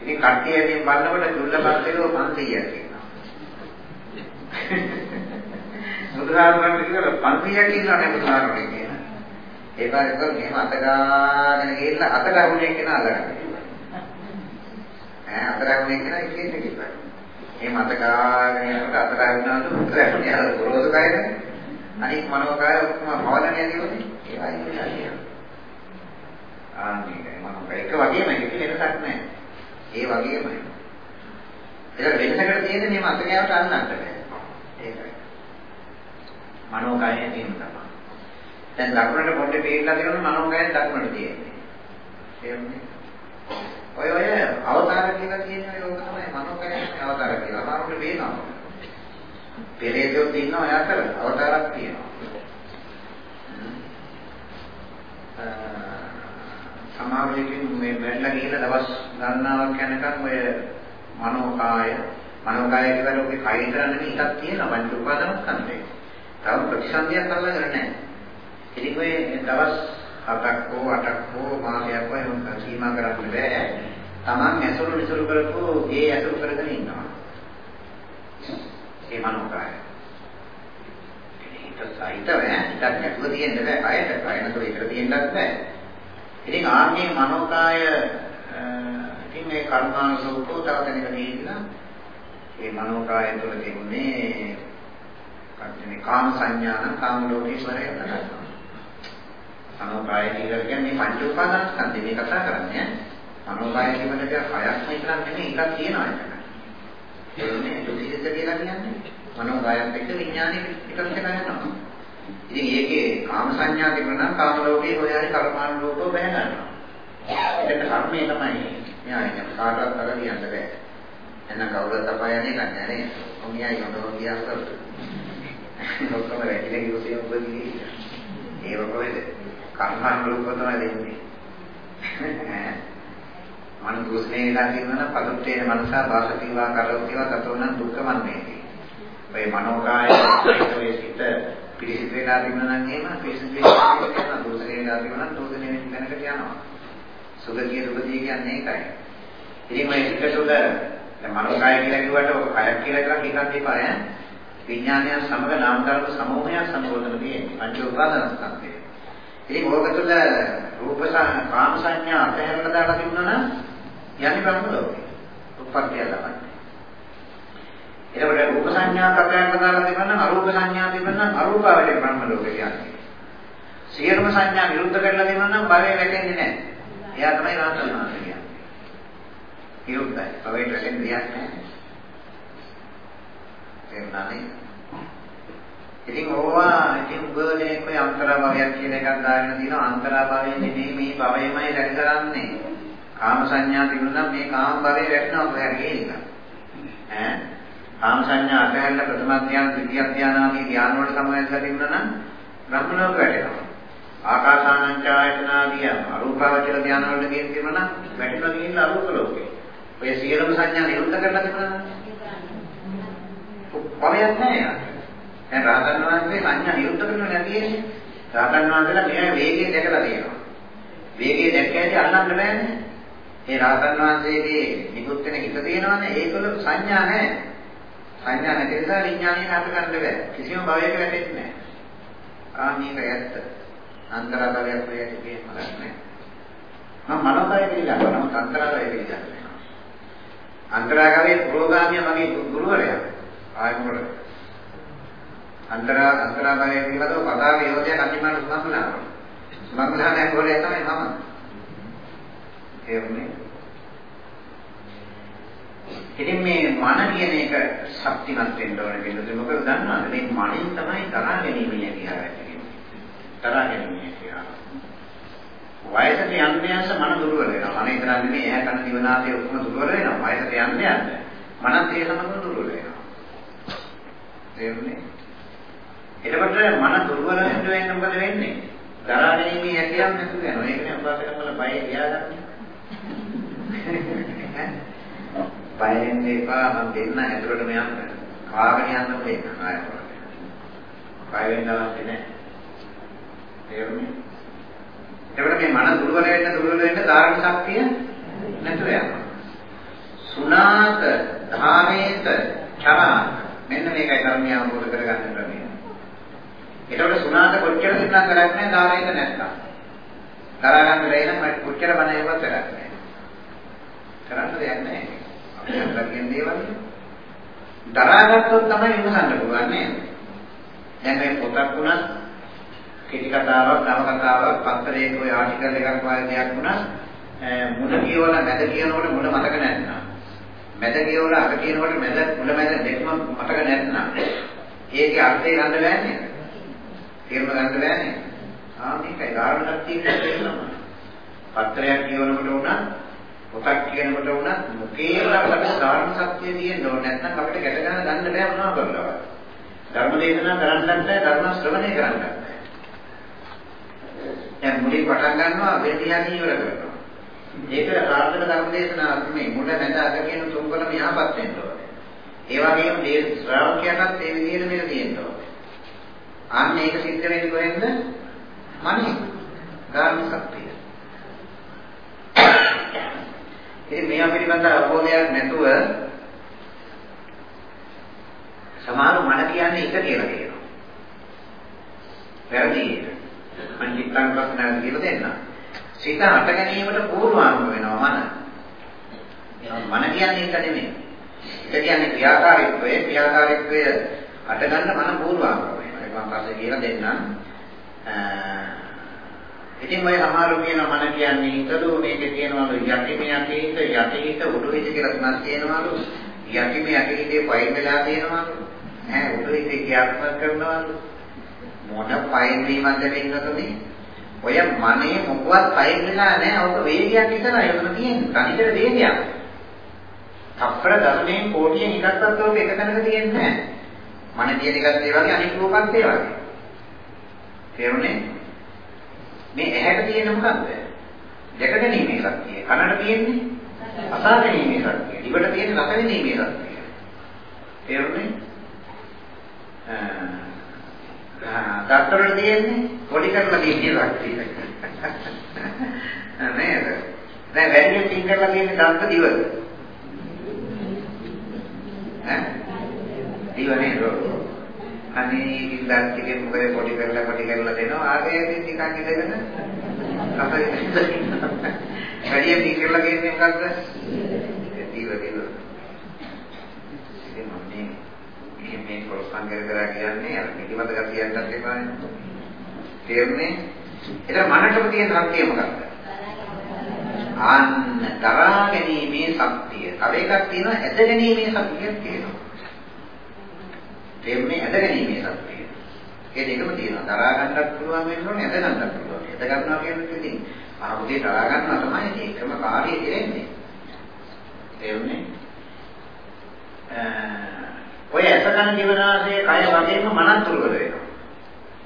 ඉතින් කට්ටියකින් වර්ණකොට චුල්ලපන්තකව 500ක් ඉන්නවා. බුදුහාමුදුරන්ට කියලා 500ක් ඉන්නවනේ බුදුහාමුදුරන් කියන. ඒ පාරක මෙහෙම අත ගාගෙන ගිහිල්ලා අත ගහුනේ කියන අල්ලගන්න. ඈ අත ගහුනේ කියන එකේ ඉන්න කිව්වා. මේ මතකාගෙන යනකොට අත ගන්නවා උත්තරයක් නෑ අර ගොරෝසු කයනේ. අනිත් මනෝකය ඔක්කොම පවලන්නේ නේද? ඒවයි කියන්නේ. ආන්නේ මනෝකය එක වගේම කිසි වෙනසක් නෑ. ඒ වගේමයි. ඒක වෙනසකට තියෙන්නේ මේ මතකයට අන්නන්න බෑ. ඒකයි. මනෝකය තියෙන තමයි. දැන් දකුණට පොඩ්ඩේ පේන්න දෙනොත් මනෝකයෙන් දකුණට තියෙන්නේ. තේරුණේ? ඔය ඔය අවතාර කියලා කියන්නේ ඔය තමයි මනෝකයෙන් අවතාර කියලා. අමාරුට පේනවා. පෙරේතයෝ ඉන්නවා යාතර අවතාරක් තියෙනවා. සමාජයෙන් මේ බැලලා ගිහලා දවස් ගණනාවක් යනකම් ඔය මනෝකාය මනෝකාය කියලා ඔගේ කය විතර නෙමෙයි එකක් තියෙනවා පංච උපාදානස්කන්ධේ. තව ප්‍රතිසන්දියක් අල්ලගෙන නැහැ. ඉතින් ඔය දවස් හතක් හෝ අටක් හෝ මාසයක් හෝ එහෙම සීමා කරන්න බෑ. Taman ඇසුරු නිසුරු කරපු ඒ ඇසුරු කරගෙන ඉන්නවා. ඒ මනෝකාය. ඒක සාහිත්‍යව හිතක් නැතුව තියෙන්න බෑ. කයට කය නැතුව ඉතර තියෙන්නත් බෑ. ඉතින් ආන්නේ මනෝකාය ඉතින් මේ කර්මානුසූපෝ තව දැනගෙන ඉන්න මේ මනෝකාය තුළ තිබුණේ කන්නේ කාම සංඥාන කාම ලෝකේ ස්වරය කරනවා. මනෝකාය කියලා කියන්නේ මේ පංච උපාදානස්කන්ධය මේ කතා කරන්නේ. මනෝකාය කියන එක හයක්ම විතරක් නෙමෙයි එකක් තියෙනවා ඒක. ඒන්නේ දුසිත කියලා කියන්නේ මනෝකායත් එක්ක විඥානෙ එකක් කරනවා. ඉතින් ඒකේ කාම සංඥා තිබුණා නම් කාම ලෝකේ ඔය හරි කර්මාන ලෝකෝ බැහැ ගන්නවා. ඒක කර්මය තමයි. මෙයා ඉන්න කාටවත් අර කියන්න බෑ. එන්න කවුරුත් අපායනේ කන්නේ නේ. කොමියයි හොඳම කියන්න. ඔක්කොම වැටිලා ගියොත් මොකද කියන්නේ? ඒව කොහෙද? කර්මාන ලෝකෝ තමයි දෙන්නේ. මන දුස්නේ ඉලා කියනවා පදුත්තේ මනසා වාසතිවා කරෝතිවා තතෝනම් දුක්ඛමන්නේති. ඔය මනෝකාය ඒ සිත පිරිසිදු වෙලා තිබුණා නම් එහෙම පිරිසිදු වෙලා යනවා දෝෂේ වෙලා තිබුණා නම් දෝෂනේ වෙන තැනකට යනවා. සුගතිය දුගතිය කියන්නේ ඒකයි. ඉතින් මේ එක තුළ දැන් මනෝකාය කියලා කිව්වට ඔක කයක් කියලා එකක් එකක් දෙපා ඈ. විඥානය සමග නාම ධර්ම සමූහයක් සම්බෝධන තියෙන්නේ පංච උපාදානස්කන්ධය ඉතින් ඕක තුළ රූප කාම සංඥා අතහැරලා දාලා තිබුණා නම් යන්නේ බ්‍රහ්ම ලෝකේ උප්පත්තිය ලබන්නේ එතකොට රූප සංඥා කතාවක් දාලා තිබුණා නම් අරූප සංඥා තිබුණා නම් අරූපාවලිය බ්‍රහ්ම ලෝකේ කියන්නේ. සියලුම සංඥා විරුද්ධ කරලා තිබුණා නම් භවය වැටෙන්නේ නැහැ. එයා තමයි රාහතන් වහන්සේ කියන්නේ. විරුද්ධයි. භවයට වැටෙන්නේ දෙයක් නැහැ. තේරුණානේ? ඉතින් ඕවා ඉතින් ඔය අන්තරාභවයක් කියන එකක් දාගෙන තියෙනවා අන්තරාභවය නෙමෙයි මේ භවයමයි රැක කරන්නේ. කාම සංඥා තිබුණා මේ කාම භවය වැටෙනවා කොහේ හරි. ඈ කාම සංඥා අතහැරලා ප්‍රථම ධ්‍යාන, ද්විතිය ධ්‍යාන ආදී ධ්‍යාන වලට සමවැදලා තිබුණා නම් බ්‍රහ්ම ලෝක වැටෙනවා. ආකාසානංචායතන ආදී අරූපාවචර ධ්‍යාන වලට ගිහින් තිබුණා නම් වැටෙනවා ගිහින් අරූප ලෝකේ. ඔය සියලුම සංඥා නිරුද්ධ කරලා තිබුණා නම් පවයක් නැහැ. දැන් රාතන් වහන්සේ සංඥා නිරුද්ධ කරනවා නැතිනේ. රාතන් වහන්සේලා මෙයා වේගය දැකලා තියෙනවා. වේගය දැක්කැටි අල්ලන්න බෑනේ. ඒ රාතන් වහන්සේගේ නිකුත් වෙන හිත තියෙනවනේ ඒකවල සංඥා නැහැ. සංඥා නැති නිසා විඥානය හට ගන්න බෑ. කිසිම භවයක වැටෙන්නේ නැහැ. ආ මේක ඇත්ත. අන්තරාභවයක් වෙයි ඇති කියන්න නැහැ. මම මනෝකය පිළිගන්නවා. නමුත් අන්තරාභවය පිළිගන්නේ නැහැ. අන්තරාභවයේ පුරෝගාමිය මගේ ගුරුවරයා. ආයෙ මොකද? අන්තරා අන්තරාභවය පිළිබඳව පදාවේ යෝධය කටිමාන සුමංගලා. සුමංගලා නැහැ ගෝලයා තමයි මම. ඒ වුණේ ඉතින් මේ මන කියන එක ශක්තිමත් වෙන්න ඕනේ කියලා. මොකද දන්නවද මේ මනින් තමයි තරහ ගැනීම කියලා කියන්නේ. තරහ ගැනීම කියලා. වයසට යන්න යන්න මන දුර්වල වෙනවා. මන ඉතරක් නෙමෙයි ඇහැ කන දිව නාසය ඔක්කොම දුර්වල වෙනවා. වයසට යන්න යන්න මනත් ඒ සමගම දුර්වල වෙනවා. තේරුණේ? එතකොට මන දුර්වල වෙන්න වෙන්න මොකද වෙන්නේ? දරා ගැනීම හැකියාවක් නැතුව යනවා. ඒකනේ අපහසුකම් වල බය ගියාගන්නේ. <laughs> බය වෙන්න එපා මම දෙන්න ඇතුළටම යන්න. කාගෙන යන්න දෙන්න ආයෙත්. බය වෙන්න අවශ්‍ය නැහැ. තේරුණේ? එතකොට මේ මන දුර්වල වෙන්න දුර්වල වෙන්න ධාරණ ශක්තිය නැතුව යනවා. සුණාත ධාමේත චරාත මෙන්න මේකයි ධර්මය අවබෝධ කරගන්න ක්‍රමය. එතකොට සුණාත කොච්චර සිතන කරක් නැහැ ධාමේත නැත්තම්. දරා ගන්න බැහැ නම් කොච්චර බණ ඒවත් කරන්නේ නැහැ. කරන්න දෙයක් නැහැ. අපිට ලැබෙන දේවල් දරාගත්තොත් තමයි විමසන්න පුළුවන් නේද? දැන් මේ පොතක් වුණත් කෙටි කතාවක්, නව කතාවක්, පත්තරයක ඔය ආටිකල් එකක් වගේ දෙයක් වුණත් මුල කියවලා මැද කියනකොට මුල මතක නැත්නම් මැද කියවලා අග කියනකොට මැද මුල මැද දෙකම මතක නැත්නම් ඒකේ අර්ථය ගන්න බෑ නේද? තේරුම ගන්න බෑ නේද? ආ මේකයි ධාරණක් තියෙනවා තේරෙනවා. පත්‍රයක් කියවනකොට උනත් පොතක් කියනකොට උනත් මුකේම අපිට ධාරණ සත්‍ය තියෙන්න ඕනේ නැත්නම් අපිට ගැට ගන්න ගන්න බෑ මොනවා කරලා. ධර්ම දේශනා කරන්නත් බෑ ධර්ම ශ්‍රවණය කරන්නත් බෑ. දැන් මුලින් පටන් ගන්නවා වෙදියාගේ ඉවර කරනවා. ඒක සාර්ථක ධර්ම දේශනාවක් මේ මුල මැද අග කියන තුන්කොළම යහපත් වෙන්න ඕනේ. ඒ වගේම මේ ශ්‍රාවකයන්ටත් ඒ විදිහට මේක තියෙන්න ඕනේ. අන්න ඒක සිද්ධ වෙන්නේ කොහෙන්ද? මනේ. ධර්ම ශක්තිය. ඉතින් මේවා පිළිබඳ අවබෝධයක් නැතුව සමහර මන කියන්නේ එක කියලා කියනවා. වැරදි. මම චිත්තං ප්‍රශ්නයක් කියලා දෙන්නම්. සිත හට ගැනීමට පූර්වාංග වෙනවා මන. මන කියන්නේ ඒක නෙමෙයි. ඒක කියන්නේ ක්‍රියාකාරීත්වය ක්‍රියාකාරීත්වය හට ගන්න මන පූර්වාංග වෙනවා. ඒක මම පස්සේ කියලා දෙන්නම්. ඉතින් ඔය සමහරව කියන මන කියන්නේ හිතලු මේකේ කියනවලු යටිම යටිහිත යටිහිත උඩුහිත කියලා තුනක් තියෙනවලු. යටිම යටිහිතේ පයින් වෙලා තියෙනවලු. ඈ උඩුහිතේ ක්‍රියාත්මක කරනවලු. මොන පයින් වීමක්ද වෙන්නතුනේ? ඔය මනේ මොකවත් පයින් වෙලා නැහැ. ඔක වේගයක් විතරයි ඔතන තියෙන්නේ. තනිකර වේගයක්. තප්පර දශමයෙන් කෝටියෙන් එකක්වත් ඔක එක තැනක තියෙන්නේ නැහැ. මන තියෙන එකත් ඒ වගේ අනිත් රූපත් ඒ වගේ. තේරුණේ? මේ ඇහැට තියෙන මොකක්ද? දැක ගැනීමේ ශක්තිය. කනට තියෙන්නේ අසා ගැනීමේ ශක්තිය. දිවට තියෙන රස විඳීමේ ශක්තිය. තේරුණේ? දත්තරවල තියෙන්නේ පොඩි කරලා තියෙන ශක්තිය. නේද? දැන් වැඩියෙන් තින් කරලා තියෙන්නේ දන්ත දිවල. ඈ? දිව නේද? අනේ ඉතින් දත් ටිකේ මොකද පොඩි කරලා පොඩි කරලා දෙනවා. ආගේ ඉතින් නිකන් ඉඳගෙන අපේ වැඩියෙන් තින් කරලා කියන්නේ මොකද්ද? දිව දිව. ඉතින් මම මේ මේ කොල්පන් කර කර කියන්නේ අර පිටිමත ගතියක්වත් එපානේ. තේරුණේ? ඒක මනසට තියෙන ශක්තිය මොකක්ද? අන්න දරා ගැනීමේ ශක්තිය. තව එකක් තියෙනවා ඇද ගැනීමේ ශක්තියක් තියෙනවා. තේරුණේ ඇද ගැනීමේ ශක්තිය. ඒ දෙකම තියෙනවා. දරා ගන්නත් පුළුවන් වෙන්න ඕනේ, ඇද ගන්නත් පුළුවන්. ඇද ගන්නවා කියන්නේ ඉතින් අරමුදේ දරා ගන්නවා තමයි ඒකම කාර්යය කෙරෙන්නේ. තේරුණේ? ඔය ඇසකන ජීවනාසේ කය වගේම මනත් දුර්වල වෙනවා.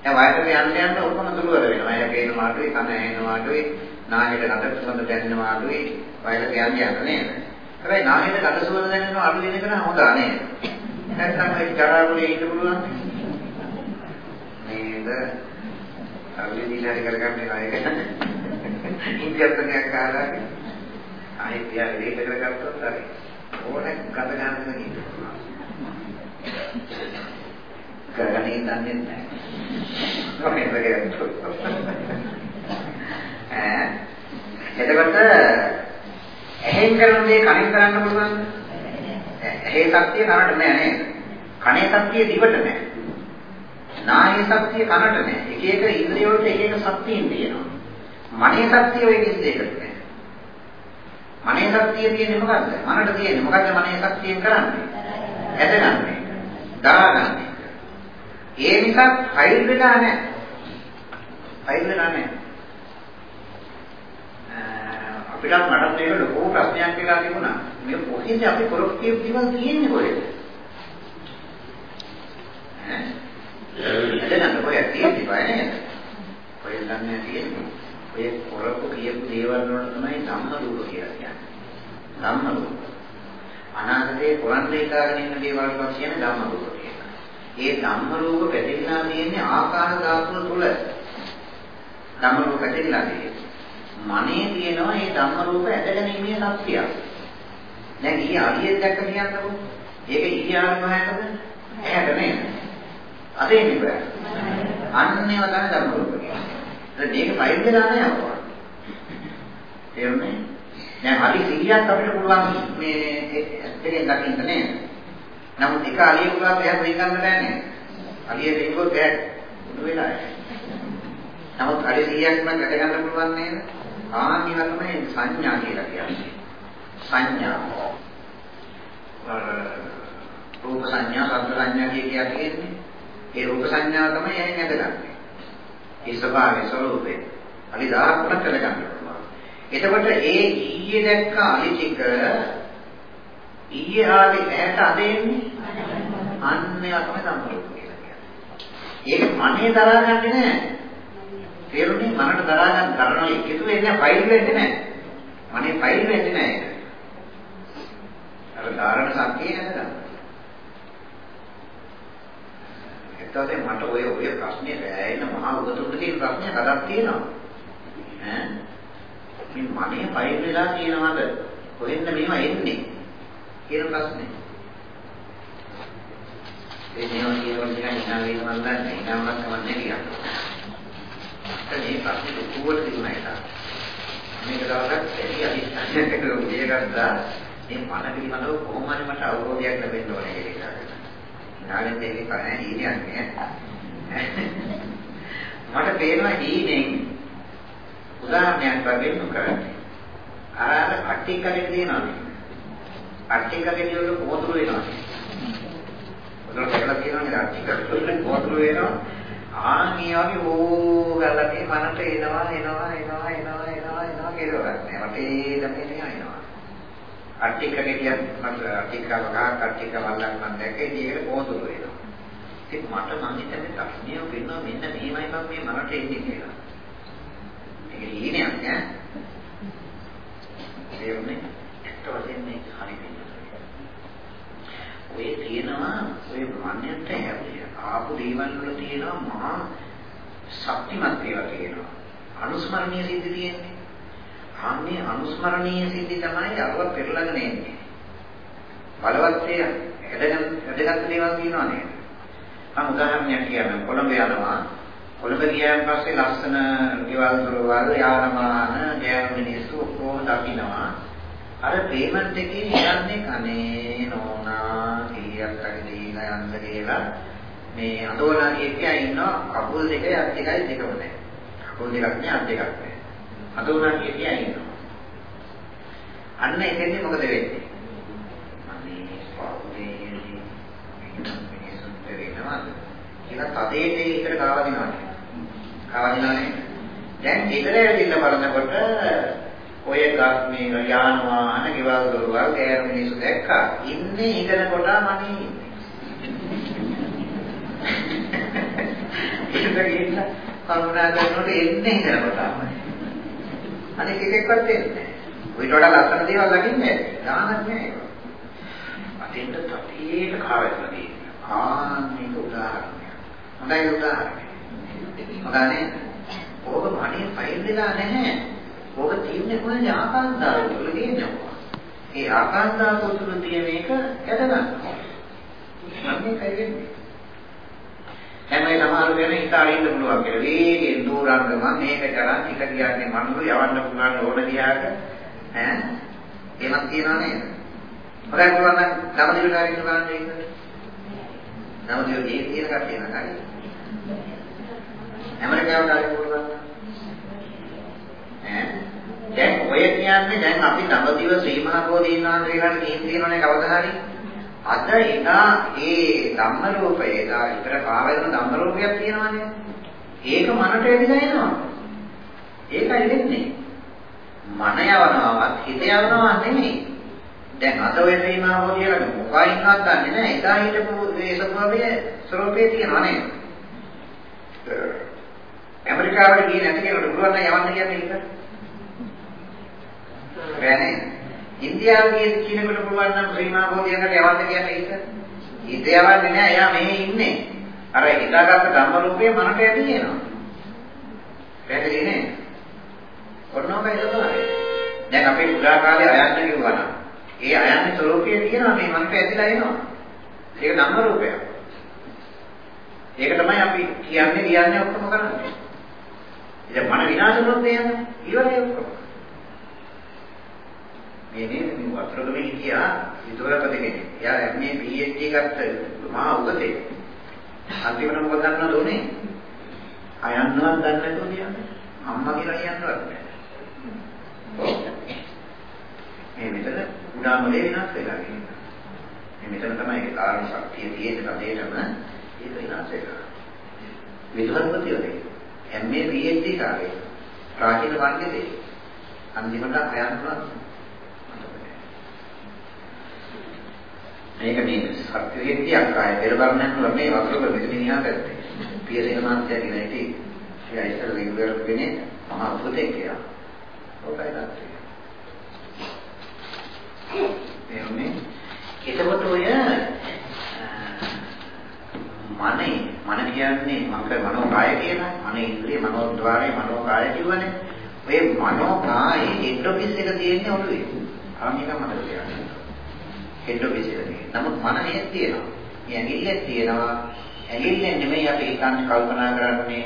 දැන් වයසට යන්න යන්න ඔක්කොම දුර්වල වෙනවා. එය පේන මාඩුවේ, කන ඇහෙන මාඩුවේ, නාහයට ගඳ සුවඳ දැනෙන මාඩුවේ වයසට යන්න යන්න නේද? හැබැයි නාහයට ගඳ සුවඳ දැනෙන අඩු වෙන එක නම් හොඳ නේද? නැත්නම් ඒ ජරාවලේ ඉන්න පුළුවන් නේද? අරලි දීලා හරි කරගන්නේ ආයෙක. ඉන්දියාත්මයක් අහලා ආයෙත් යා ඒක කරගත්තොත් හරි. ඕනේ ගඳ ගන්න ඉන්න පුළුවන්. කරගන්නේ දන්නේ නැහැ. කොහෙන්ද ඈ එතකොට එහෙන් කරන දේ කණෙන් කරන්න පුළුවන්. ඇහි ශක්තිය කනට නෑ නේද? කනේ ශක්තිය දිවට නෑ. නාහේ ශක්තිය කනට නෑ. එක එක ඉන්ද්‍රිය වලට එක එක ශක්තියින් තියෙනවා. මනේ ශක්තිය ඔය කිසිදෙකට නෑ. මනේ ශක්තිය තියෙන්නේ මොකද්ද? මනට තියෙන්නේ මොකද්ද මනේ ශක්තියෙන් කරන්නේ? ඇදගන්නේ. දාගන්නේ. ඒ නිසා ෆයිල් වෙලා නැහැ. ෆයිල් වෙලා නැහැ. අපිට මට මේක ලොකු ප්‍රශ්නයක් කියලා තිබුණා. මේ කොහේද අපි කරොත් කියපු දේවල් තියෙන්නේ කොහෙද? ඈ එතන කොහෙද තියෙන්නේ බයනේ? කොහෙද දන්නේ තියෙන්නේ? ඔය කරපු කියපු දේවල් වලට තමයි ධම්ම රූප කියලා කියන්නේ. ධම්ම රූප. අනාගතේ කොරන්නේ කාගෙන ඉන්න දේවල් වල කියන්නේ ධම්ම රූප කියලා. ඒ ධම්ම රූප පැතිරලා තියෙන්නේ ආකාර ධාතුව තුල. ධම්ම රූප පැතිරලා තියෙන්නේ. මනේ තියෙනවා මේ ධම්ම රූප ඇදගැනීමේ ශක්තිය. දැන් ඊයේ අලියෙක් දැක්ක කියන්නකො. ඒක ඊයේ ආරම්භයකද? ඇහැට නේද? අද එන්නේ බෑ. අන්නේව තමයි ධම්ම රූප කියන්නේ. දැන් මේක ෆයිල් වෙලා නැහැ අපවා. තේරුණේ? දැන් හරි සිහියක් අපිට පුළුවන් මේ දෙකෙන් දකින්න නේද? නමුත් එක අලියෙක් උගාට එහෙම වෙන් ගන්න බෑ නේද? අලියෙ දෙන්නකොත් බෑ. උණු වෙලා. නමුත් අලිය 100ක් නම් වැඩ ගන්න පුළුවන් නේද? ආනිව තමයි සංඥා කියලා කියන්නේ. සංඥා. රූප සංඥා, ශබ්ද සංඥා කියලා කියන්නේ. ඒ රූප සංඥාව තමයි එයින් ඇදගන්නේ. ඒ ස්වභාවයේ ස්වરૂපේ. අලි 1000ක් කරගන්න පුළුවන්. එතකොට ඒ ඊයේ දැක්ක අලි ටික ඊයේ ආවේ ඇහැට අදෙන්නේ අන්නේ තමයි සම්පූර්ණ කියලා කියන්නේ. ඒක මනේ දරාගන්නේ නැහැ. තේරුණේ මනට දරා ගන්න කරනවා එකතු වෙන්නේ ෆයිල් වෙන්නේ නැහැ. මනේ ෆයිල් වෙන්නේ නැහැ. අර ධාරණ සංකේ නැතනම්. එතකොට මට ඔය ඔය ප්‍රශ්නේ වැයෙන මහා උගතුන්ට තියෙන ප්‍රශ්නේ කඩක් තියෙනවා. ඈ මේ මනේ ෆයිල් වෙලා තියෙනවද? කොහෙන්ද මේව එන්නේ? කියන ප්‍රශ්නේ. ඒ මේවා කියනකොට නිකන් ඉනා වෙනවා නම් නැහැ. ඉනාවක් කමන්නේ කියන්නේ. මේ ප්‍රශ්නේ ලොකුවට තිබුණා ඒක. මේක දවසක් ඇයි අදිස්ථානයක් කරලා උදේ ගත්තා. මේ මන පිළිබඳව කොහොම හරි මට අවබෝධයක් ලැබෙන්න ඕනේ කියලා. නාලෙන් දෙකේ කරන්නේ හීනයක් මට පේනවා හීනෙන් උදාහරණයක් වගේ කරන්නේ. අර අට්ටිකලේ තියෙනවා. අට්ටිකලේ වල පොතුරු වෙනවා. පොතුරු කියලා කියනවා අට්ටිකලේ පොතුරු වෙනවා. ආන්නේ වගේ ඕ ගලකේ මනට එනවා එනවා එනවා එනවා එනවා එනවා කියලා ගන්න. මට ඒ ළමේ එනවා. අට්ටික කියන මට අට්ටික වගා අට්ටික වල්ලක් මම දැක්කේ ඒකට පොදුරු වෙනවා. ඉතින් මට මං හිතන්නේ ප්‍රශ්නිය වෙනවා මෙන්න මෙහෙමයි මම මේ මනට එන්නේ කියලා. ඒක හීනයක් ඈ. තේරුණේ? ඇත්ත වශයෙන්ම මේක හරියට. ඔය තියෙනවා ඔය මන්නට හැබැයි ආපු දේවල් වල තියෙනවා මහා ශක්තිමත් ඒවා තියෙනවා. අනුස්මරණීය සිද්ධි තියෙන්නේ. ආන්නේ අනුස්මරණීය සිද්ධි තමයි අරව පෙරලගෙන එන්නේ. බලවත් වේ එදගත් එදගත් දේවල් තියෙනවා නේද? මම උදාහරණයක් කියන්නම්. කොළඹ යනවා. කොළඹ ගියාන් පස්සේ ලස්සන ගෙවල් දොරවල් යාන වාහන ගෑනු මිනිස්සු ඔක්කොම දකින්නවා. අර පේමන්ට් එකේ යන්නේ කනේ නෝනා කීයක් හරි දීලා යන්න කියලා මේ අඳෝනා කියකියා ඉන්නවා කකුල් දෙකයි අත් දෙකයි දෙකම නැහැ. කකුල් දෙකක් නෑ අත් දෙකක් නෑ. අඳෝනා කියකියා ඉන්නවා. අන්න එතෙන්දී මොකද වෙන්නේ? අනේ පෞදේදී මිනිසුන්ට වෙනවද? කියලා තදේ දෙයකට කාවා දිනවනේ. කාවා දිනවනේ. දැන් ගෙදර ඇවිල්ලා බලනකොට ඔය මේ යාන වාහන, ගෙවල් දොරවල්, ගෑනු මිනිස්සු දැක්කා. ඉන්නේ ඉගෙන කොට මනේ ඒකට ගිහින් කල්පනා කරනකොට එන්නේ ඉඳලා තමයි. අනික එකෙක්වත් එන්නේ නැහැ. ඊට වඩා ලස්සන දේවල් දකින්නේ දානක් නෑ. අතින්ට තපේට කාවෙලා තියෙනවා. ආ මේක උදාහරණයක්. හොඳයි උදාහරණයක්. හොඳනේ. ඕක මනේ ෆයිල් වෙලා නැහැ. ඕක තියෙන්නේ කොහෙද ආකාන්තාව තුළ තියෙන්නේ. ඒ ආකාන්තාව තුළ තියෙන එක ඇදගන්න. අන්නේ කයි වෙන්නේ. හැබැයි සමහර වෙන හිතාගෙන ඉන්න පුළුවන් කියලා. වේගෙන් දూరుන්න මම මේක කරන් හිත කියන්නේ මනුරු යවන්න පුළුවන් ඕන දිහාට ඈ එහෙමත් කියනවා නේද? හොරයි පුළුවන් නම් නවදින කාරින්න බලන්න ඒක. නවදින දේ කියන කට්ටිය නේද? ඇමරිකාවට ආවෙ පුළුවන්. ඈ දැන් ඔය කියන්නේ දැන් අපි නවදිව ශ්‍රී මහා බෝධීනාන්ද වේලාට කීම් තියෙනවනේ කවදා හරි අද එදා ඒ ධම්ම රූපය එදා ඉතර පාවෙන ධම්ම රූපයක් තියෙනවානේ. ඒක මනට එදිලා එනවා. ඒකයි වෙන්නේ. මන යවනවත් හිත යවනවා නෙමෙයි. දැන් අද ඔය සීමාව කියලා මොකයින්වත් දන්නේ නැහැ. එදා හිටපු ඒ ස්වභාවයේ ස්වરૂපේ තියෙනවා නේද? ඇමරිකාවට ගියේ නැති කෙනෙකුට පුළුවන් නම් යවන්න කියන්නේ ඒක. බැහැ නේද? ඉන්දියාවේ කියනකොට පුළුවන් නම් ශ්‍රීමා බෝධියකට යවන්න කියන්නේ ඒක. හිත යවන්නේ නැහැ. එයා මෙහි ඉන්නේ. අර හිතාගත්ත ධම්ම රූපේ මනට ඇති වෙනවා. පැහැදිලි නේ? ඔන්නෝකයි තමයි. දැන් අපේ පුරා කාලේ අයන්න කිව්වා නම් ඒ අයන්නේ ස්වરૂපයේ තියෙනවා මේ මනට ඇතිලා එනවා. ඒක ධම්ම රූපයක්. ඒක තමයි අපි කියන්නේ කියන්නේ ඔක්කොම කරන්නේ. ඉතින් මන විනාශ වුණොත් එන්නේ ඉවරයි ඔක්කොම. මේ නේ මේ වතුරකම හිටියා විදුරපත කෙනෙක්. එයා මේ PhD ගත්ත මහා උගතේ. අන්තිමට මොකද දන්නවද උනේ? අයන්නවත් දන්නේ නැතුව කියන්නේ. අම්මා කියලා කියන්නවත් බෑ. මේ මෙතන උඩාමලේ වෙනස් වෙලා කියනවා. මේ මෙතන තමයි ඒ කාරණ ශක්තිය තියෙන කඩේටම ඒක වෙනස් වෙලා. විදුහල්පතියෝනේ. එම්මේ PhD කාර්යය. ප්‍රාචීන වර්ගයේ අන්තිමට අයන්නවත් මේක මේ සත්‍ය විද්‍යාවක් ආය පෙරබරණන් වල මේ වතුර මෙතන ඉහා පැත්තේ. පියරේන මාත්‍ය කියන ඉතින් ඒ ඉස්සර රෙගුලර් වෙන්නේ මහා පුතේ කියලා. ඔකයි තාත්තේ. එන්නේ එතකොට ඔය මනේ. මන කියන්නේ මංක මනෝ කාය කියලා. මන ඉන්ද්‍රිය මනෝ ద్వාරය මනෝ කාය කියවනේ. ඔය මනෝ කායේ හෙඩ් ඔෆිස් එක තියෙන්නේ ඔළුවේ. ආනික මතක තියාගන්න. හෙඩ් ඔෆිස් එක තියෙන්නේ. නමුත් මන නේද තියෙනවා. මේ ඇඟිල්ලෙත් තියෙනවා. ඇඟිල්ලෙන් නෙමෙයි අපි හිතන්නේ කල්පනා කරන්නේ.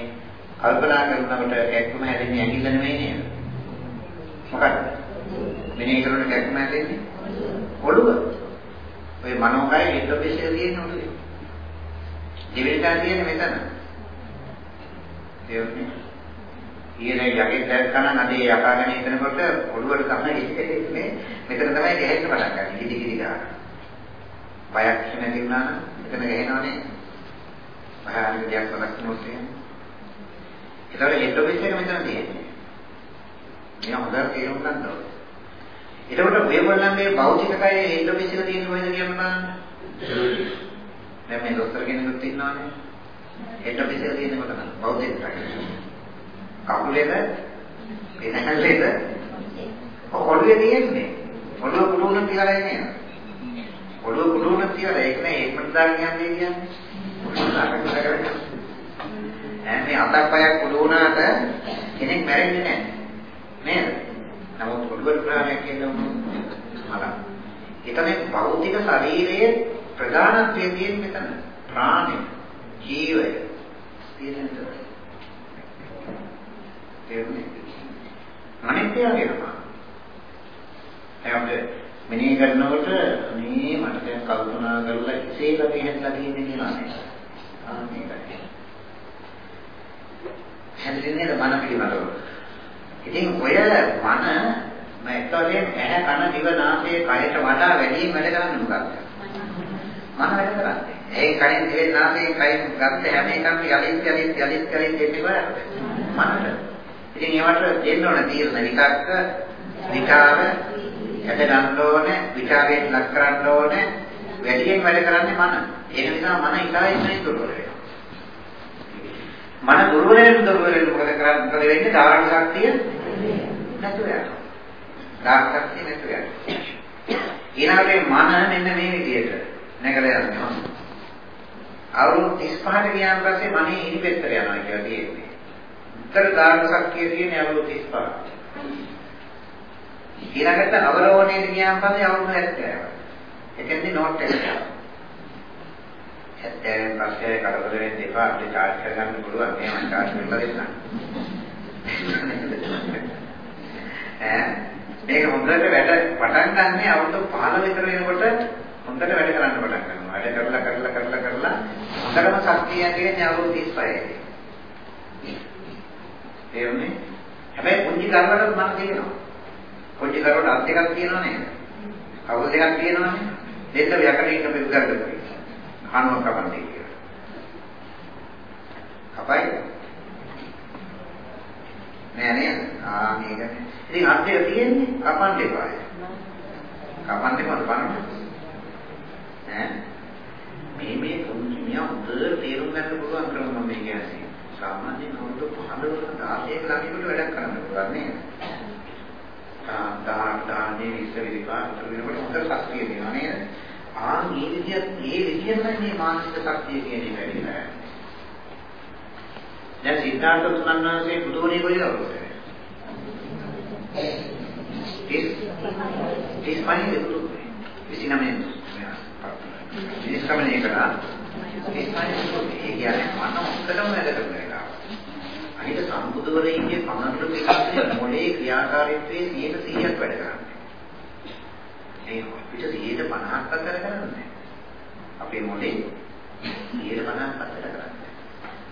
කල්පනා කරනකොට කැක්කම හැදෙන්නේ ඇඟිල්ල නෙමෙයි නේද? මොකක්ද? මෙනේ කරන කැක්කම හැදෙන්නේ? ඔළුව. ඔය මනෝකය හෙඩ් ඔෆිස් එක තියෙන්නේ ඔළුවේ. දෙවෙනිදා තියෙන්නේ මෙතන. තේරුණේ? ඊයේ යකේ දැක්කම අද ඒ යකාගෙන හිටනකොට ඔළුවට තමයි ඉන්නේ. මෙතන තමයි ගැහෙන්න පටන් ගන්න. කිදි කිදි ගන්න. බයක් නැති වුණා නම් මෙතන ගැහෙනවනේ. භයානක දෙයක් වලක් නෙවෙයි තියෙන්නේ. ඒතකොට හෙඩ් ඔෆිස් එක මෙතන තියෙන්නේ. මේ හොඳට තේරුම් ගන්න ඕනේ. එතකොට ඔයගොල්ලන්ගේ භෞතික කයේ හෙඩ් ඔෆිස් එක තියෙන්නේ කොහෙද කියන්න බලන්න. දැන් මේ දොස්තර කෙනෙකුත් ඉන්නවනේ. හෙඩ් ඔෆිස් එකේ තියෙන කොට තමයි බෞද්ධයෙක් තමයි. කකුලේද පෙනහැල්ලේද ඔළුවේ තියෙන්නේ. ඔළුව කුඩුවන තියලා ඉන්නේ. ඔළුව කුඩුවන තියලා ඒක නේ ඒකට දාගෙන යන්නේ කියන්නේ. මේ අතක් පයක් කුඩුවනාට කෙනෙක් මැරෙන්නේ නැහැ. නේද? නමුත් ඔළුව ප්‍රාණයක් කියන්නේ මල. ඒ තමයි භෞතික ශරීරයේ ප්‍රධානත්වයේ තියෙන මෙතන. ප්‍රාණය ජීවය තියෙන තැන තේරුණේ? අනිත්‍ය වෙනවා. එයාට මෙනෙහි කරනකොට මේ මට දැන් කල්පනා කරලා ඉසේක මෙහෙట్లా තියෙන්නේ කියලා නේද ආ මේකයි. හැදෙන්නේ මන පිළිබඳව? ඉතින් ඔය මන මම එක්තරයෙන් ඇහැ කන දිව නාසය කයට වඩා වැඩිම වැඩ කරන්නේ මොකක්ද? මන වැඩ කරන්නේ. ඒ කයින් දිවෙන් නාසයෙන් කයින් ගත්ත හැම එකක්ම යලිත් යලිත් යලිත් කරේ දෙන්නේ මනට. ඉතින් ඒවට දෙන්න ඕන තීරණ විකක්ක විකාර ඇද ගන්න ඕනේ විචාරයෙන් ලක් කරන්න ඕනේ වැඩියෙන් වැඩ කරන්නේ මන. ඒ නිසා මන ඉතාලෙන්නේ දුර්වල වෙනවා. මන දුර්වල වෙන දුර්වල වෙන මොකද කරන්නේ? මොකද වෙන්නේ? ධාරණ ශක්තිය නැතුව යනවා. ධාරණ ශක්තිය නැතුව යනවා. ඊළඟට මන මෙන්න මේ විදිහට නැගලා යනවා. අවුරුදු 35ට ගියාන් පස්සේ මනේ ඉනිපෙත්තර යනවා කියලා තියෙන්නේ. උත්තර ධාර්ම ශක්තිය තියෙන්නේ අවුරුදු 35. ඊළඟට අවරෝහණයට ගියාන් පස්සේ අවුරුදු 70. එතෙන්දී නෝට් එක යනවා. 70න් පස්සේ කරදර වෙන්න එපා අපිට චාර්ජ් කරගන්න පුළුවන් මේ මම චාර්ජ් කරලා දෙන්නම්. ඈ මේක හොඳට වැඩ පටන් ගන්න අවුරුදු 15 විතර වෙනකොට හොඳට වැඩ කරන්න පටන් ගන්නවා. වැඩ කරලා කරලා කරලා කරලා හොඳටම ශක්තිය ඇතිවෙන්නේ අවුරුදු 35යි. තේරුණේ? හැබැයි පුංචි කර්මවලත් මම කියනවා. පුංචි කර්මවල අත් දෙකක් තියෙනව නේද? කවුරු දෙකක් තියෙනවනේ. දෙන්න යකඩ ඉන්න පිළිගන්න කනවා කපන්නේ කියලා. කපයි? නෑ නේද? ආ මේක. ඉතින් අත් දෙක තියෙන්නේ කපන්න එපායි. කපන්න එපා බලන්න. ඈ මේ මේ කුංචි මියා හොඳට තේරුම් ගන්න පුළුවන් ක්‍රම මම කියන්නේ. සාමාන්‍යයෙන් අවුරුදු 15 16 ළඟින්ට වැඩක් කරන්න පුළුවන් නේද? තානේ ඉස්සර විපාක වෙනකොට හොඳ ශක්තිය දෙනවා නේද? ආ මේ විදිහට මේ විදිහෙන්ම මේ මානසික ශක්තිය කියන්නේ වැඩි නෑ. දැන් සිද්ධාර්ථ සුනන්නාසේ බුදුනේ කොයිද අවුරුද්ද? 30 <laughs> 30 පහේ <laughs> බුදු 29 නිෂ්ක්‍රමණය කරා ඒ කියන්නේ මන ඔක්කොම වැඩ කරන එක. අනිත් සම්බුදුවරයින්ගේ පමණට පිළිගන්නේ මොලේ ක්‍රියාකාරීත්වයේ 100%ක් වැඩ කරන්නේ. ඒ අපිට 150ක් අතර කරන්නේ. අපේ මොලේ 150ක් අතර කරන්නේ.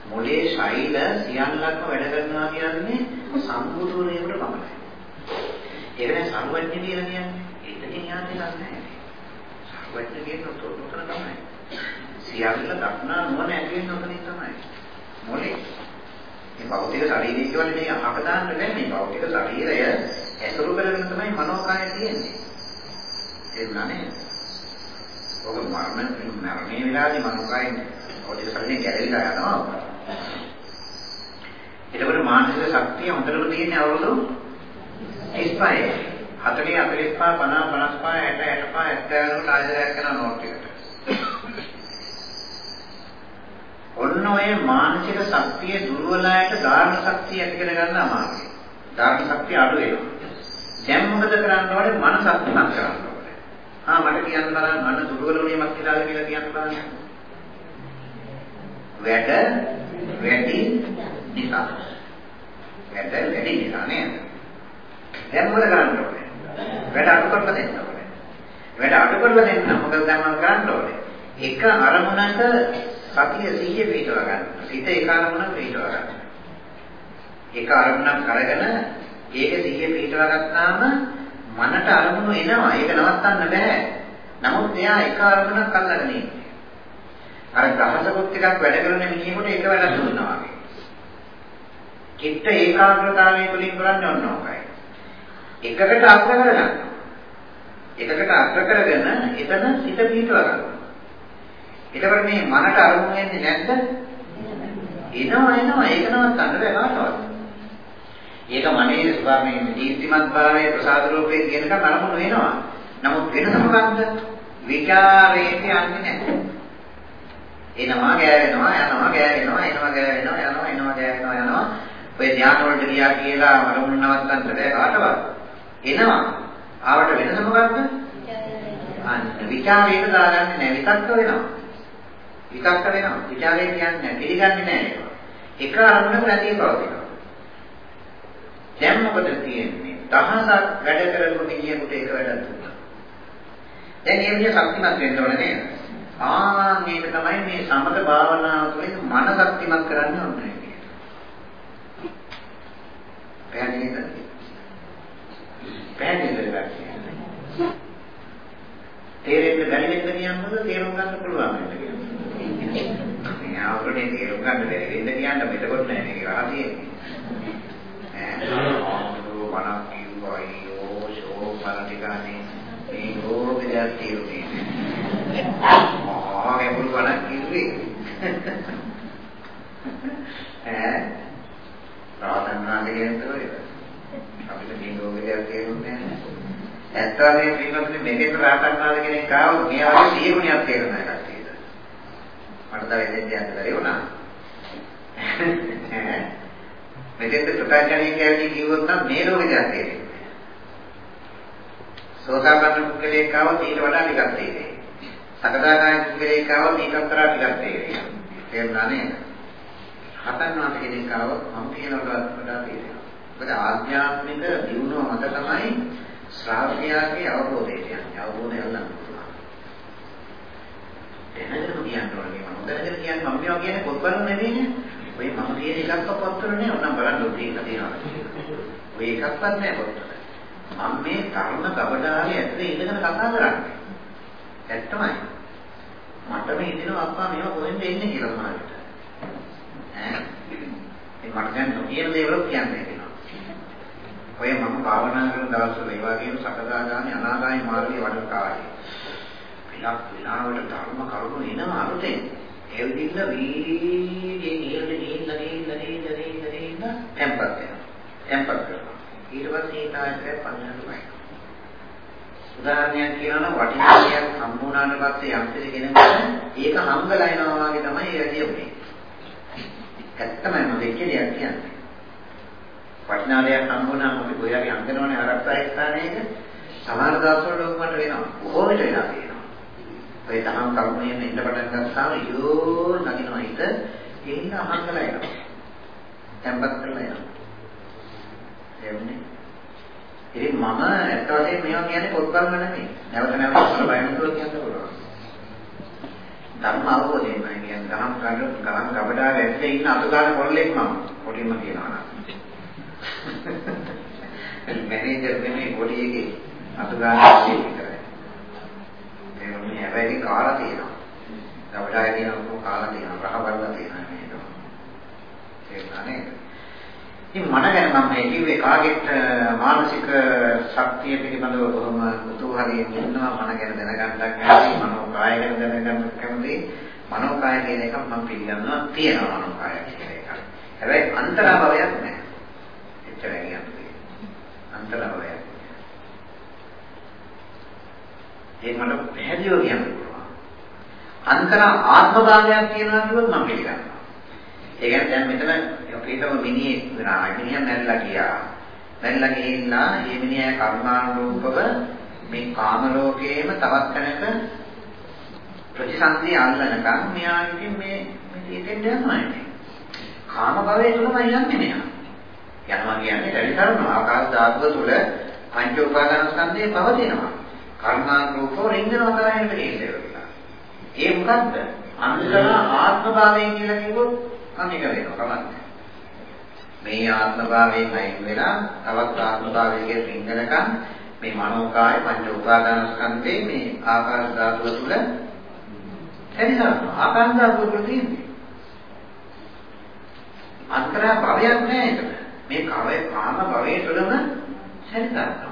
මොලේ ශෛල සියල්ලක්ම වැඩ කරනවා කියන්නේ සම්පූර්ණයෙන්ම පමණයි. ඒක නේ සර්වඥ කියලා කියන්නේ. ඒකකින් යන්නේ නැහැ. සර්වඥ කියන උතන තමයි. සියල්ල දක්නා නුවණ ඇති වෙන උතනින් තමයි. මොලේ මේ භෞතික ශරීරය කියන්නේ මේ අහක දාන්න බෑ මේ භෞතික ශරීරය ඇසුරු කරගෙන තමයි මනෝකාය තියෙන්නේ. ඒක නනේ. ඔබ මරණ මරණේ වෙලාවේ මනෝකායෙන් භෞතික ශරීරය ගැලවිලා යනවා. එතකොට මානසික ශක්තිය හොඳටම තියෙන්නේ අවුරුදු 35. 40 45 50 55 60 65 70 කට ආයතනයක් කරන නෝට් එකට. ඔන්න ඔය මානසික ශක්තිය දුර්වලයට ධාරණ ශක්තිය ඇති කර ගන්න අමාරුයි. ධාරණ ශක්තිය අඩු වෙනවා. දැන් මොකද කරන්න ඕනේ? මනස අත්මත් කරන්න ඕනේ. ආ මට කියන්න බලන්න මන දුර්වල වුණේ මක් කියලාද කියලා කියන්න බලන්න. වැඩ වැඩි නිසා. වැඩ වැඩි නිසා නේද? දැන් මොකද කරන්න ඕනේ? වැඩ අඩු කරලා දෙන්න ඕනේ. වැඩ අඩු කරලා දෙන්න මොකද දැන් මම කරන්න ඕනේ? එක අරමුණක සතිය සිහිය පිටව ගන්න. සිත එක අරමුණක් පිටව ගන්න. එක අරමුණක් අරගෙන ඒක සිහිය පිටව ගත්තාම මනට අරමුණු එනවා. ඒක නවත්තන්න බෑ. නමුත් එයා එක අරමුණක් අල්ලගෙන ඉන්නේ. අර ගහසකුත් ටිකක් වැඩ කරන මිනිහෙකුට ඒක වැඩක් දුන්නා වගේ. චිත්ත ඒකාග්‍රතාවය තුළින් කරන්නේ ඔන්න ඔකයි. එකකට අග්‍ර කරගන්නවා. එකකට අග්‍ර කරගෙන එතන සිත පිටව ගන්නවා. එතකොට මේ මනට අරමුණ වෙන්නේ නැද්ද? එනවා එනවා ඒක නවත්තන්න බෑ කාටවත්. ඒක මනේ ස්වභාවයෙන් දීප්තිමත් භාවයේ ප්‍රසාද රූපේ කියනකම් අරමුණ වෙනවා. නමුත් වෙනස මොකක්ද? විචාරේට යන්නේ නැහැ. එනවා ගෑවෙනවා යනවා ගෑවෙනවා එනවා ගෑවෙනවා යනවා එනවා ගෑවෙනවා යනවා. ඔය ධ්‍යාන වලට ගියා කියලා අරමුණ නවත්තන්න බෑ කාටවත්. එනවා. ආවට වෙනස මොකක්ද? අන්න විචාරේට දාගන්නේ නැහැ විතක්ක වෙනවා. විතක්ක වෙනවා. විචාරය කියන්නේ පිළිගන්නේ නැහැ ඒක. එක අරමුණක නැතිව පවතිනවා. දැන් මොකද තියෙන්නේ? දහසක් වැඩ කරපු මිනිහෙකුට ඒක වැඩක් දුන්නා. දැන් මේ විදිහ ශක්තිමත් වෙන්න ඕනේ නේද? ආ මේක තමයි මේ සමත භාවනාව තුළින් මන ශක්තිමත් කරන්න ඕනේ. පැහැදිලිද? පැහැදිලිද කියන්නේ? තේරෙන්න බැරි වෙන්න කියනවද තේරුම් ගන්න පුළුවන් වෙන්න කියනවද? මේ ආවරණේ තේරුම් ගන්න බැරි වෙන්න කියන්න මෙතකොට නෑ මේක රහසියෙ. ඈ ආවරෝ මනක් කිව්වා අයියෝ ෂෝ බලටිකානේ මේ රෝගයක් තියෙන්නේ. ආ මේ පුළුවන් කිව්වේ. ඈ රාතන්නාගේ කියනතෝ අපිට මේ රෝගයක් තේරුන්නේ නෑ. ඇත්තම මේ පින්වත්නි මෙතෙන් රාතන්නාද කෙනෙක් ආවොත් මේ වගේ සිය ගුණයක් තේරෙනවා එකක්. මට තව එදෙන්න යන්න බැරි වුණා. මෙතෙන්ද ප්‍රකාශනීය කැවිලි කිව්වොත් නම් මේ රෝගයක් තේරෙන්නේ. සෝතාපන්න පුද්ගලයෙක් ආවොත් ඊට වඩා ටිකක් තේරෙයි. සකදාගාමී පුද්ගලයෙක් ආවොත් ඊට වඩා ටිකක් තේරෙයි. තේරුණා නේද? හතන් වාස කෙනෙක් ආවොත් මම කියනකට වඩා තේරෙනවා. මොකද ආධ්‍යාත්මික දියුණුව මත තමයි ශ්‍රාවකයාගේ අවබෝධය කියන්නේ. අවබෝධය යන්න දැනගෙන කියන්න ඕනේ මම දැනගෙන කියන්නේ මම මේවා කියන්නේ පොත්වල නෙමෙයිනේ. ඔය මම කියන එකක්වත් පොත්වල නේ ඕනම් බලන්න ඔතේ ඉන්න තියෙනවා. ඔය එකක්වත් නෑ පොත්වල. මම මේ කර්ම කබඩාවේ ඇතුලේ ඉඳගෙන කතා කරන්නේ. ඇත්තමයි. මට මේ ඉදිනවා අප්පා මේවා කොහෙන්ද එන්නේ කියලා මාකට. ඈ ඒ මට දැන් නොකියන දේවල් කියන්නේ කියනවා. ඔය මම භාවනා කරන දවස්වල ඒ වගේම සකදාගාමී අනාගාමී මාර්ගයේ වඩන කාලේ ටිකක් වෙලාවට ධර්ම කරුණු එනවා අලුතෙන්. ඒ විදිහට වීර්යයෙන් ඉහළට ගිහිල්ලා ගිහිල්ලා ගිහිල්ලා ගිහිල්ලා ගිහිල්ලා tempat වෙනවා. tempat කරනවා. ඊට පස්සේ ඒ තායකය පන්නන්න බෑ. උදාහරණයක් කියනවා නම් වටිනා දෙයක් සම්පූර්ණාන පස්සේ යම් කෙනෙකුට ඒක හංගලා එනවා වගේ තමයි ඒ වැඩි උනේ. ඇත්තමයි මම දෙක දෙයක් කියන්නේ. වටිනා දෙයක් සම්පූර්ණාම අපි ගොයාගේ අංගනවනේ ආරක්ෂා ස්ථානයක සමහර දවස්වල ඔක්කොමට වෙනවා. බොහෝ විට වෙනවා කියනවා. ඔය දහම් කර්මයෙන් ඉන්න පටන් ගත්තාම යෝ නගිනවා හිත එන්න අහංගලා එනවා. tempat කරලා එනවා. එන්නේ. ඉතින් මම ඇත්ත වශයෙන්ම මේවා කියන්නේ පොත් බලන්න නෙමෙයි. නැවත නැවත බලනකොට කියන්න පුළුවන්. ධර්ම අවබෝධයෙන් මම කියන්නේ ගහම් කඩ ගහම් කබඩාව ඇත්තේ ඉන්න අතුගාන කොල්ලෙක් මම. පොඩිම කියනවා නම්. <laughs> මැනේජර් නෙමෙයි පොඩි එකේ අතුගාන කොල්ලෙක් විතරයි. ඒ වගේ හැබැයි කාලා තියෙනවා. කබඩාවේ තියෙන කාලා තියෙනවා. රහ බලලා තියෙනවා මේක. ඒක නේද? ඉතින් මන ගැන මම මේ කිව්වේ කාගෙත් මානසික ශක්තිය පිළිබඳව බොහොම කුතුහලයෙන් ඉන්නවා මන ගැන දැනගන්නත් කැමතියි මනෝ කාය ගැන දැනගන්නත් කැමතියි මනෝ කාය කියන එක මම පිළිගන්නවා තියෙනවා මනෝ කාය කියන එක. හැබැයි අන්තරාභවයක් නැහැ. එච්චරයි කියන්නේ. අන්තරාභවයක්. ඒක මට පැහැදිලිව කියන්න පුළුවන්. අන්තර ආත්මභාවයක් කියනවා කිව්වොත් මම පිළිගන්නවා. ඒ කියන්නේ දැන් මෙතන අපිටම මිනිහෙක් වෙනවා. මිනිහා මැරිලා ගියා. මැරිලා ගිහිල්ලා මේ මිනිහා කර්මානුරූපව මේ කාම ලෝකයේම තවත් තැනක ප්‍රතිසන්දිය අල්ලනකම් මෙයා ඉතින් මේ මේ දෙයෙන් යනවා ඉතින්. කාම භවයේ තුලමයි යන්නේ මෙයා. යනවා කියන්නේ දැඩි කරනවා. ආකාශ ධාතුව තුල පංච උපාදාන ස්කන්ධේ පවතිනවා. කර්මානුරූපව රින්ගනවා කරන්නේ මේක. ඒ මොකද්ද? අන්තර ආත්ම භාවයෙන් කියලා කිව්වොත් අනික වෙනවා කමන්නේ. මේ ආත්මභාවයෙන් අයින් වෙලා තවත් ආත්මභාවයකට රිංගනකම් මේ මනෝකාය පංච උපාදාන ස්කන්ධේ මේ ආකාශ ධාතුව තුළ හැදිනවා. ආකාශ ධාතුව තුළ තියෙන්නේ. අන්තර භවයක් නෑ ඒකට. මේ කවය කාම භවයේ තුළම හැදිනවා.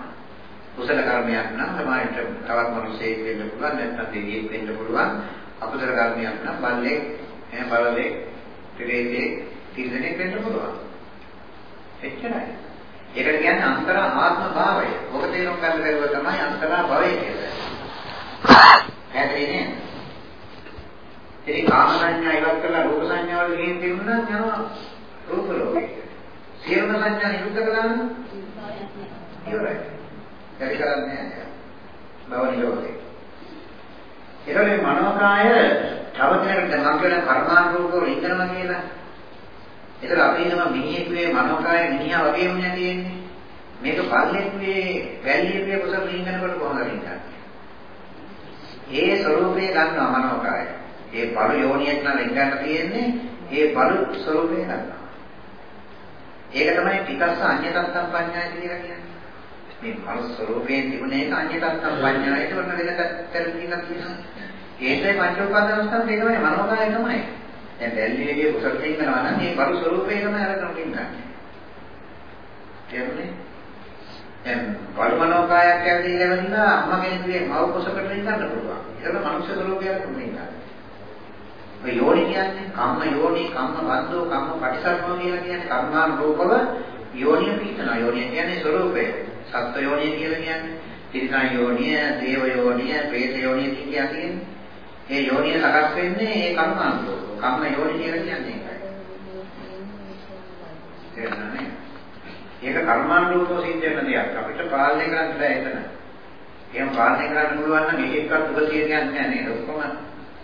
කුසල කර්මයක් නම් සමාජයට තවත් මිනිසෙක් වෙන්න පුළුවන් නැත්නම් දෙවියෙක් වෙන්න පුළුවන්. අකුසල කර්මයක් නම් බල්ලෙක්, එහෙම බලලෙක්, ත්‍රිවේදේ, තිරදෙනෙක් වෙන්න පුළුවන්. එච්චරයි. ඒකට කියන්නේ අන්තර ආත්ම භාවය. ඔක තේරුම් ගන්න බැරුව තමයි අන්තර භවය කියන්නේ. හැදෙන්නේ ඉතින් කාම සංඥා ඉවත් කරලා රූප සංඥා වල ගිහින් තිබුණා යනවා රූප ලෝකෙට. සියලුම සංඥා නිරුද්ධ කළා නම් ඉවරයි. ඒක කරන්නේ නැහැ. භව නිරෝධය. ඒකනේ මනෝකාය තව කෙනෙකුට මම කියන කර්මානුරූපව ඉඳනවා කියලා ඒතර අපි නම මිනිහෙකුගේ මනෝකාය මිනිහා වගේම නේ තියෙන්නේ. මේක පල්ලෙකුගේ වැල්ලියකුගේ කුසල ලිංගනකට කොහොමද ලිංගන්නේ? ඒ ස්වરૂපය ගන්නවා මනෝකාය. ඒ බල යෝනියක් නම් ලිංගන්න තියෙන්නේ ඒ බල ස්වરૂපය ගන්නවා. ඒක තමයි පිටස්ස අඤ්ඤතත්තම් පඤ්ඤාය කියලා කියන්නේ. මේ මනස ස්වરૂපයෙන් තිබුණේ ඒක අඤ්ඤතත්තම් පඤ්ඤායට වන වෙනකට කරගින්න කියනවා. ඒකේ පංච උපාදානස්තම් දෙනවනේ මනෝකාය තමයි. දැන් බැල්ලිලගේ කුසල දෙන්නවා නම් මේ බරු ස්වરૂපේ තමයි අරගෙන ඉන්නේ. තේරුණේ? දැන් බලමනෝකායක් ඇවිල්ලා ඉඳලා අම්මගෙන් ඉන්නේ මව කුසකට ඉන්නන්න පුළුවන්. ඒක මනුෂ්‍ය ස්වરૂපයක් තමයි. ඔය යෝනි කියන්නේ කම්ම යෝනි කම්ම වද්දෝ කම්ම පටිසර්මෝ කියලා කියන්නේ කර්මාන රූපව යෝනිය පිටනවා. යෝනිය කියන්නේ ස්වરૂපය. සත්ත්ව යෝනිය කියලා කියන්නේ තිරිසන් යෝනිය, දේව යෝනිය, പ്രേත යෝනිය කියලා කියන්නේ. ඒ යෝනිය සකස් වෙන්නේ ඒ කර්මාන රූප. කම්ම යෝනි කියලා කියන්නේ ඒකයි. තේරුණානේ? ඒක කර්මාන රූපෝ සිද්ධ වෙන දෙයක්. අපිට පාලනය කරන්න බෑ එතන. එහෙම පාලනය කරන්න පුළුවන් නම් එක එකක් සුභ තියෙන්නේ නැහැ නේද? ඔක්කොම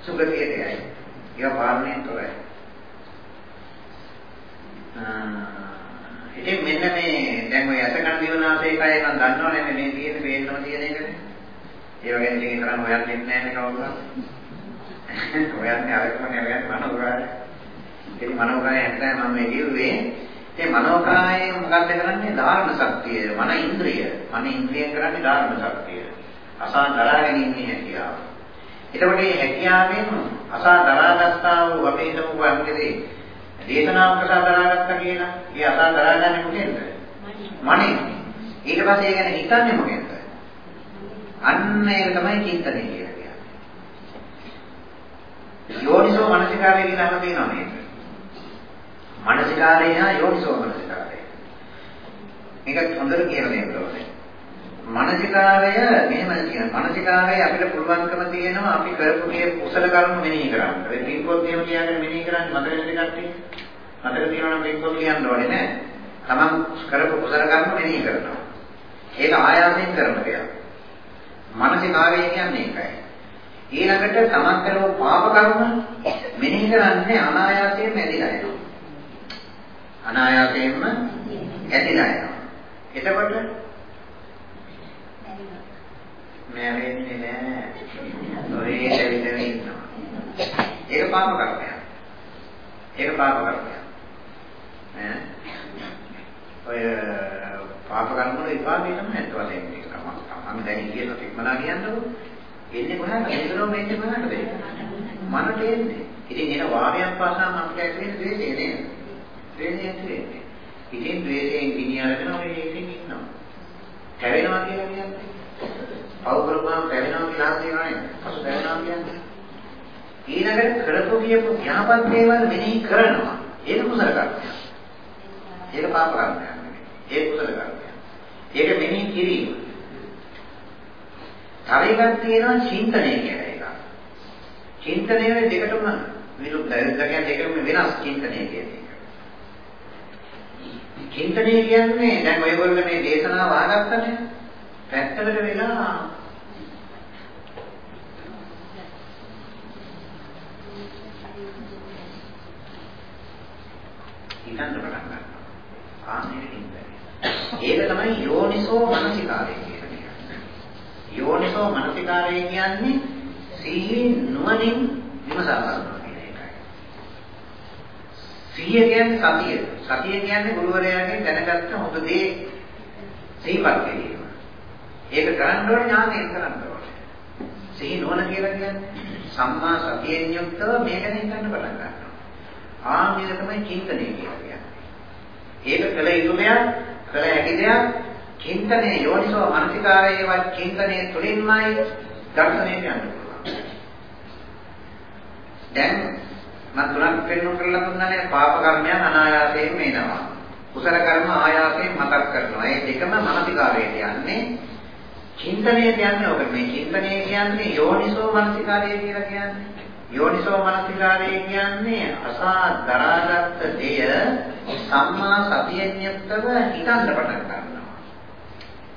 සුභ තියෙන්නේ නැහැ. ඒක පාලනයෙන් තොරයි. ඉතින් මෙන්න මේ දැන් ඔය අසකන දිවනාසය එකයි නම් දන්නවනේ මේ තියෙන පේන්නම තියෙන එකනේ. ඒ වගේ ඉතින් තරම් හොයන්නේ නැහැ නේ කවුරුත්. හොයන්නේ අරකමනේ හොයන්නේ මනෝකාය. ඉතින් මනෝකාය හැටයි මම මේ කිව්වේ. ඒ මනෝකාය මොකක්ද කරන්නේ? ධාරණ ශක්තිය, මන ඉන්ද්‍රිය. මන ඉන්ද්‍රිය කරන්නේ ධාරණ ශක්තිය. අසා දරා ගැනීමේ හැකියාව. එතකොට මේ හැකියාවෙන් අසා දරාගත්තා වූ අපේ හිතමු වන්දේ දේශනාවක් අසා දරාගත්තා කියලා. ඒ අසා දරාගන්නේ මොකෙන්ද? මනේ. ඊට පස්සේ ඒ ගැන හිතන්නේ මොකෙන්ද? අන්න ඒක තමයි චින්තනය කියන්නේ. යෝනිසෝ මනසිකාරය කියලා අහලා තියෙනවා නේද? මනසිකාරය හා යෝනිසෝ මනසිකාරය. මේක හොඳට කියලා දෙන්න ඕනේ. මනසිකාරය මෙහෙම කියන මනසිකාරය අපිට පුළුවන්කම තියෙනවා අපි කරපු මේ කුසල කර්ම මෙනෙහි කරන්න. ඒ පින්කොත් එහෙම කියන්නේ මෙනෙහි කරන්නේ මතක නැති කට්ටිය. මතක තියෙනවා නම් පින්කොත් කියන්න ඕනේ නෑ. තමන් කරපු කුසල කර්ම මෙනෙහි කරනවා. ඒක ආයාසයෙන් කරන දෙයක්. මනසිකාරය කියන්නේ ඒකයි. ඊළඟට තමන් කරව පාප කර්ම මෙනෙහි කරන්නේ අනායාසයෙන්ම ඇදිලා යනවා. අනායාසයෙන්ම ඇදිලා යනවා. එතකොට මැරෙන්නේ නෑ. ඔය දෙවිදෙන ඉන්නවා. ඒක පාප කර්මයක්. ඒක පාප කර්මයක්. ඈ ඔය පාප කර්ම වල විපාකේ තමයි අත් වශයෙන් මේක තමයි. මම දැන් කියන තික්මනා කියන්නකො. එන්නේ කොහාටද? මේකනොම එන්නේ කොහාටද? මනට එන්නේ. ඉතින් එන වාරයක් පාසා මනට ඇති වෙන ද්වේෂය නේද? ද්වේෂය ඇති වෙන්නේ. ඉතින් ද්වේෂයෙන් ගිනි අරගෙන ඔය ඒකෙන් ඉන්නවා. කැවෙනවා කියලා කියන්නේ. පව් කරපුවාම කැවෙනවා කියලා හිතනවා නේද? පසු කැවෙනවා කියන්නේ. ඊළඟට කරපු කියපු යහපත් දේවල් මෙනෙහි කරනවා. ඒක කුසල කර්මයක්. ඒක පාප කර්මයක් නෙමෙයි. ඒක කුසල කර්මයක්. ඒක මෙනෙහි කිරීම. තව එකක් තියෙනවා චින්තනය කියලා එකක්. චින්තනය දෙකටම විරුද්ධයි. දෙක කියන්නේ දෙකම වෙනස් චින්තනය කියන්නේ. චින්තනය කියන්නේ දැන් ඔයගොල්ලෝ මේ දේශනාව අහගත්තනේ. පැත්තකට වෙලා හිතන්න පටන් ගන්නවා. ආන්නේ චින්තනය. ඒක තමයි යෝනිසෝ මනසිකාරය කියන්නේ. යෝනිසෝ මනසිකාරය කියන්නේ සිහින් නුවණින් විමසා බලනවා කියන එකයි. සිහිය කියන්නේ සතිය. සතිය කියන්නේ ගුරුවරයාගෙන් දැනගත්ත හොඳ දේ සිහිපත් කිරීම. ඒක කරන්න ඕනේ ඥානයෙන් කරන්න ඕනේ. සිහි නුවණ කියලා කියන්නේ සම්මා සතියෙන් යුක්තව මේක ගැන හිතන්න පටන් ගන්නවා. ආ මේක තමයි චින්තනය කියලා කියන්නේ. ඒක කළ යුතු දෙයක්, කළ හැකි දෙයක්, චින්තනයේ යෝනිසෝ මනසිකාරයේවත් චින්තනයේ තුලින්මයි දර්ශනයට යන්න පුළුවන්. දැන් මම තුනක් පෙන්වන්න කරලා දුන්නානේ පාප කර්මයන් අනායාසයෙන් එනවා. කුසල කර්ම ආයාසයෙන් මතක් කරනවා. ඒ දෙකම මනසිකාරයට යන්නේ. චින්තනයේ කියන්නේ ඔබ මේ චින්තනය කියන්නේ යෝනිසෝ මනසිකාරය කියලා කියන්නේ. යෝනිසෝ මනසිකාරය කියන්නේ අසා දරාගත් දෙය සම්මා සතියෙන් යුක්තව හිතන්න පටන් ගන්නවා.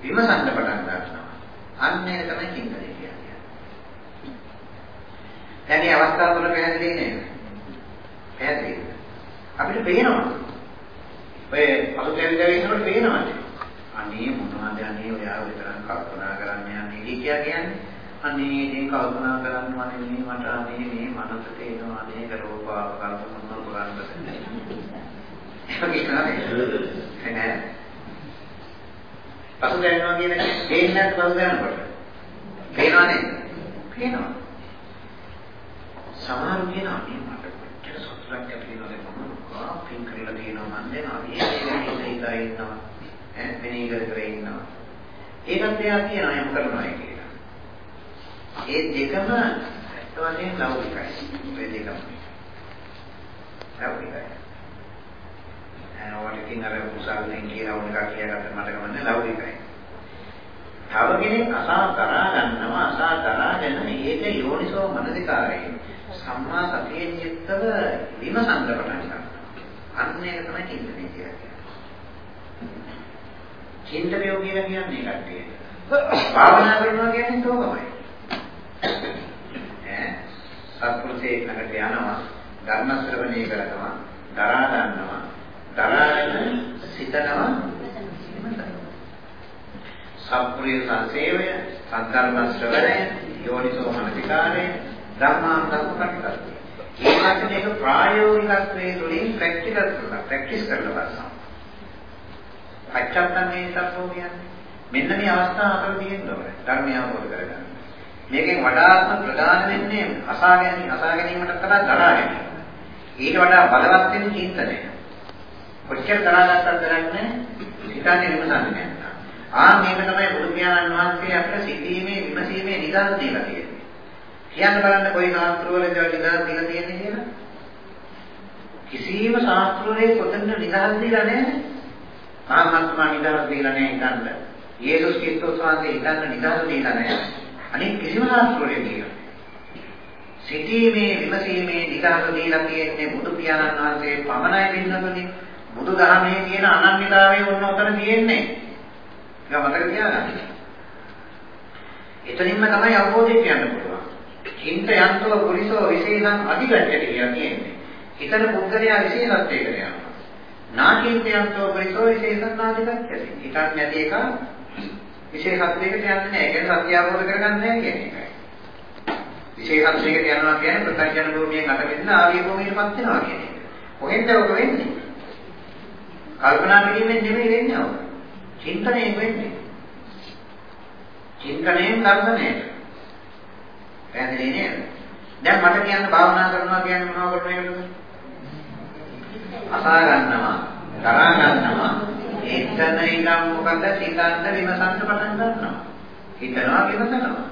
විමසන්න පටන් ගන්නවා. අන්න ඒක තමයි චින්තනය කියන්නේ. දැන් මේ අවස්ථාව තුළ පැහැදිලි නේද? පැහැදිලි. අපිට පේනවා. ඔය පසුතැවිලි ඉන්නකොට පේනවානේ. අනේ මොනවද අනේ ඔයා විතරක් කල්පනා කරන්න යන්නේ කියා කියන්නේ. අනේ ඉතින් කල්පනා කරන්න මනේ මට අනේ මේ මනස තේනවා අනේ කරෝපාව කල්පනා කරන්න. ඒක කියන්නේ නෑ. පසුතැවෙනවා කියන්නේ දෙන්නේ නැත් පසුතැවෙනකොට. පේනවනේ. පේනවා. සමහර කියනවා මේ මට කොච්චර සතුටක් ඇති වෙනවද මම කාපින් කරලා තියෙනවා මන් දෙනවා මේ දේ හිතා ඉන්නවා ඈ මෙනී කර කර ඉන්නවා. ඒකත් එයා කියනවා යම් කරනවා කියලා. ඒ දෙකම ඇත්ත වශයෙන් ලෞකිකයි. මේ දෙකම. ලෞකිකයි. අනවට ඉතින් අර මුසල්ෙන් කියලා උන් එකක් කියලාගත්ත මට ගමන්නේ ලෞකිකයි. තව කෙනෙක් අසා දරා ගන්නවා අසා දරාගෙන ඒක යෝනිසෝ මනසිකාරයෙන් සම්මා සතියෙන් යුක්තව විමසන්න පටන් ගන්නවා. අන්න ඒක තමයි චින්තනය කියන්නේ. චින්තනය කියලා කියන්නේ කට්ටිය. භාවනා කරනවා කියන්නේ තෝමයි. ඈ සත්පුරුෂයෙක් ළඟට යනවා ධර්ම ශ්‍රවණය කරනවා දරා ගන්නවා දරාගෙන සිතනවා සත්පුරුෂ සංසේවය සද්ධර්ම ශ්‍රවණය යෝනිසෝ මනසිකාරය ධර්මාන්තක ප්‍රතිපත්තිය. ඒකට මේක ප්‍රායෝගිකත්වයේ තුලින් ප්‍රැක්ටිකල් කරලා ප්‍රැක්ටිස් කරලා බලනවා. අච්චත්තන්නේ සම්පෝ කියන්නේ මෙන්න මේ අවස්ථාව අතර තියෙන්න ඕනේ ධර්මය අවබෝධ කරගන්න. මේකෙන් වඩාත්ම ප්‍රධාන වෙන්නේ අසා ගැනීම අසා ගැනීමට තමයි දරා ගැනීම. ඊට වඩා බලවත් වෙන්නේ චින්තනය. කොච්චර දරාගත්තද දරන්නේ හිතන්නේ විමසන්නේ නැහැ. ආ මේක තමයි බුදු පියාණන් වහන්සේ අපිට සිටීමේ විමසීමේ නිදහස් දීලා තියෙන්නේ. කියන්න බලන්න කොයි ශාස්ත්‍රවල ඒවා නිදහස් දීලා තියෙන්නේ කියලා. කිසිම ශාස්ත්‍රවලේ කොතනද නිදහස් දීලා නැහැ. මහත්මා නිදහස් දීලා නැහැ හිතන්න. යේසුස් ක්‍රිස්තුස් වහන්සේ හිතන්න නිදහස් දීලා නැහැ. අනිත් කිසිම ශාස්ත්‍රවලේ දීලා සිටීමේ විමසීමේ නිදහස දීලා තියෙන්නේ බුදු පියාණන් වහන්සේ පමණයි පින්නතුනි. බුදු දහමේ තියෙන අනන්‍යතාවය ඔන්න ඔතන තියෙන්නේ. ඒක මතක තියාගන්න. එතනින්ම තමයි අවබෝධය කියන්න පුළුවන්. චින්තයන්තෝ පුරිසෝ විශේෂං අධිගච්ඡති කියලා කියන්නේ. හිතන පුද්ගලයා විශේෂත්වයකට යනවා. නාචින්තයන්තෝ පුරිසෝ විශේෂං නාධිගච්ඡති. හිතන්නේ නැති එක විශේෂත්වයකට යන්නේ නැහැ. ඒ කියන්නේ සත්‍ය අවබෝධ කරගන්නේ නැහැ කියන එකයි. විශේෂත්වයකට යනවා කියන්නේ ප්‍රත්‍යඥ භූමියෙන් අතමින්න ආර්ය භූමියටපත් වෙනවා කියන එක. කොහෙන්ද ඔක වෙන්නේ? කල්පනා කිරීමෙන් නෙමෙයි වෙන්නේ ඔක. චින්තනයෙන් වෙන්නේ. චින්තනයෙන් දර්ශනයට. පැහැදිලි නේද? දැන් මට කියන්න භාවනා කරනවා කියන්නේ මොනවද කරන්නේ? අසා ගන්නවා, තරහ ගන්නවා. එතන ඉඳන් මොකද සිතන්න විමසන්න පටන් ගන්නවා. හිතනවා විමසනවා.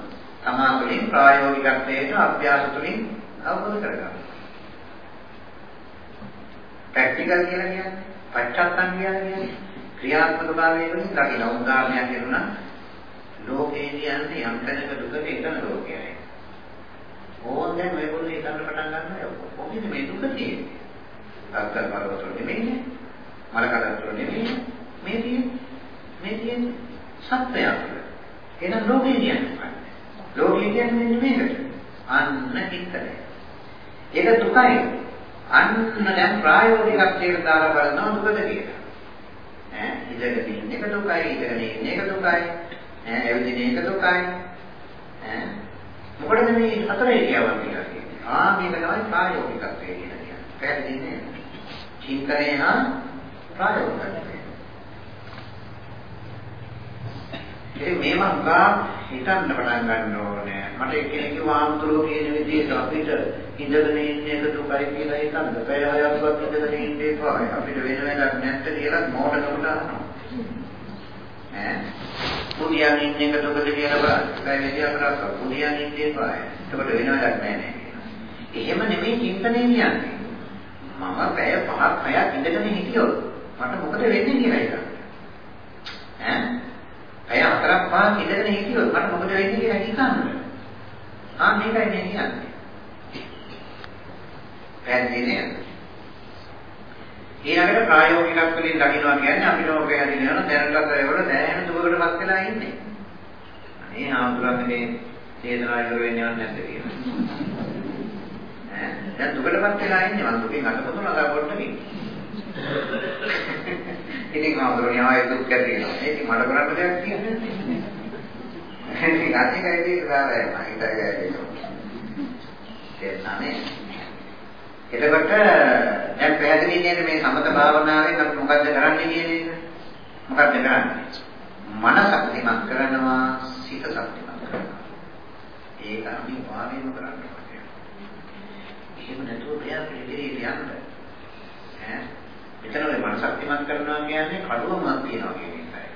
තමා තුළින් ප්‍රායෝගිකත්වයට අභ්‍යාස තුළින් අවබෝධ කරගන්නවා. ප්‍රැක්ටිකල් කියලා කියන්නේ පච්චත්තන් කියන්නේ ක්‍රියාත්මක භාවයේ වලින් දකින්න උදාහරණයක් දෙන්නා ලෝකේ කියන්නේ යම් තැනක දුකට එතන ලෝකයයි. ඕන් දැන් මේගොල්ලෝ හිතන්න පටන් ගන්නවා කොහොමද මේ දුක තියෙන්නේ? අත්තර පරවතර නෙමෙයි මල කඩතර නෙමෙයි මේ තියෙන්නේ මේ තියෙන්නේ සත්‍යයක්. එහෙනම් ලෝකේ කියන්නේ ලෝකේ කියන්නේ මේකට. අන්න හිතේ. ඒක දුකයි. අන්න දැන් ප්‍රායෝගිකත්වයට දාලා බලනවා දුකද කියලා. ඈ ඉඳගෙන ඉන්න එක දුකයි, ඉඳගෙන ඉන්න එක දුකයි. ඈ ඇවිදින එක දුකයි. ඈ මොකටද මේ හතර ඉරියව්වන් කියලා කියන්නේ? ආ මේක තමයි ප්‍රායෝගිකත්වය කියලා කියන්නේ. පැහැදිලි නේද? චින්තනය හා ප්‍රායෝගිකත්වය. ඒ මේවා හුඟා හිතන්න පටන් ගන්න ඕනේ. මට එක්කෙනෙක් කිව්වා ආම්තුරෝ කියන විදිහට අපිට ඉඳගෙන ඉන්න එක දුකයි කියලා හිතන්න. පැය හයක්වත් ඉඳගෙන ඉන්න එපා. අපිට වෙන වැඩක් නැත්te කියලා මොඩකමට අහනවා. ඈ පුදියන් ඉන්න එක දුකද කියලා බලන්න. පැය විදිය අපරක් පුදියන් ඉන්න එපා. එතකොට වෙන වැඩක් නැහැ නේ. එහෙම නෙමෙයි චින්තනය කියන්නේ. මම පැය පහක් හයක් ඉඳගෙන හිටියොත් මට මොකද වෙන්නේ කියලා හිතන්න. ඈ අය හතරක් පහක් ඉඳගෙන හිටියොත් මට මොකද වෙන්නේ කියලා හිතන්න. ආ මේකයි මේ කියන්නේ. පැහැදිලි නේද? ඊළඟට ප්‍රායෝගිකක් වලින් දකින්නවා කියන්නේ අපිට ඔබ පැහැදිලි වෙනවා දැනටත් ඒවල දැනෙන දුකකටපත් වෙලා ඉන්නේ. අනේ ආතුරන්නේ චේතනා ඉවර වෙන්නේ නැද්ද කියලා. ඈ දැන් දුකටපත් වෙලා ඉන්නේ මම දුකෙන් අතපොතන අදා පොට්ටකින්. ඉතින් ආතුරනේ ආයෙ දුක් ඇති වෙනවා. ඒක මට කරන්න දෙයක් කියන්නේ. ඉතින් අතිකයි දෙයක් දාලා යනවා. හිතයි ඇවිල්ලා. තේරුණානේ? එතකොට දැන් පැහැදිලි නේද මේ සමත භාවනාවෙන් අපි මොකද්ද කරන්නේ කියන එක? මොකද්ද කරන්නේ? මනස ශක්තිමත් කරනවා, සිත ශක්තිමත් කරනවා. ඒක අනිවාර්යයෙන්ම කරන්න ඕනේ. එහෙම නැතුව බෑ ඉදිරියට යන්න. ඈ මෙතන ඔය මනස ශක්තිමත් කරනවා කියන්නේ කඩුවමක් තියනවා කියන එකයි.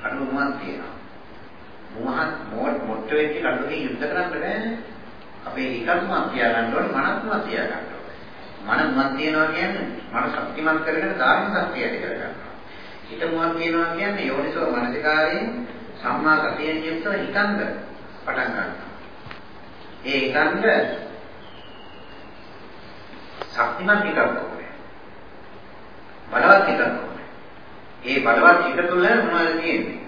කඩුවමක් තියනවා. මොහත් මොඩ් මොට්ට වෙච්ච කඩුවකින් යුද්ධ කරන්න බෑනේ. අපේ හිතත්ම තියාගන්න ඕනේ මනස්ම තියාගන්න ඕනේ. මනසක් තියනවා කියන්නේ මන ශක්තිමත් කරගෙන ධාර්ම ශක්තිය ඇති කරගන්නවා. හිතමුවක් තියනවා කියන්නේ යෝනිසෝ මනසිකාරයෙන් සම්මා සතියෙන් යුක්තව හිතන්න පටන් ගන්නවා. ඒ හිතන්න ශක්තිමත් හිතක් ඕනේ. බලවත් හිතක් ඕනේ. ඒ බලවත් හිත තුළ මොනවද තියෙන්නේ?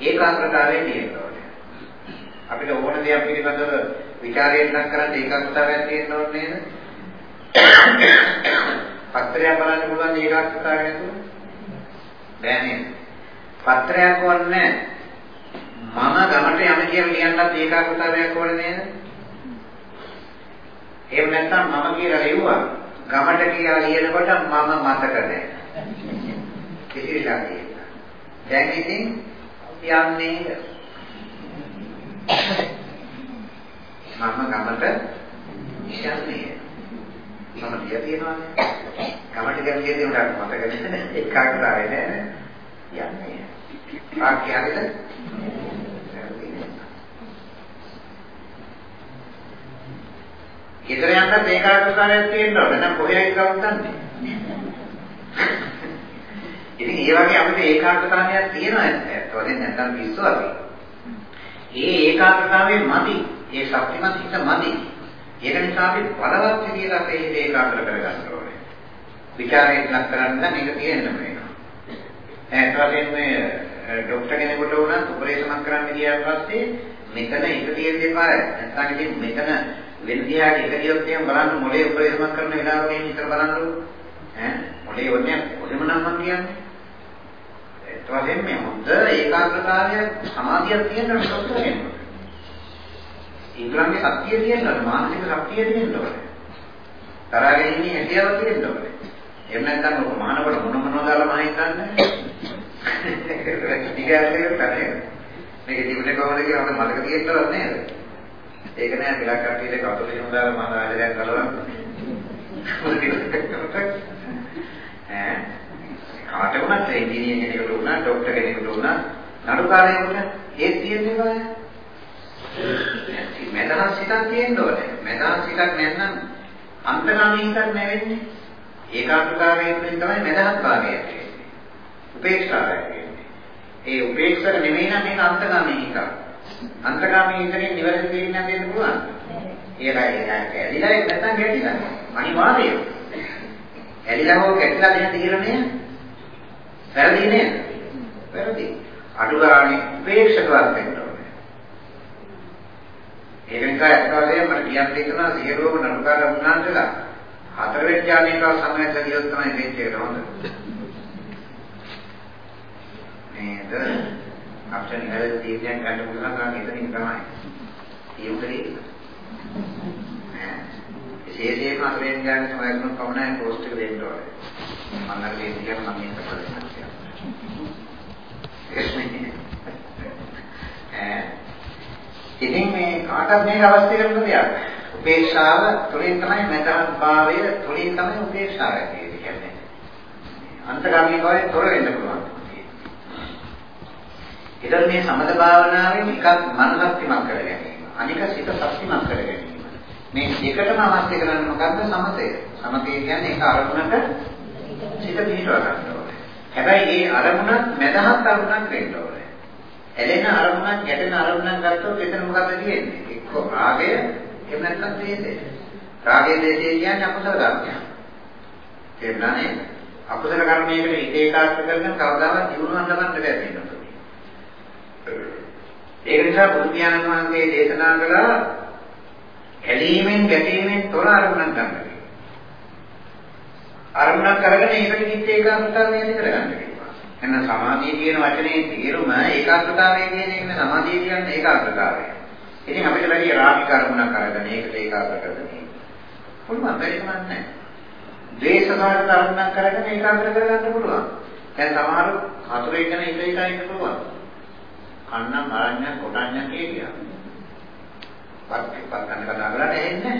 ඒකාග්‍රතාවය තියෙනවා. අපිට ඕන දෙයක් පිළිබඳව ਵਿਚාරයෙන් නම් කරන්න ඒකාග්‍රතාවයක් තියෙන්න ඕනේ නේද? පත්‍රයක් බලන්න පුළුවන් ඒකාග්‍රතාවය නැතුව? බෑ නේද? පත්‍රයක් ඕනේ මම ගමට යම කියලා ලියන්නත් ඒකාග්‍රතාවයක් ඕනේ නේද? එහෙම නැත්නම් මම කියලා ලියුවා ගමට කියලා ලියනකොට මම මතක නැහැ. කිසිලා කියන්න. දැන් ඉතින් යන්නේ මම ගමට යන්නේ. මම දිය තියනවානේ. ගමට ගියන් කියන්නේ උඩට මතක නැහැ. එකාග්‍රතාවය නෑ. යන්නේ. වාක්‍යයද? ඊතර යන්නත් ඒකාග්‍රතාවයක් තියෙන්න ඕන. නැත්නම් කොහේයි ගවුන්ටන්නේ. ඉතින් ඒ වගේ අපිට ඒකාග්‍රතාවයක් තියෙනවා ඇත්තට. වදින් නැත්නම් පිස්සු අපි. ඒ ඒකාග්‍රතාවයෙන් මදි. ඒ ශක්තිමත් හිත මදි. ඒක නිසා අපි බලවත් විදියට අපේ හිත ඒකාග්‍ර කරගන්න ඕනේ. විචාරයෙන් ලක් කරන්න නම් මේක තියෙන්න වෙනවා. ඒත් මේ ડોක්ටර් කෙනෙකුට උනත් ඔපරේෂන් කරන්න ගියාට පස්සේ මෙතන එක තියෙන්න එපා. නැත්නම් ඉතින් මෙතන වෙන දිහාට එක දියොත් එහෙම බලන්න මොලේ ඔපරේෂන් කරන වෙලාවෙ විතර බලන්නලු. ඈ මොලේ ඔන්නේ කොහෙම නම් මම කියන්නේ. ඊට මේ හොඳ ඒකාග්‍රතාවය සමාධියක් තියෙනවා ඩොක්ටර් කෙනෙක්. ඉන්ද්‍රයන්ගේ ශක්තිය තියෙනවා මානසික ශක්තිය තියෙනවා. තරගෙන ඉන්නේ හැටියාවක් තියෙනවා. එහෙම නැත්නම් ඔක මානවල මොන මොනවද දාලා මම හිතන්නේ. <laughs> ටිකල්ලේ කරේ. මේක තිබුණේ කොහොමද කියලා මට මතක තියෙන්නවත් නේද? ඒක නෑ පිටක් කට්ටියට කටුලින් හොදාලා මම ආදරයක් කළා. ඈ කාට වුණත් එන්ජිනියර් කෙනෙකුට වුණා ડોක්ටර් කෙනෙකුට වුණා නඩුකාරයෙකුට ඒ තියෙන්නේ බෑ. මෙතන සිතක් තියෙන්න ඕනේ. මෙතන සිතක් නැත්නම් අන්තගාමී හිතක් නැවෙන්නේ. ඒකාග්‍රතාවයෙන් තමයි මෙතනත් භාගයක් වෙන්නේ. උපේක්ෂාවක් වෙන්නේ. ඒ උපේක්ෂක නෙමෙයි නම් මේක අන්තගාමී හිතක්. අන්තගාමී හිතකින් නිවැරදි දෙයක් දෙන්න පුළුවන්. ඒකයි ඒක ඇදිලා නැත්නම් ගැටිලා. අනිවාර්යයෙන්. ඇදිලා හෝ ගැටිලා දෙන තීරණය වැරදි නේද? වැරදි. අඩු ගානේ උපේක්ෂකවත් වෙන්න ඕනේ. ඒක නිසා අත්කාලේ මට කියන්න තියෙනවා සියලුම නඩුකාර වුණාන්ටලා හතරවෙනි ඥානයට සමවැදලා ගියොත් තමයි මේක හොඳ. නේද? අපිට නිවැරදි තීරණයක් ගන්න පුළුවන් නම් එතනින් තමයි. ඒකේ විශේෂයෙන්ම හතරවෙනි ඥානයට සමවැදුණු පමණයි පෝස්ට් එක දෙන්න ඕනේ. මම අර දෙන්නේ මම මේක කරලා <laughs> ඉතින් මේ කාටත් මේක අවශ්‍ය කරන දෙයක්. උපේක්ෂාව තුළින් තමයි මෙතන භාවය තුළින් තමයි උපේක්ෂාව ඇති වෙන්නේ. අන්තගාමී භාවයෙන් තොර වෙන්න පුළුවන්. ඊට මේ සමත භාවනාවෙන් එකක් මනසක්තිමත් කර ගැනීම. අනික සිත ශක්තිමත් කර ගැනීම. මේ දෙකටම අවශ්‍ය කරන්නේ මොකද්ද? සමතය. සමතය කියන්නේ ඒක අරමුණක සිත පිහිටව ගන්න ඕනේ. හැබැයි ඒ අරමුණත් මැදහත් අරමුණක් වෙන්න ඕනේ. ඇලෙන අරමුණක් ගැටෙන අරමුණක් ගත්තොත් එතන මොකද තියෙන්නේ? එක්ක රාගය එහෙම නැත්නම් ද්වේෂය. රාගය ද්වේෂය කියන්නේ අකුසල ධර්මයක්. තේරුණා නේද? අකුසල කර්මයකට හිත ඒකාග්‍ර කරගෙන කවදාවත් දිනුවන්න ගන්න බැහැ මේකට. ඒක නිසා බුදු පියාණන් වහන්සේ දේශනා කළා ඇලීමෙන් ගැටීමෙන් තොර අරමුණක් ගන්න. අරමුණක් කරගෙන ඒකට හිත ඒකාග්‍රතාවය ඇති කරගන්න කිව්වා. එහෙනම් සමාධිය කියන වචනේ තේරුම ඒකාග්‍රතාවය කියන එක නේ සමාධිය කියන්නේ ඒකාග්‍රතාවය. ඉතින් අපිට වැඩි රාගික අරමුණක් අරගෙන ඒකට ඒකාග්‍ර කරගන්න. පුළුවන් බැරි කමක් නැහැ. ද්වේෂකාරක අරමුණක් කරගෙන ඒකාග්‍ර කරගන්න පුළුවන්. දැන් සමහර හතුරේ ඉන්න ඉඳ ඉඳ ඉන්න පුළුවන්. කන්නම් අරඤ්ඤ කොටඤ්ඤ කියනවා. පත් පත් කන්න කතා කරලා එන්නේ.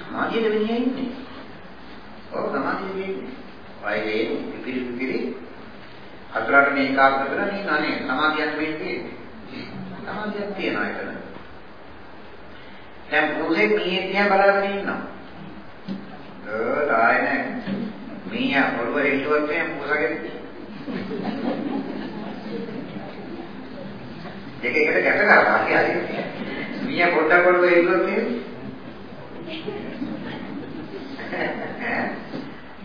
සමාධිය දෙවියන් ඉන්නේ. ඔව් සමාධිය කියන්නේ. වයිලේ පිපිරි පිපිරි හතරට මේ ඒකාග්‍ර කරලා නේ අනේ සමාධියක් වෙන්නේ. සමාධියක් තියනවා එතන. දැන් පුරුෂෙක් මීයේ දිහා බලාගෙන ඉන්නවා. ඒ තායනේ මීයා පොළව හිටුවත් මේ පුරුෂගේ දෙක එකට ගැට ගන්නවා කියන්නේ. මීයා පොඩ්ඩක් පොළව හිටුවත් මේ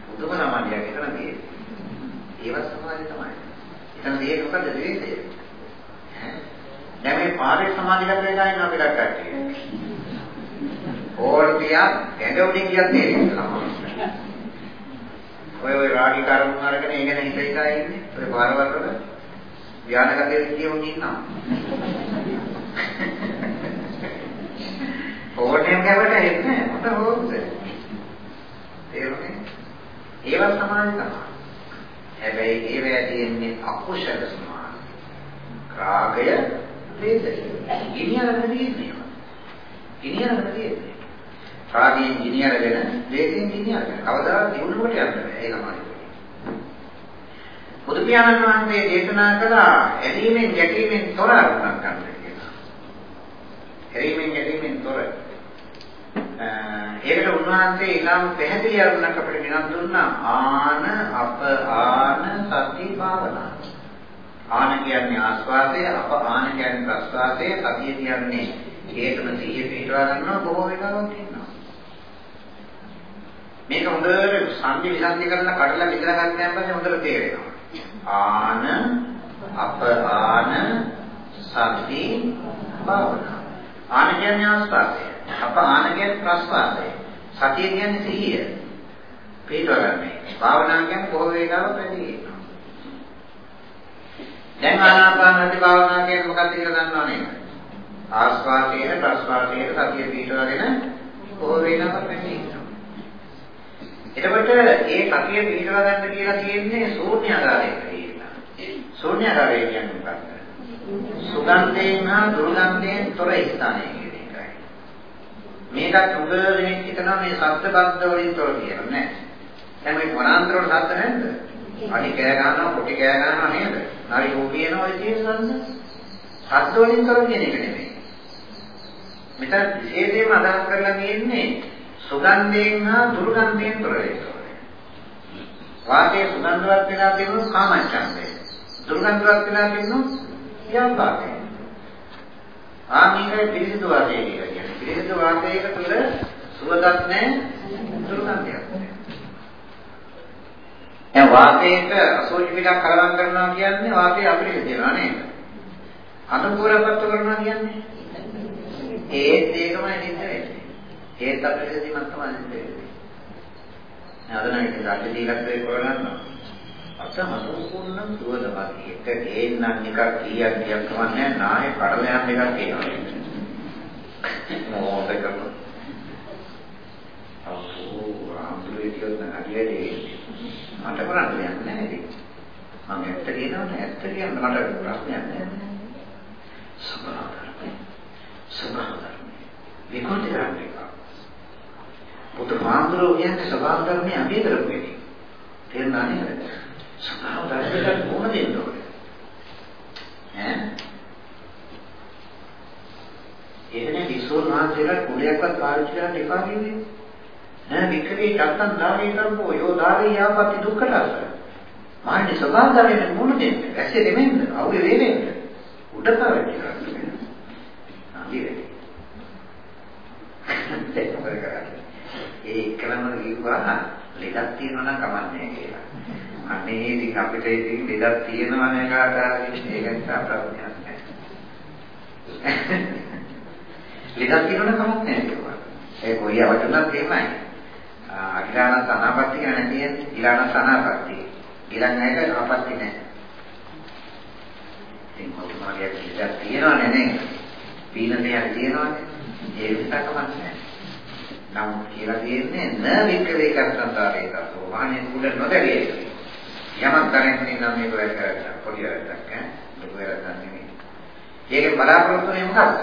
පුදුම සමාධියක් එතන තියෙන්නේ. ඒවත් සමාධිය තමයි. එතන තියෙන්නේ මොකද්ද ද්වේෂය? දැන් මේ පාරේ සමාධියක් වෙලා ඉන්න අපිට කට්ටිය. ඕල්පියා ඇඟ උඩින් ගියත් තේරෙන්නේ ඔය ඔය රාගී කර්ම අරගෙන ඒ ගැන හිත හිතා ඉන්නේ. ඔය පාරවල් වල ධානගතේ කියමුන් ඉන්නවා. ඕනෙම කැමරට එන්නේ මොකද හොද්ද? තේරුණේ? ඒවත් සමාන තමයි. හැබැයි ඒවැය තියෙන්නේ අකුශල සමාන. රාගය, ද්වේෂය. ගිනියන තියෙන්නේ. ගිනියන තියෙන්නේ. රාගයෙන් ගිනියනගෙන, ද්වේෂයෙන් ගිනියනගෙන. කවදා දිනුනකට යන්නේ නැහැ. ඒ තමයි. බුදු පියාණන් වහන්සේ දේශනා කළා ඇලීමෙන් ගැටීමෙන් තොර අරුණක් ගන්න කියලා. ඇලීමෙන් ගැටීමෙන් තොර ඒකට උන්වහන්සේ ඊළාම පැහැදිලි අරුණක් අපිට විනක් දුන්නා ආන අප ආන සති භාවනා. ආන කියන්නේ ආස්වාදය, අප ආන කියන්නේ ප්‍රස්වාදය, සතිය කියන්නේ හේතුන සිහිය පිටවා ගන්නවා බොහෝ වෙලාවක් ඉන්නවා. මේක හොඳට සංදි විසන්දි කරලා කඩලා විතර ගන්න යන පස්සේ හොඳට තේරෙනවා. ආන අප ආන සති භාවනා. ආන කියන්නේ ආස්වාදය. අප ආන කියන්නේ ප්‍රස්වාදය. සතිය කියන්නේ සිහිය. පිටවගන්නේ. භාවනා කියන්නේ බොහෝ වේලාවක් වැඩි වෙනවා. දැන් ආනාපානසති භාවනා කියන්නේ මොකක්ද කියලා දන්නව නේද? ආස්වාදයේ ප්‍රස්වාදයේ සතිය පිටවගෙන බොහෝ වෙනකොට වෙන්නේ. එතකොට ඒ සතිය පිටව ගන්න කියලා තියෙන්නේ ශූන්‍යාකාරයක කියලා. ශූන්‍යාකාරය කියන්නේ මොකක්ද? සුගන්ධයෙන් හා දුර්ගන්ධයෙන් තොර ස්ථානය කියන එකයි. මේකත් උග දෙනෙක් හිතනවා මේ ශබ්ද බද්ද වලින් තොර කියලා නෑ. දැන් මේ වනාන්තර වල ශබ්ද නැද්ද? අඩි කෑ ගන්නවා, කොටි කෑ ගන්නවා නේද? හරි ඕ කියනවා ඒ තියෙන ශබ්ද. ශබ්ද වලින් තොර කියන එක නෙමෙයි. මෙතන විශේෂයෙන්ම අදහස් කරලා තියෙන්නේ සුගන්ධයෙන් හා දුර්ගන්ධයෙන් තොර වෙනවා. වාතයේ සුගන්ධවත් වෙලා තියෙනවා කාමච්ඡන්දය. දුර්ගන්ධවත් වෙලා තියෙනවා ව්‍යාපාරය. ආනිකයි පිරිසිදු වාතය කියලා කියන්නේ. පිරිසිදු වාතයක තුල සුවදක් නැහැ දුර්ගන්ධයක් නැහැ. දැන් වාතයට අසෝචි පිටක් කලවම් කරනවා කියන්නේ වාතය අපිරිසිදු වෙනවා නේද? අනුකූලපත් කරනවා කියන්නේ ඒත් ඒකමයි නිද්ද වෙන්නේ. ඒත් අපිරිසිදුමත් තමයි නිද්ද වෙන්නේ. නේද? අද නම් ඉතින් රාජ්‍ය දීලක් කරගන්නවා. අසමසුකුන්නම් සුවදමති. එක ගේන්නම් එකක් කීයක් කීයක් කමන්නේ නාය කඩල යන එකක් කියනවා. මොකද කරන්නේ? අපෝ ආම්බුලේ කියොත් නැගියදී මට කරන්න දෙයක් නැහැ ඉතින්. මම ඇත්ත කියනවනේ ඇත්ත කියන්න මට ප්‍රශ්නයක් නැහැ. සබහාදරයි. සබහාදරයි. විකෘති කරන්නේ කා. බුදුහාමුදුරුවෝ කියන්නේ සබහාදරනේ අපි කරපු එක. තේරුණා නේද? සබහාව ධර්මයට මොන දෙන්න ඕනේ? ඈ? එහෙනම් විසෝල් මහන්සියලා කුලයක්වත් පාවිච්චි කරන්න එපා කියන්නේ. නෑ වික්‍රේ චත්තන් ධාරේ කරපෝ යෝ ධාරේ යාපති දුක්ඛටස. මාන්නේ සබහාව ධර්මයට මොන දෙන්න? ඇස්සේ දෙමෙන්න, අවුවේ වේදෙන්න. උඩ පාවිච්චි කරන්න. අදිරේ. ඒ එකලම කිව්වා ලෙඩක් තියෙනවා නම් කමන්නේ කියලා. අනේ ඉතින් අපිට ඉතින් ලෙඩක් තියෙනවා නේ කාටාරින් ඒක නිසා ප්‍රශ්නයක් නැහැ. ලෙඩක් තියෙනවා කමක් නැහැ ඒවා. ඒ කොයි අවතුනක් එහෙමයි. අගිලාන සනාපත්ති කියන නැතිය ඊළාන සනාපත්ති. ඊළඟ එක ආපත්ති නැහැ. ඉතින් මොකක්ද ලෙඩක් තියෙනවනේ නේ. පීන දෙයක් තියෙනවනේ. ඒ නිසා කමක් නැහැ. නම් කියලා තියෙන්නේ න වික්‍රේ කරසන්තාරේ තසෝ වාහනේ කුඩ නොදැරියේ. යමක් කරන්නේ නම් මේක වැඩ කරගන්න. පොඩි වැඩක් ඈ. ලොකු වැඩක් නෙමෙයි. ඒකේ බලාපොරොත්තු වෙන්නේ මොකක්ද?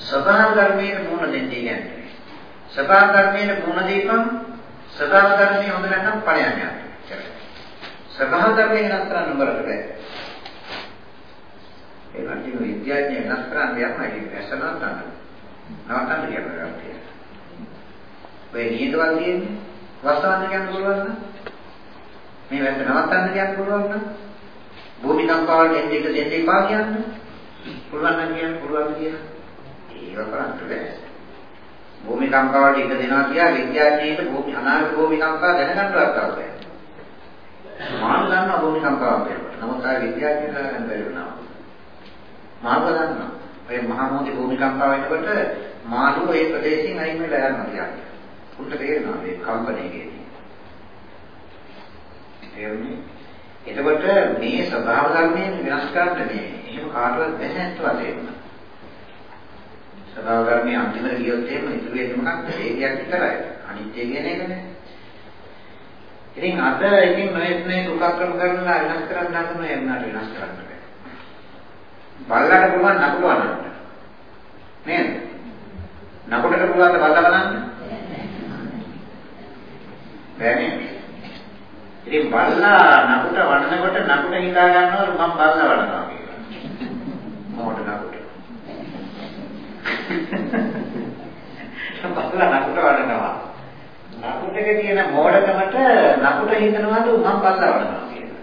සබහා ධර්මයේ මුණ දෙන්නේ කියන්නේ. සබහා ධර්මයේ මුණ දීපම් සබහා ධර්මයේ හොඳ නැත්නම් ඵලයන් යනවා. සබහා ධර්මයේ වෙනස් කරන්න බරට බෑ. ඒ අන්තිම විද්‍යාඥය වෙනස් කරන්න යනවා ඒක ඇසනවා ගන්න. නවත්තන්න කියනවා. ඔය නියතවල් තියෙන්නේ වස්තාන්න කියන්න පුළුවන් නේද? මේ වැස්ස නවත්තන්න කියන්න පුළුවන් නම් භූමිකම්පාවට එන්න එක දෙන්න එපා කියන්න පුළුවන් නම් කියන්න පුළුවන් කියලා. ඒක කරන්න බෑ. භූමිකම්පාවට එක දෙනවා කියලා විද්‍යාඥයෙක් භූමි අනාගත භූමිකම්පා දැනගන්නවත් අවශ්‍යයි මාන ගන්නවා භූමිකම්පාවක් කියලා. නමුත් ආ විද්‍යාඥයෙක් ගන්න බැරි වුණා. මාව ගන්නවා ඔය මහා මොහොතේ භූමිකම්පා වෙනකොට මාළුව ඒ ප්‍රදේශයෙන් අයින් වෙලා යනවා කියන්නේ උන්ට තේරෙනවා මේ කම්පණයේදී තේරුණේ? එතකොට මේ ස්වභාව ධර්මයෙන් වෙනස් කරන්න මේ එහෙම කාටවත් බැහැ නැත්ත වශයෙන්ම. ස්වභාව ධර්මයේ අන්තිමට ගියොත් එහෙම ඉතුරු වෙන්නේ මොකක්ද? වේගයක් විතරයි. අනිත්‍ය කියන එකනේ. ඉතින් අද ඉතින් නොයෙක් මේ දුකක් කරන කරලා වෙනස් කරන්න හදන යන්නට වෙනස් කරන්න බෑ. බල්ලට පුළුවන් නකුල වන්නට. නේද? නකුලට පුළුවන් බල්ලා බලන්න? බෑ නේද? ඉතින් බල්ලා නකුට වඩනකොට නකුට හිතා ගන්නවා මම බල්ලා වඩනවා කියලා. මොකට නකුට? බල්ලා නකුට වඩනවා. නකුටේ තියෙන මෝඩකමට නකුට හිතනවාලු මම බල්ලා වඩනවා කියලා.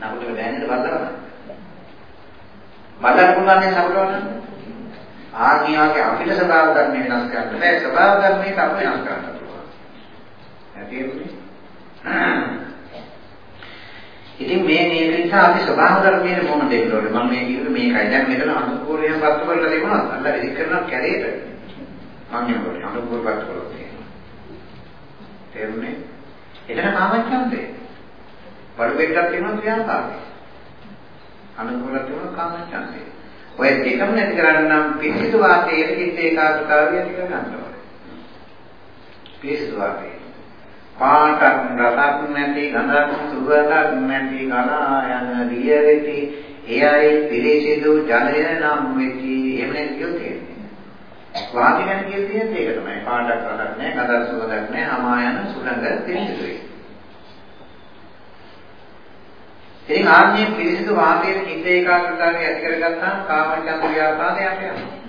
නකුටට බෑනේද බල්ලා වඩනවා? බල්ලාට පුළුවන් නේ නකුට වඩන්න? ආඥාගේ අපිට ස්වභාව ධර්ම වෙනස් කරන්න බෑ. ස්වභාව ධර්මයක අපි වෙනස් කරන්න පුළුවන්. ඇතේරුනේ? ඉතින් මේ නේද නිසා අපි ස්වභාව ධර්මයේ මොන දෙන්න ඕනේ මම මේ කිව්වේ මේකයි දැන් මෙතන අනුකූලයෙන් පත්තු කරලා දෙනවා අල්ල ඉදි කරනවා කැරේට මම කියනවා අනුකූල පත්තු කරලා තියෙනවා තේරුණේ එතන කාමච්ඡන්දේ බඩු බෙල්ලක් තියෙනවා ක්‍රියාකාරී. අනුකූලක් තියෙනවා කාමච්ඡන්දේ. ඔය දෙකම නැති කරන්න නම් පිරිසිදු වාතයේ චිත්ත ඒකාග්‍රතාවය ඇති කරගන්න ඕනේ. පිරිසිදු වාතයේ. පාටක් රසක් නැති ගඳක් සුවඳක් නැති කලා යන දිය වෙති එයයි පිරිසිදු ජලය නම් වෙති එහෙම නේද කියන්නේ. වාතය ගැන කියන්නේ ඒක තමයි. පාටක් රසක් නැහැ ගඳක් සුවඳක් නැහැ අමා යන සුළඟ පිරිසිදුයි. ඉතින් ආත්මයේ පිරිසිදු වාතයේ චිත්ත ඒකාග්‍රතාවය ඇති කරගත්තාම කාමචන්ද ව්‍යාපාදය යනවා.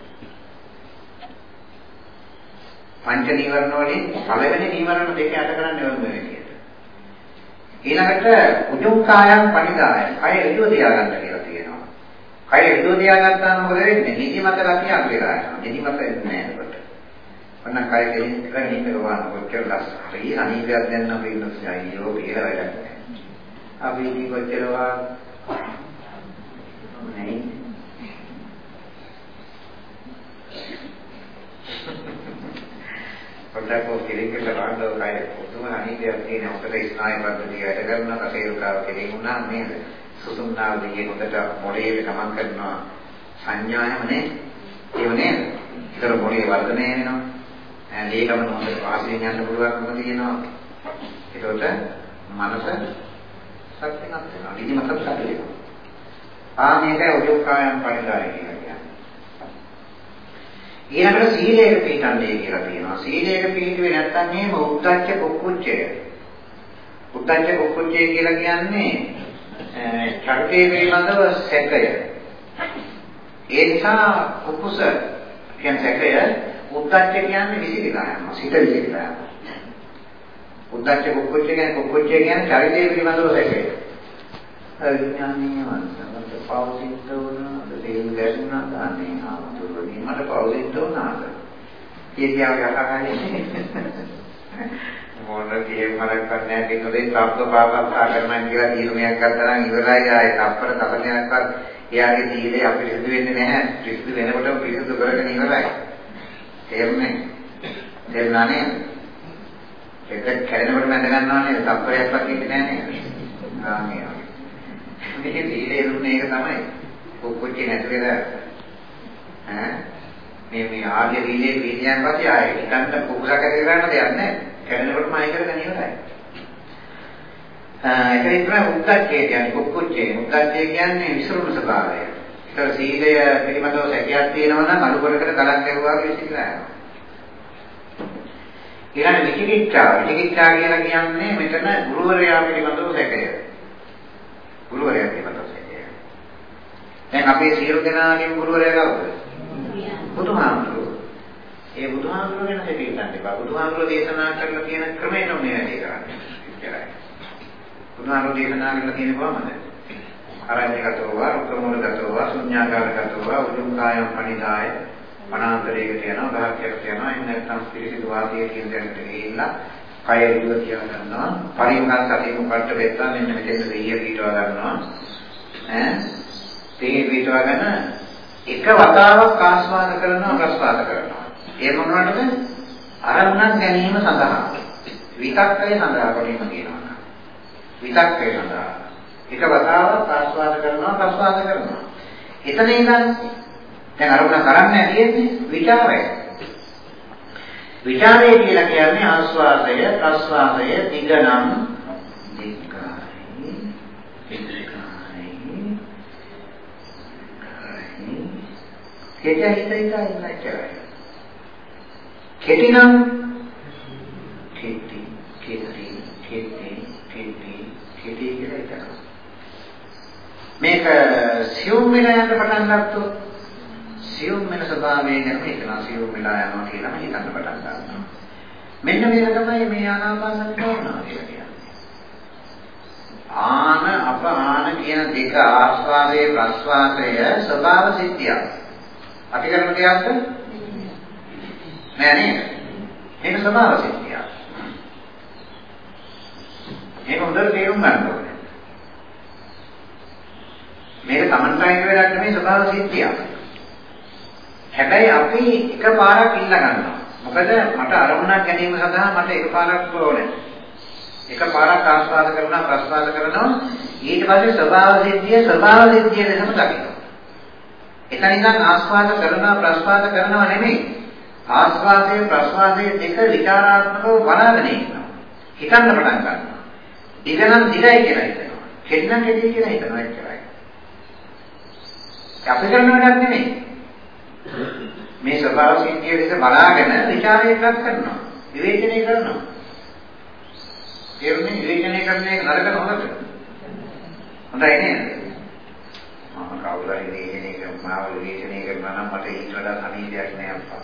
පංච නීවරණ වලින් පළවෙනි නීවරණ දෙක යට කරන්නේ වගේ විදියට. ඊළඟට උජුංකායන් පරිදාය. කය ඍජුව තියාගන්න කියලා තියෙනවා. කය ඍජුව තියාගත්තාම මොකද වෙන්නේ? නිදිමත ගතිය අඩු වෙලා යනවා. නිදිමත එන්නේ නැහැ එතකොට. ඔන්න කය දෙලින් කරගෙන ඉන්නවා කොච්චර ලස්සන. හරි අනීපයක් දැන් අපි ඉන්නොත් අයියෝ කියලා වැඩක් නැහැ. අපි ඉති කොච්චරවා නේ පොඩ්ඩක් ඔය කෙලින්කට රාන්දව කය පුදුම අනිත්‍යයක් තියෙන උකට ස්නායු පද්ධතිය වැඩ කරන කටේරුකාව කෙලින් වුණා නේද සුසුම්නාව දිගේ හොඳට මොළයේ ගමන් කරනවා සංඥායම නේ ඒව නේද ඒතර මොළයේ වර්ධනය වෙනවා ලේකම හොඳට වාසියෙන් යන්න පුළුවන්කම තියෙනවා ඒකට මනස සත්‍යයක් වෙනවා. නිදිමතත් සැක වෙනවා. ආ මේකයි උජෝකායන් පරිදාය කියලා කියන්නේ. ඊළඟට සීලයක පිළිපදන්නේ කියලා කියනවා. සීලයක පිළිපෙන්නේ නැත්තම් මේම උද්දච්ච කුක්කුච්චය. උද්දච්ච කුක්කුච්චය කියලා කියන්නේ චරිතයේ පිළිබඳව සැකය. ඒ නිසා කුකුස කියන්නේ සැකය උද්දච්ච කියන්නේ විසිරීලා යනවා. සිත විසිරීලා යනවා. උද්දච්ච කුක්කුච්ච කියන්නේ කුක්කුච්ච කියන්නේ චරිතය පිළිබඳව දැකේ. විඥානීය වන්සමත පෞසිට වුණාද තේරුම් ගන්නා ගානේ ආතුරුනි මට පෞසිට වුණාද කියකියාව යකගන්නේ මොන කියේ මරක් කරන්නේ කිනෝදේ සබ්ද පාපස්සා කරනවා කියලා තීරණයක් ගත්තා නම් ඉවරයි ආයේ තප්පර තපනයක්වත් එයාගේ සීලේ අපිරිසුදු වෙන්නේ නැහැ පිරිසුදු වෙනකොටම පිරිසුදු කරගෙන ඉවරයි තේරුණේ තේරුණා නේද ඒක කැඩෙනකොට මැද ගන්නවා නේද? තප්පරයක්වත් ඉන්නේ නැහැ නේද? ආ මේ වගේ. මේක දීලේ දුන්නේ ඒක තමයි. කුක්කුච්චි නැතුවද? ඈ මේ මේ ආර්ය දීලේ පිළියන් පස්සේ ආයේ හිතන්න කුකුසක් ඇති කරන්න දෙයක් නැහැ. කැඩෙනකොටම ආයෙ කරගෙන ඉවරයි. ඒක විතර උද්දච්චය කියන්නේ කුක්කුච්චේ. උද්දච්චය කියන්නේ විසිරුණු ස්වභාවය. ඒක සීලය පිළිබඳව සැකයක් තියෙනවා නම් අනුකර කර ගලක් ගැහුවා වගේ විසිරලා යනවා. ඊළඟ විචිකිච්ඡා විචිකිච්ඡා කියලා කියන්නේ මෙතන ගුරුවරයා පිළිබඳව සැකය. ගුරුවරයා පිළිබඳව සැකය. දැන් අපේ සියලු දෙනාගේම ගුරුවරයා කවුද? බුදුහාමුදුරුවෝ. ඒ බුදුහාමුදුරුවෝ ගැන හිතේ ගන්න එපා. බුදුහාමුදුරුවෝ දේශනා කරලා තියෙන ක්‍රමයෙන් මේ වැඩේ කරන්නේ. ඉතරයි. බුදුහාමුදුරුවෝ දේශනා කරලා තියෙන කොහමද? අරඤ්‍යගතව, රුක්කමූලගතව, ශුන්‍යාකාරගතව, උජුං කායම් පනිදාය වනාන්තරයකට යනවා ගහක්යට යනවා එහෙම නැත්නම් පිළිසිදු වාසිය කියන දෙයකට ගිහිල්ලා කය ඍජුව තියා ගන්නවා පරිමහත් සතිය මුකට වෙත්තා මෙන්න මෙතෙන් දෙයිය පිටව ගන්නවා ඈ තේ පිටව ගන්න එක වතාවක් ආස්වාද කරනවා ප්‍රස්වාද කරනවා. ඒ මොනවටද? අරමුණක් ගැනීම සඳහා. විතක්කය සඳහා කොටින්ම කියනවා. විතක්කය සඳහා. එක වතාවක් ආස්වාද කරනවා ප්‍රස්වාද කරනවා. එතන ඉඳන් දැන් අරමුණ කරන්නේ තියෙන්නේ විචාරය. විචාරය කියලා කියන්නේ ආස්වාදය, ප්‍රස්වාදය, දිගනම් කෙටි හිත හිත ඉන්නයි කෙටිනම් කෙටි, කෙටි, කෙටි, කෙටි, කෙටි කියලා හිතනවා. මේක සියුම් වෙන යන පටන් ගත්තොත් සියුම් වෙන ස්වභාවය ගැන හිතනවා සියුම් වෙලා යනවා කියලාම හිතන්න පටන් ගන්නවා. මෙන්න මේක තමයි මේ ආනාපාන භාවනාව කියලා කියන්නේ. ආන අප ආන කියන දෙක ආස්වාදයේ ප්‍රස්වාදය ස්වභාව සිද්ධියක්. අපි කරන දෙයක්ද? නෑ නේද? මේක ස්වභාව සිද්ධියක්. මේක හොඳට තේරුම් ගන්න ඕනේ. මේක Tamanටයි වෙලක් නෙමෙයි ස්වභාව සිද්ධියක්. හැබැයි අපි එකපාරක් ඉල්ල ගන්නවා. මොකද මට අරමුණක් ගැනීම සඳහා මට එකපාරක් ඕනේ. එකපාරක් ආස්වාද කරනවා ප්‍රස්වාද කරනවා ඊට පස්සේ ස්වභාව සිද්ධිය ස්වභාව සිද්ධිය ලෙසම දකිනවා. එතන ඉඳන් ආස්වාද කරනවා ප්‍රස්වාද කරනවා නෙමෙයි. ආස්වාදයේ ප්‍රස්වාදයේ දෙක විචාරාත්මකව බලාගෙන ඉන්නවා. හිතන්න පටන් ගන්නවා. දිගනම් දිගයි කියලා හිතනවා. කෙන්න කෙටි කියලා හිතනවා එච්චරයි. අපි කරන වැඩක් නෙමෙයි. මේ ස්වභාව සිද්ධිය ලෙස බලාගෙන ਵਿਚාරයක් කරනවා. විවේචනය කරනවා. තේරුණේ විවේචනය කරන එක නරකද හොඳද? හොඳයි නේද? මම කවුරු හරි විවේචනය කරනවා විවේචනය කරනවා නම් මට ඊට වඩා සමීපයක් නෑ අප්පා.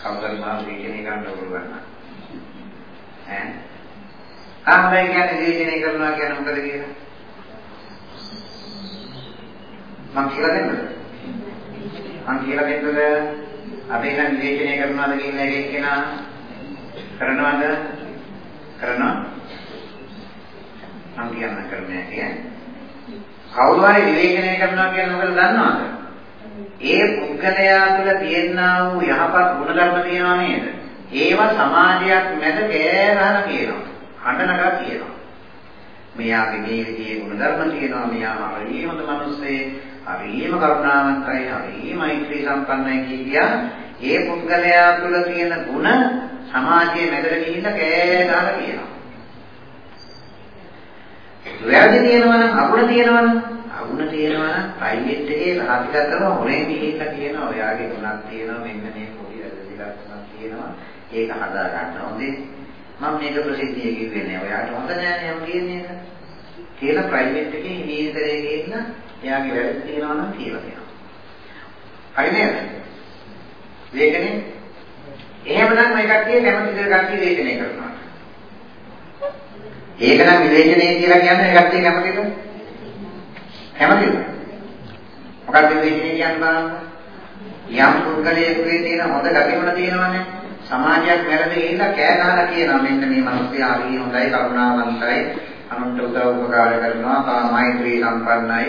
කවුරු හරි මාව විවේචනය කරන්න ඕන ගන්න. ඈ? ආම්බයි කියන්නේ විවේචනය කරනවා කියන්නේ මොකද කියලා? මං කියලා දෙන්නද? මං කියලා දෙන්නද? අපි නම් විවේචනය කරනවාද කියන එක එක්කෙනා කරනවද? කරනවා? මං කියන්න කරන්නේ කියන්නේ. කවුරු හරි විවේචනය කරනවා කියන්නේ මොකද දන්නවද? ඒ පුද්ගලයා තුළ තියෙනා වූ යහපත් ගුණධර්ම තියෙනවා නේද? ඒවා සමාජයක් මැද කෑරහන කියනවා. හඬනකා කියනවා. මෙයාගේ මේ විදිහේ ගුණධර්ම තියෙනවා. මෙයා හරි හොඳ මිනිස්සේ හරිම කරුණාවන්තයි, හරිම මෛත්‍රී සම්පන්නයි කියා ඒ පුද්ගලයා තුළ තියෙන ಗುಣ සමාජයේ මැදට ගිහිල්ලා කෑ ගහලා කියනවා. වැරදි තියෙනවා නම් අගුණ තියෙනවා නම් අගුණ තියෙනවා නම් ප්‍රයිවට් එකේ රාජිකා කරන හොරෙන් ගිහිල්ලා කියනවා ඔයාගේ ගුණක් තියෙනවා මෙන්න මේ පොඩි වැරදිලක්මක් තියෙනවා ඒක හදා ගන්න හොඳේ මම මේක ප්‍රසිද්ධිය කිව්වේ නෑ ඔයාට හොඳ නෑනේ මම කියන්නේ ඒක කියලා ප්‍රයිවට් එකේ ඉමේජරේ ගිහිල්ලා එයාගේ වැරදි තියෙනවා නම් කියලා දෙනවා. හරි නේද? වේගනේ එහෙමනම් මේ කට්ටිය කැමති දේ කට්ටිය වේගනේ කරනවා. ඒක නම් විවේචනය කියලා කියන්නේ කට්ටිය කැමතිද? කැමතිද? මොකක්ද විවේචනය කියන්නේ බලන්න. යම් පුද්ගලයෙකුගේ තියෙන හොඳ ගතිගුණ තියෙනවනේ. සමාජයක් මැරෙද ගිහිල්ලා කෑ ගහලා කියනවා මෙන්න මේ මිනිස්සයා හරි හොඳයි කරුණාවන්තයි අනුන්ට උදව් උපකාර කරනවා මෛත්‍රී සම්පන්නයි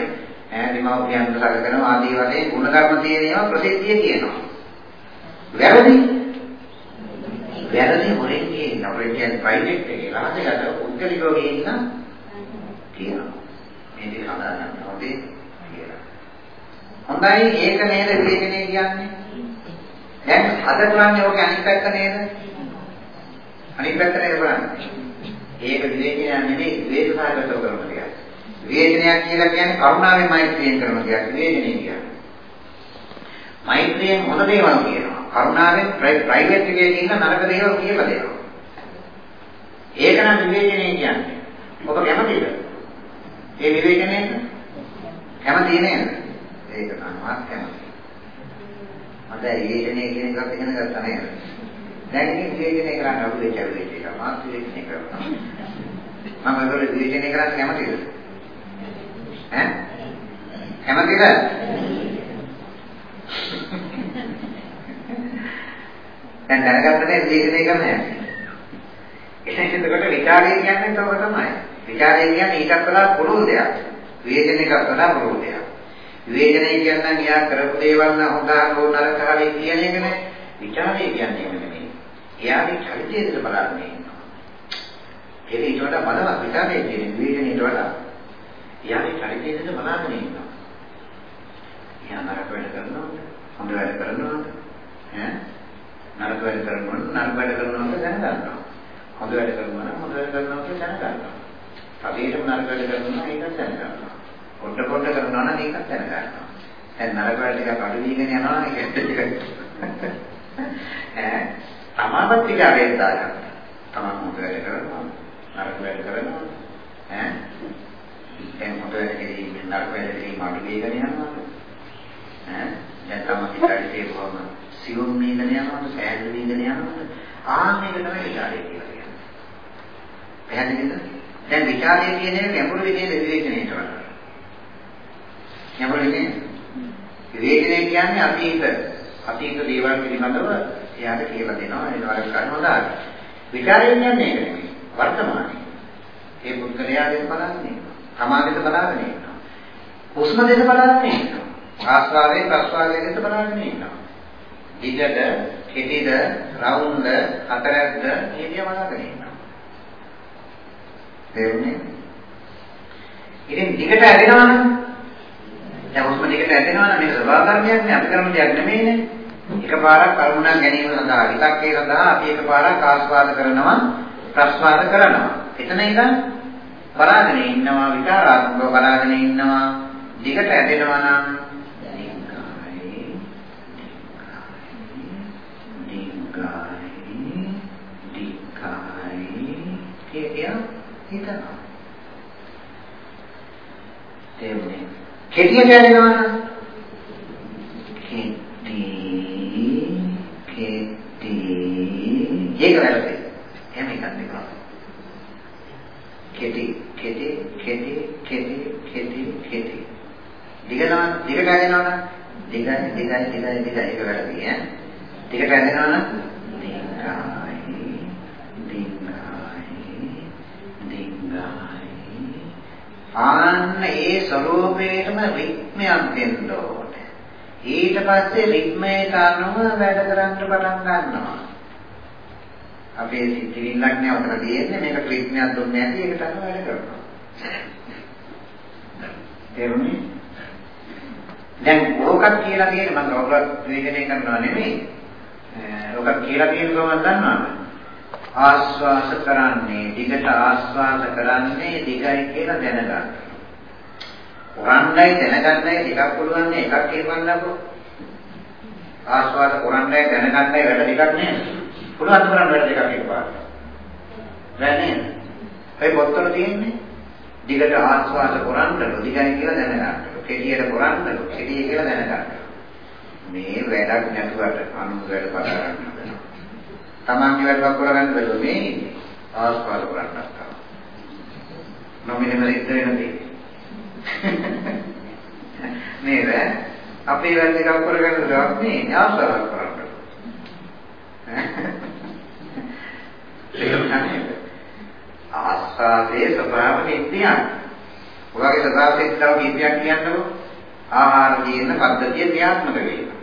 ඈ දෙමව්පියන්ට සැලකෙනවා ආදී වශයෙන් ගුණධර්ම තියෙනවා ප්‍රසිද්ධිය කියනවා. වැරදි වැරදි මොරෙන් කියන අපේ කියන්නේ ප්‍රයිවට් එකේ රහසකට උද්ගලිකව කියන කියනවා. මේ දෙක හදාගන්න හොඳේ කියලා. හොඳයි ඒක නේද විවේචනය කියන්නේ? දැන් අද කරන්නේ ඔක අනිත් පැත්ත නේද? අනිත් පැත්ත නේද බලන්න. ඒක විවේචනය නෙමෙයි විවේචනාගතව කරන දෙයක්. විවේචනයක් කියලා කියන්නේ කරුණාවෙන් මෛත්‍රියෙන් කරන දෙයක් විවේචනය කියන්නේ. මෛත්‍රියෙන් හොඳ දේවල් කියනවා. කරුණාවෙන් ප්‍රයිවට් එකේ ඉන්න නරක දේවල් කියලා දෙනවා. ඒක නම් විවේචනය කියන්නේ. ඔබ කැමතිද? ඒ විවේචනයෙන් කැමති නේද? ඒක තමයි කැමති. මට විවේචනය කියන එකත් ඉගෙන ගත්තා නේද? දැන් මේ විවේචනය කරන්න අවුලේ චරිතය එක මාත් විවේචනය කරනවා. මම ඒගොල්ලෝ විවේචනය කරන්න කැමතිද? ඈ? කැමතිද? දැන් දැනගත්තනේ විවේචනය කරන්න යන්නේ. එතකොට විචාරය කියන්නේ ඒක තමයි. විචාරය කියන්නේ ඊටත් වඩා පුළුල් දෙයක්. විවේචනයකට වඩා පුළුල් දෙයක්. විවේචනය කියන්නේ එයා කරපු දේවල් නම් හොඳ හෝ නරක හරි කියන එක නේ. විචාරය කියන්නේ එහෙම නෙමෙයි. එයාගේ චරිතයද බලන්නේ. ඒක ඊට වඩා බලවත් විචාරය කියන්නේ විවේචනයට වඩා. එයාගේ චරිතයද බලාගෙන ඉන්නවා. එයා නරක වැඩ කරනවද? හොඳ වැඩ කරනවද? ඈ නරක වැඩ කරනවා නම් නරක වැඩ කරනවා නම් දැනගන්නවා. හොඳ වැඩ කරනවා නම් හොඳ වැඩ කරනවා කියලා දැනගන්නවා. හරියටම නරක වැඩ කරනවා නම් ඒකත් දැනගන්නවා. පොඩ පොඩ කරනවා නම් ඒකත් දැනගන්නවා. දැන් නරක වැඩ ටිකක් අඩු වීගෙන යනවා නම් ඒකත් ටික ඈ තමාවත් ටික අරගෙන දාගන්න. තමන් හොඳ වැඩ කරනවා නරක වැඩ කරනවා ඈ දැන් හොඳ වැඩ කිරීම නරක වැඩ කිරීම අඩු වීගෙන යනවා. ඈ දැන් තමයි ඉස්සරහට කොහොමද සියුම් වීගෙන යනවද සෑහළු වීගෙන යනවද? ආන්න එක තමයි විචාරය කියලා කියන්නේ. පැහැදිලිද? දැන් විචාරය කියන්නේ ගැඹුරු විදිහේ විවේචනයට වඩා ගැඹුරු විදිහේ? විවේචනය කියන්නේ අතීත අතීත දේවල් පිළිබඳව එයාට කියලා දෙනවා. ඒ වගේ කරන හොඳයි. විචාරය කියන්නේ ඒක නෙමෙයි. වර්තමානයේ. ඒ පුද්ගලයා දෙක බලන්නේ සමාජයට බලාගෙන ඉන්නවා. හුස්ම දෙක බලාගෙන ඉන්නවා. ආස්වාදයේ ප්‍රස්වාදයේ දෙක බලාගෙන ඉන්නවා දිගද, කෙටිද, රවුම්ද, හතරක්ද මේ දිහා බලාගෙන ඉන්නවා. තේරුණේ? ඉතින් දිගට ඇදෙනවනේ. දැන් හුස්ම දිගට ඇදෙනවනේ මේක ස්වභාව ධර්මයක් නේ අපි කරන දෙයක් නෙමෙයිනේ. එකපාරක් කරුණා ගැනීම සඳහා විතක්කේ සඳහා අපි එකපාරක් ආස්වාද කරනවා ප්‍රස්වාද කරනවා. එතන ඉඳන් බලාගෙන ඉන්නවා විචාරාත්මකව බලාගෙන ඉන්නවා දිගට ඇදෙනවා නම් හිතනවා. තේරුණේ. කෙටියට යනවා කෙටි කෙටි ඒක වැරදි. එහෙම එකක් නෙවෙයි. කෙටි කෙටි කෙටි කෙටි කෙටි කෙටි දිගනවා දිගට යනවා දිගයි දිගයි දිගයි දිගයි ඒක වැරදි ඈ. දිගට යනවා නම් දිගයි ආන්න ඒ ස්වરૂපේටම රිද්මයක් දෙන්න ඕනේ. ඊට පස්සේ රිද්මයට අනුව වැඩ කරන්න පටන් ගන්නවා. අපේ සිතිවිල්ලක් නේ උතන තියෙන්නේ මේක රිද්මයක් දුන්නේ නැති ඒකට අනුව වැඩ කරනවා. තේරුණේ? දැන් ඕකක් කියලා තියෙන්නේ මම ඔයගොල්ලෝ විවේචනය කරනවා නෙමෙයි. ඔකක් කියලා තියෙන කොහොමද දන්නවද? ආස්වාස කරන්නේ දිගට ආස්වාස කරන්නේ දිගයි කියලා දැනගන්න. උරන්නයි දැනගන්නයි ටිකක් පුළුවන් නේ එකක් කියවන්නකො. ආස්වාද උරන්නයි දැනගන්නයි වැඩ ටිකක් නේ. පුළුවන් කරන් වැඩ ටිකක් කියපාන්න. බෑ නේද? ඒ පොත්වල තියෙන්නේ දිගට ආස්වාද කරන්නලු දිගයි කියලා දැනගන්නලු. කෙටියට කරන්නලු කෙටිය කියලා දැනගන්නලු. මේ වැඩක් නැතුවට අනුන් වැඩ පටන් ගන්නවා. තමන්ගේ වැඩක් කරගන්න බැලුව මේ ඉන්නේ. ආස්වාද කරන්නත් තමයි. නොමිනෙම ඉද්ද වෙනදී. <laughs> නේද? අපේ වැඩ එකක් කරගන්න දවස් මේ ආස්වාද කරන්න. <laughs> ආස්වාදයේ ස්වභාව නිත්‍යයි. ඔයගේ ස්වභාව සිද්ධාව කීපයක් කියන්නකෝ. ආහාර කියන පද්ධතිය ක්‍රියාත්මක වෙනවා.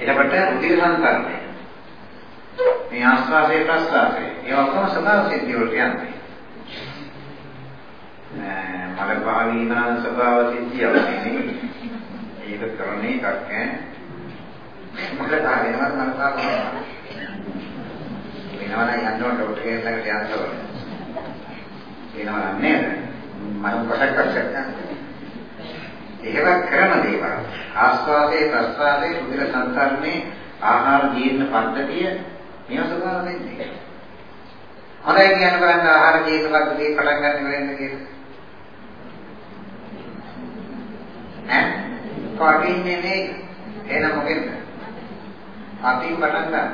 එතකොට රුධිර සංකල්පය මේ ආස්වාදයේ ප්‍රස්වාදයේ ඒ ඔක්කොම ස්වභාව සිද්ධිය වලට යන්නේ. මල භාවීනා ස්වභාව සිද්ධිය වලින් ඒක කරන්නේ එකක් ඈ. මල දාගෙනවත් මල භාවනා. වෙනවා නම් යන්න ඕන ඩොක්ටර් කෙනෙක් ළඟට යන්න ඕන. වෙනවා නේද? මම කොටක් කරගන්න. එහෙම කරන දේවල් ආස්වාදයේ ප්‍රස්වාදයේ රුධිර සංසරණේ ආහාර ජීර්ණ පද්ධතිය මේව ස්වභාව වෙන්නේ. හොඳයි කියන්න බලන්න ආහාර ජීවිත පද්ධතිය පටන් ගන්න වෙන්න කියලා. ඈ? කොටින්නේ නේ. එහෙනම් මොකෙන්ද? අතින් පටන් ගන්න.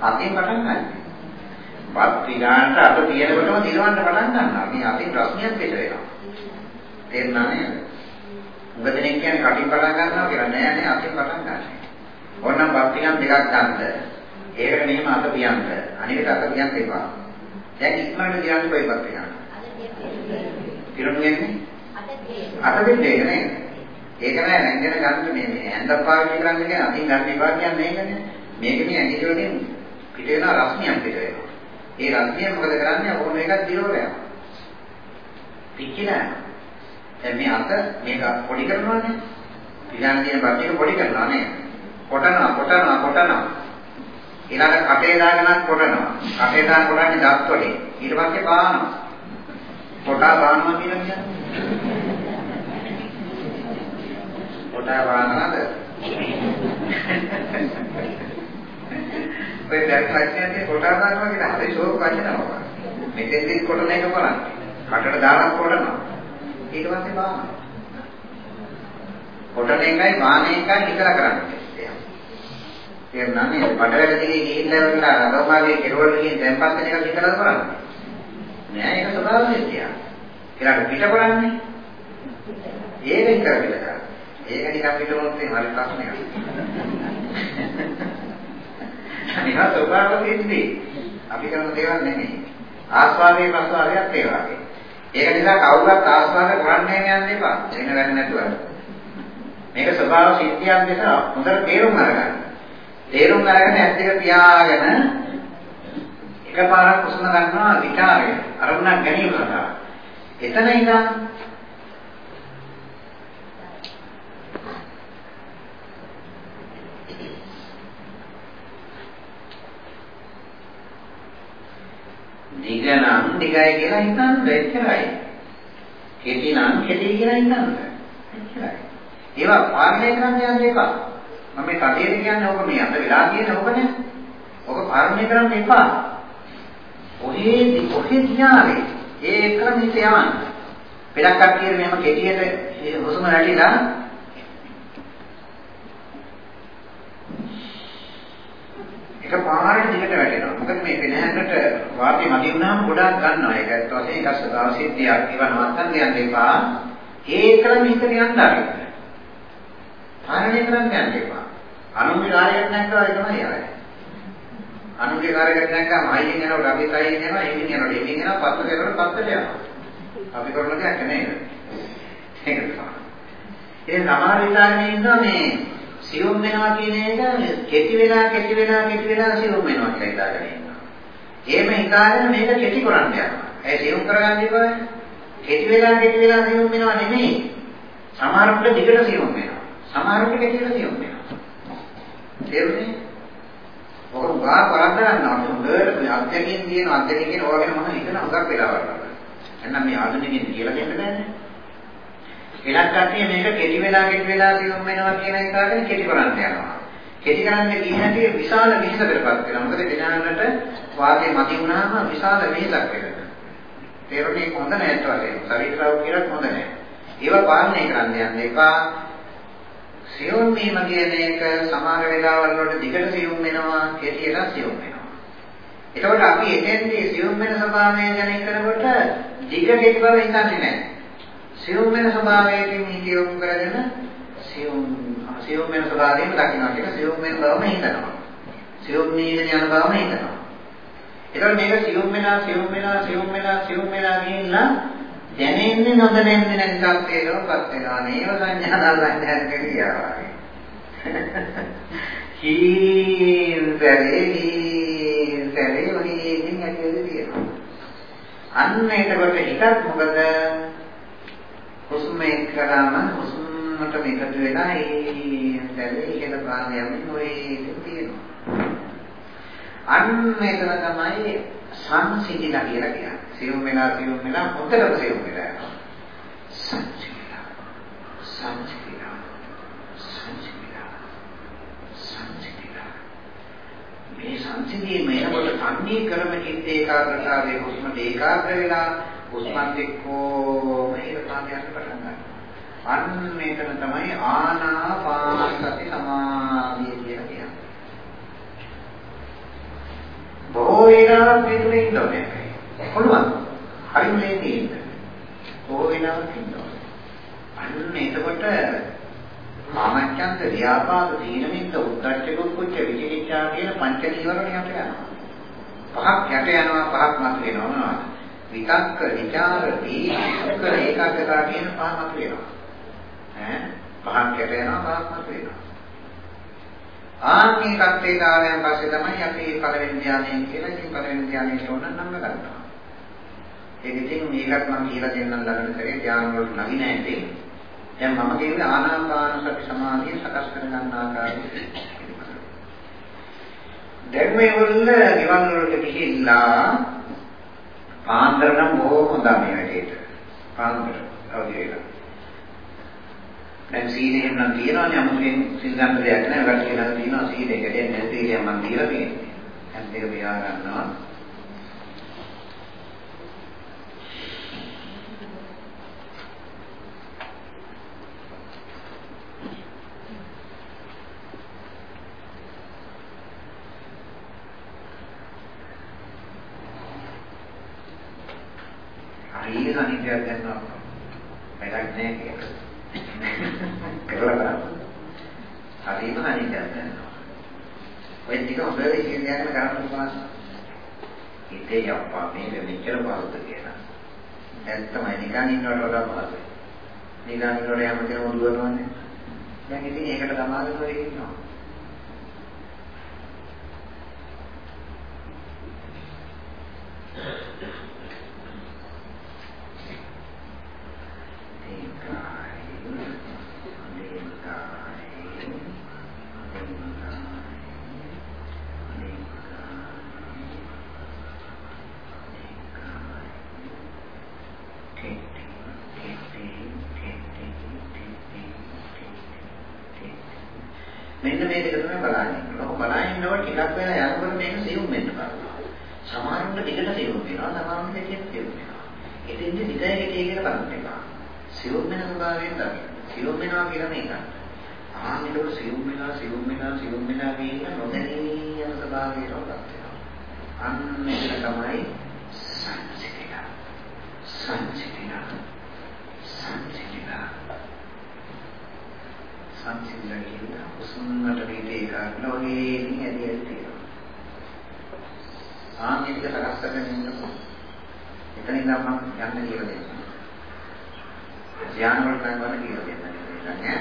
අතින් පටන් ගන්න. වත් විඥානට අත තියෙනකොටම දිරවන්න පටන් ගන්නවා. මේ අතින් ප්‍රශ්නයක් පිට වෙනවා. තේරුණා නේද? උගදෙනෙක් කියන්නේ කටින් පටන් ගන්නවා කියලා නෑ නේ අතින් පටන් ගන්න. ඕනනම් බක්තියන් දෙකක් ගන්න. ඒකට මෙහෙම අත පියන්න. අනිකට අත පියන්න එපා. දැන් ඉක්මනට කියන්න කොයි බක්තියන්. පිරුණුන්නේ? අත දෙන්නේ නේද? ඒක නෑ රැංගෙන ගන්න මේ මේ හැන්දක් පාවිච්චි කරන්න කියන අතින් ගන්න එපා කියන්නේ මේකනේ. මේක මේ ඇඟිලි වලින් පිට වෙන රශ්මියක් පිට වෙනවා. ඒ රශ්මිය මොකද කරන්නේ? ඕන එකක් දිරවල යනවා. පිච්චිලා. දැන් මේ අත මේක පොඩි කරනවානේ. පිළියන් තියෙන බක්තිය පොඩි කරනවා නේද? කොටනවා කොටනවා කොටනවා. ඊළඟ කටේ දාගෙනත් කොටනවා. කටේ දාන කොටන්නේ දත් වලින්. ඊට පස්සේ පානවා කොටා පානවා කියලා කියන්නේ? කොටා පානනද ඔය දැන් කියන්නේ කොටා දානවා කියන හරි ෂෝක් වචනවා මෙතෙන්දි කොටන එක කරන්නේ. කටට දාලා කොටනවා. ඊට පස්සේ පානවා කොටන එකයි වාන එකයි විතර කරන්නේ. තේරුණා නේද? පඩවැල දිගේ ගිහිල්ලා වෙලා රබමාගේ කෙරවල ගිහින් දැන්පත් වෙන එක විතරද කරන්නේ? නෑ ඒක ස්වභාව විද්‍ය. ඒකට පිට කරන්නේ. ඒක විතර කියලා. ඒක නිකන් පිට වුණොත් ඒ හරි ප්‍රශ්නයක්. අනිවා ස්වභාව විද්‍ය. අපි කරන දේවල් නෙමෙයි. ආස්වාදයේ ප්‍රස්වාදයක් ඒ වගේ. ඒක නිසා කවුරුත් ආස්වාද කරන්නේ යන්න එපා. එන්න ගන්න නැතුව. මේක ස්වභාව සිද්ධියක් නිසා හොඳට තේරුම් අරගන්න. තේරුම් අරගෙන ඇස් දෙක පියාගෙන එක එකපාරක් හුස්ම ගන්නවා විචාරය අරමුණක් ගැනීම සඳහා. එතන ඉඳන් දිග නම් දිගයි කියලා හිතන්න එච්චරයි. කෙටි නම් කෙටි කියලා හිතන්න. එච්චරයි. ඒවා පාලනය කරන්න යන්න එපා. මම මේ කඩේට කියන්නේ ඕක මේ අත වෙලා තියෙන ඕකනේ. ඕක පාලනය කරන්න එපා. ඔහේ ඔහේ දිහාවේ ඒ එකම හිත යවන්න. පෙරක් කට්ටිය මෙහෙම කෙටියට හුස්ම රැටිලා එක පාරට දිගට වැටෙනවා. මොකද මේ වෙනහැකට වාක්‍ය මදි වුණාම ගොඩාක් ගන්නවා. ඒක ඇත්ත වශයෙන් එක සදාසිද්ධියක් ඉව නවත්තන්න දෙන්න එපා. ඒකලම හිතට යන්න ආරින්න. පාලනය කරන්න යන්න එපා. අනුන්ගේ කාර්යයක් නැක්කා ඒ තමයි ආවේ. අනුන්ගේ කාර්යයක් නැක්කම අයියෙන් යනකොට අපි තයින් යනවා, එමින් යනකොට එමින් යනවා, පස්සට යනකොට පස්සට යනවා. අපි කරන දෙයක් නේද? ඒක තමයි. ඒ සමහර විචාරණේ ඉන්නවා මේ සියුම් වෙනවා කියන එක කෙටි වෙලා කෙටි වෙලා කෙටි වෙලා සියුම් වෙනවා කියලා හිතාගෙන ඉන්නවා. එහෙම හිතාගෙන මේක කෙටි කරන්න යනවා. ඒ සියුම් කරගන්න ඉබේ කෙටි වෙලා කෙටි වෙලා සියුම් වෙනවා නෙමෙයි. සමහරුන්ට දිගට සියුම් වෙනවා. සමහරුන්ට කෙටිට සියුම් වෙනවා. තේරුණේ? ඔක උගා කරන්න ගන්නවා. හොඳට මේ අධ්‍යයනයෙන් තියෙන අධ්‍යයනයෙන් කියන ඕවා ගැන මම හිතන හුඟක් වෙලාවට. එහෙනම් මේ ආධුනිකින් කියලා දෙන්න බෑනේ. වෙනත් කට්ටිය මේක කෙටි වෙලා කෙටි වෙලා සියුම් වෙනවා කියන එකාට කෙටි කරන්න යනවා. කෙටි කරන්න කියන හැටි විශාල විහිසකටපත් වෙනවා. මොකද විඥානකට වාගේ මදි වුණාම විශාල විහිසක් වෙනවා. තේරුණේ හොඳ නැහැ ඒත් ශරීරාව කියලා හොඳ නැහැ. ඒවා පාලනය කරන්න යන්න එපා. සියුම් වීම කියන එක සමහර වෙලාවල් වලට දිගට සියුම් වෙනවා, කෙටියට සියුම් වෙනවා. එතකොට අපි එතෙන්දී සියුම් වෙන ස්වභාවය ගැන කරනකොට දිග කෙටි බව හිතන්නේ නැහැ. සියුම් වෙන ස්වභාවයෙන් හිතියොම් කරගෙන සියුම් සියුම් වෙන ස්වභාවයෙන් දකින්න කියන සියුම් වෙන බවම හිතනවා. සියුම් නීගෙන යන බවම හිතනවා. ඒතකොට මේක සියුම් වෙනා සියුම් වෙනා සියුම් වෙනා සියුම් වෙනා කියනවා දැනෙන්නේ නොදැනෙන්නේ නැති තත්ත්වයකටපත් වෙනවා. නේව සංඥා සංඥා කියනවා. හීන්තරේ හීන්තරේ ඔහින් ඇතුලේ තියෙනවා. අන්න එතකොට හිතත් මොකද හුස්ම එක්කලාම හුස්මට එකතු වෙලා ඒ දැලේ ඉහළ ප්‍රාණයන් ඔය තියෙනවා. අන්න එතන තමයි සංසිඳිලා කියලා කියන්නේ. සියුම් වෙලා සියුම් වෙලා හොඳටම සියුම් වෙලා යනවා. සංසිඳිලා. සංසිඳිලා. සංසිඳිලා. සංසිඳිලා. මේ සංසිඳීම එනකොට සංනී කරම චිත්ත ඒකාග්‍රතාවයේ හුස්මට ඒකාග්‍ර වෙලා හුස්මත් එක්කෝ මේක කාමයන් පටන් ගන්නවා. අන්න මේකන තමයි ආනාපාන සති සමාධිය කියලා කියන්නේ. බොහෝ වෙලාවක් මේකේ ඉන්න ඕනේ. පුළුවන්. හරිම ලේසියි ඉන්න. බොහෝ වෙලාවක් ඉන්න ඕනේ. අන්න එතකොට කාමච්ඡන්ද ව්‍යාපාද දීනමින්ද උද්දච්ච කුච්ච විචිකිච්ඡා කියන පංච නීවරණ යට යනවා. පහක් යට යනවා පහක් මත වෙනවා නේද? විතක්ක විචාර දීක්ක ඒකාග්‍රතාව කියන පහ මත වෙනවා. ඈ පහක් යට යනවා පහක් මත වෙනවා. ආන්ගේ කත්තේ කාර්යයන් පස්සේ තමයි අපි පළවෙනි ධ්‍යානය කියලා ඉතින් පළවෙනි ධ්‍යානයට ඕන නම් ගන්නවා. ඒක ඉතින් මේකත් මම කියලා දෙන්නම් ළඟට කරේ ධ්‍යාන වල නැගින ඇති. දැන් මම කියන්නේ ආනාපාන සති සමාධිය සකස් කර ගන්න ආකාරය. දැන් මේ වල නිවන් වලට ගිහිල්ලා පාන්දර නම් බොහොම හොඳයි මේ වැඩේට. පාන්දර අවදි වෙලා. දැන් සීලෙන් නම් තියනවානේ අමුතුවෙන් සිල් ගන්න දෙයක් නැහැ. ඒකට කියලා තියෙනවා සීලෙකට එන්නේ සීලය මම දීලා තියෙන්නේ. දැන් දෙක පියා ගන්නවා. හරිය සනිටයක් ගන්නවා. වැඩක් නැහැ කියලා. කරලා බලන්න. හරිම හනියක් ගන්නවා. ඔය ටික හොඳට ඉගෙන ගන්න ගන්න පුළුවන්. ඉතින් අප්පා මේක මෙච්චර බලද කියලා. ඇත්තමයි නිකන් ඉන්නවට වඩා බලයි. නිකන් ඉන්නකොට යම් කෙනෙක් මුළු වෙනවනේ. දැන් ඉතින් ඒකට සමාදම වෙලා ඉන්නවා. Thank God. මෙන්න මේ දෙක තමයි බලන්නේ. ලෝක බලනකොට ටිකක් වෙලා යනකොට මේක සියුම් වෙන්න බලනවා. සමහරුන්ට දිගට සියුම් වෙනවා, සමහරුන්ට දෙකක් සියුම් වෙනවා. ඉතින් ඉතින් විතර හිතේ කියලා බලන්න එපා. සියුම් වෙන ස්වභාවයෙන් තමයි. සියුම් වෙනවා කියලා මේක. ආනිදොර සියුම් වෙනවා, සියුම් වෙනවා, සියුම් වෙනවා කියන නොදැනී යන ස්වභාවයට පත් වෙනවා. අන්න ඒක තමයි සංසිතිලා. සංසිතිලා. සංසිතිලා. සංසිඳලා කියන උසුන්නට වේදී ඒකාග්‍රව වගේ ඉන්නේ ඇදී ඇදී තියෙනවා. ආනික සකස් කරගෙන ඉන්නකොට එතනින් නම් මම යන්න කියලා දෙන්නම්. ධ්‍යාන වල ගන්න කියලා දෙන්නම් නේ.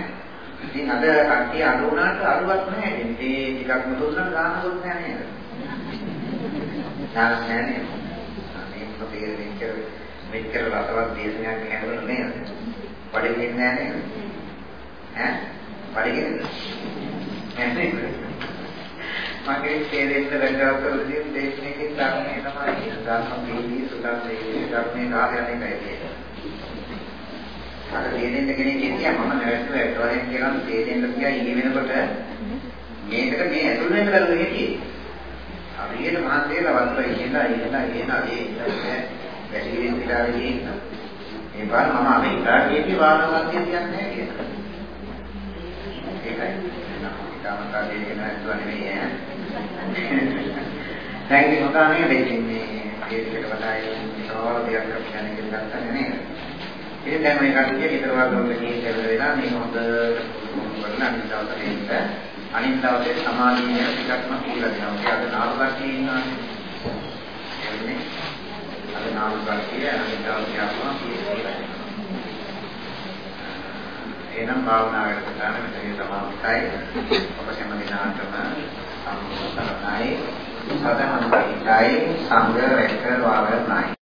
ඉතින් අද කට්ටිය අඩු වුණාට අඩුවක් නැහැ. ඉතින් මේ ටිකක් මුදුන්නම් ගන්නකොට නෑ නේද? තාම නෑ නේද? මේ මොකද මෙච්චර මෙච්චර රසවත් දේශනයක් හැදුවා නේද? පඩින්නේ නෑ නේද? ඈ? පඩින්නේ මගේ තේරෙන්න රැඳව කරලා දේශනයකින් ධර්මයේ තමයි ධර්ම පීඩී සුදම් මේ ධර්මයේ කාර්යයන්යි කියන්නේ. අර තේරෙන්න කෙනෙක් කියනවා මම නැවතුම ඇටවරෙන් කියනවා තේරෙන්න කියලා ඉන්නේ වෙනකොට මේකට මේ ඇතුල් වෙන්න බැරුව හිටියේ. හරියට මහන්සියලා වතුර ඉහෙලා ඉහෙලා ඉහෙලා ඒ වැඩි වෙන විලාවේ ඉන්න. ඒ පාර මම අර ඉතාලියේ වාහනවත්ය කියන්නේ නැහැ කියලා. ඒකයි. තාමතා දෙයක් නෑ නෙමෙයි ඈ. දැන් ඉතින් මොකද නේද මේ ඒකට වඩා ඉන්නෝ දෙයක් අපි දැනගෙන ගන්න නේද? ඉතින් දැන් මේ කට්ටිය විතර වගවල ගිහින් වෙලා මේ හොඳ කරන අනිත් දවසේ ඉන්න. අනිත් දවසේ සමාධිය ටිකක්ම කියලා දෙනවා. ඒ අද නාම කට්ටිය ඉන්නවා. එන්නේ අද නාම කට්ටිය අනිත් දවසේ ආවම කියලා. එනම් භාවනාවට ප්‍රධාන මෙතන සමාප්තයි ඔබ හැම දිනාටම සම්පූර්ණයි සදාමන්තයි සංඝ රැක වාරණයි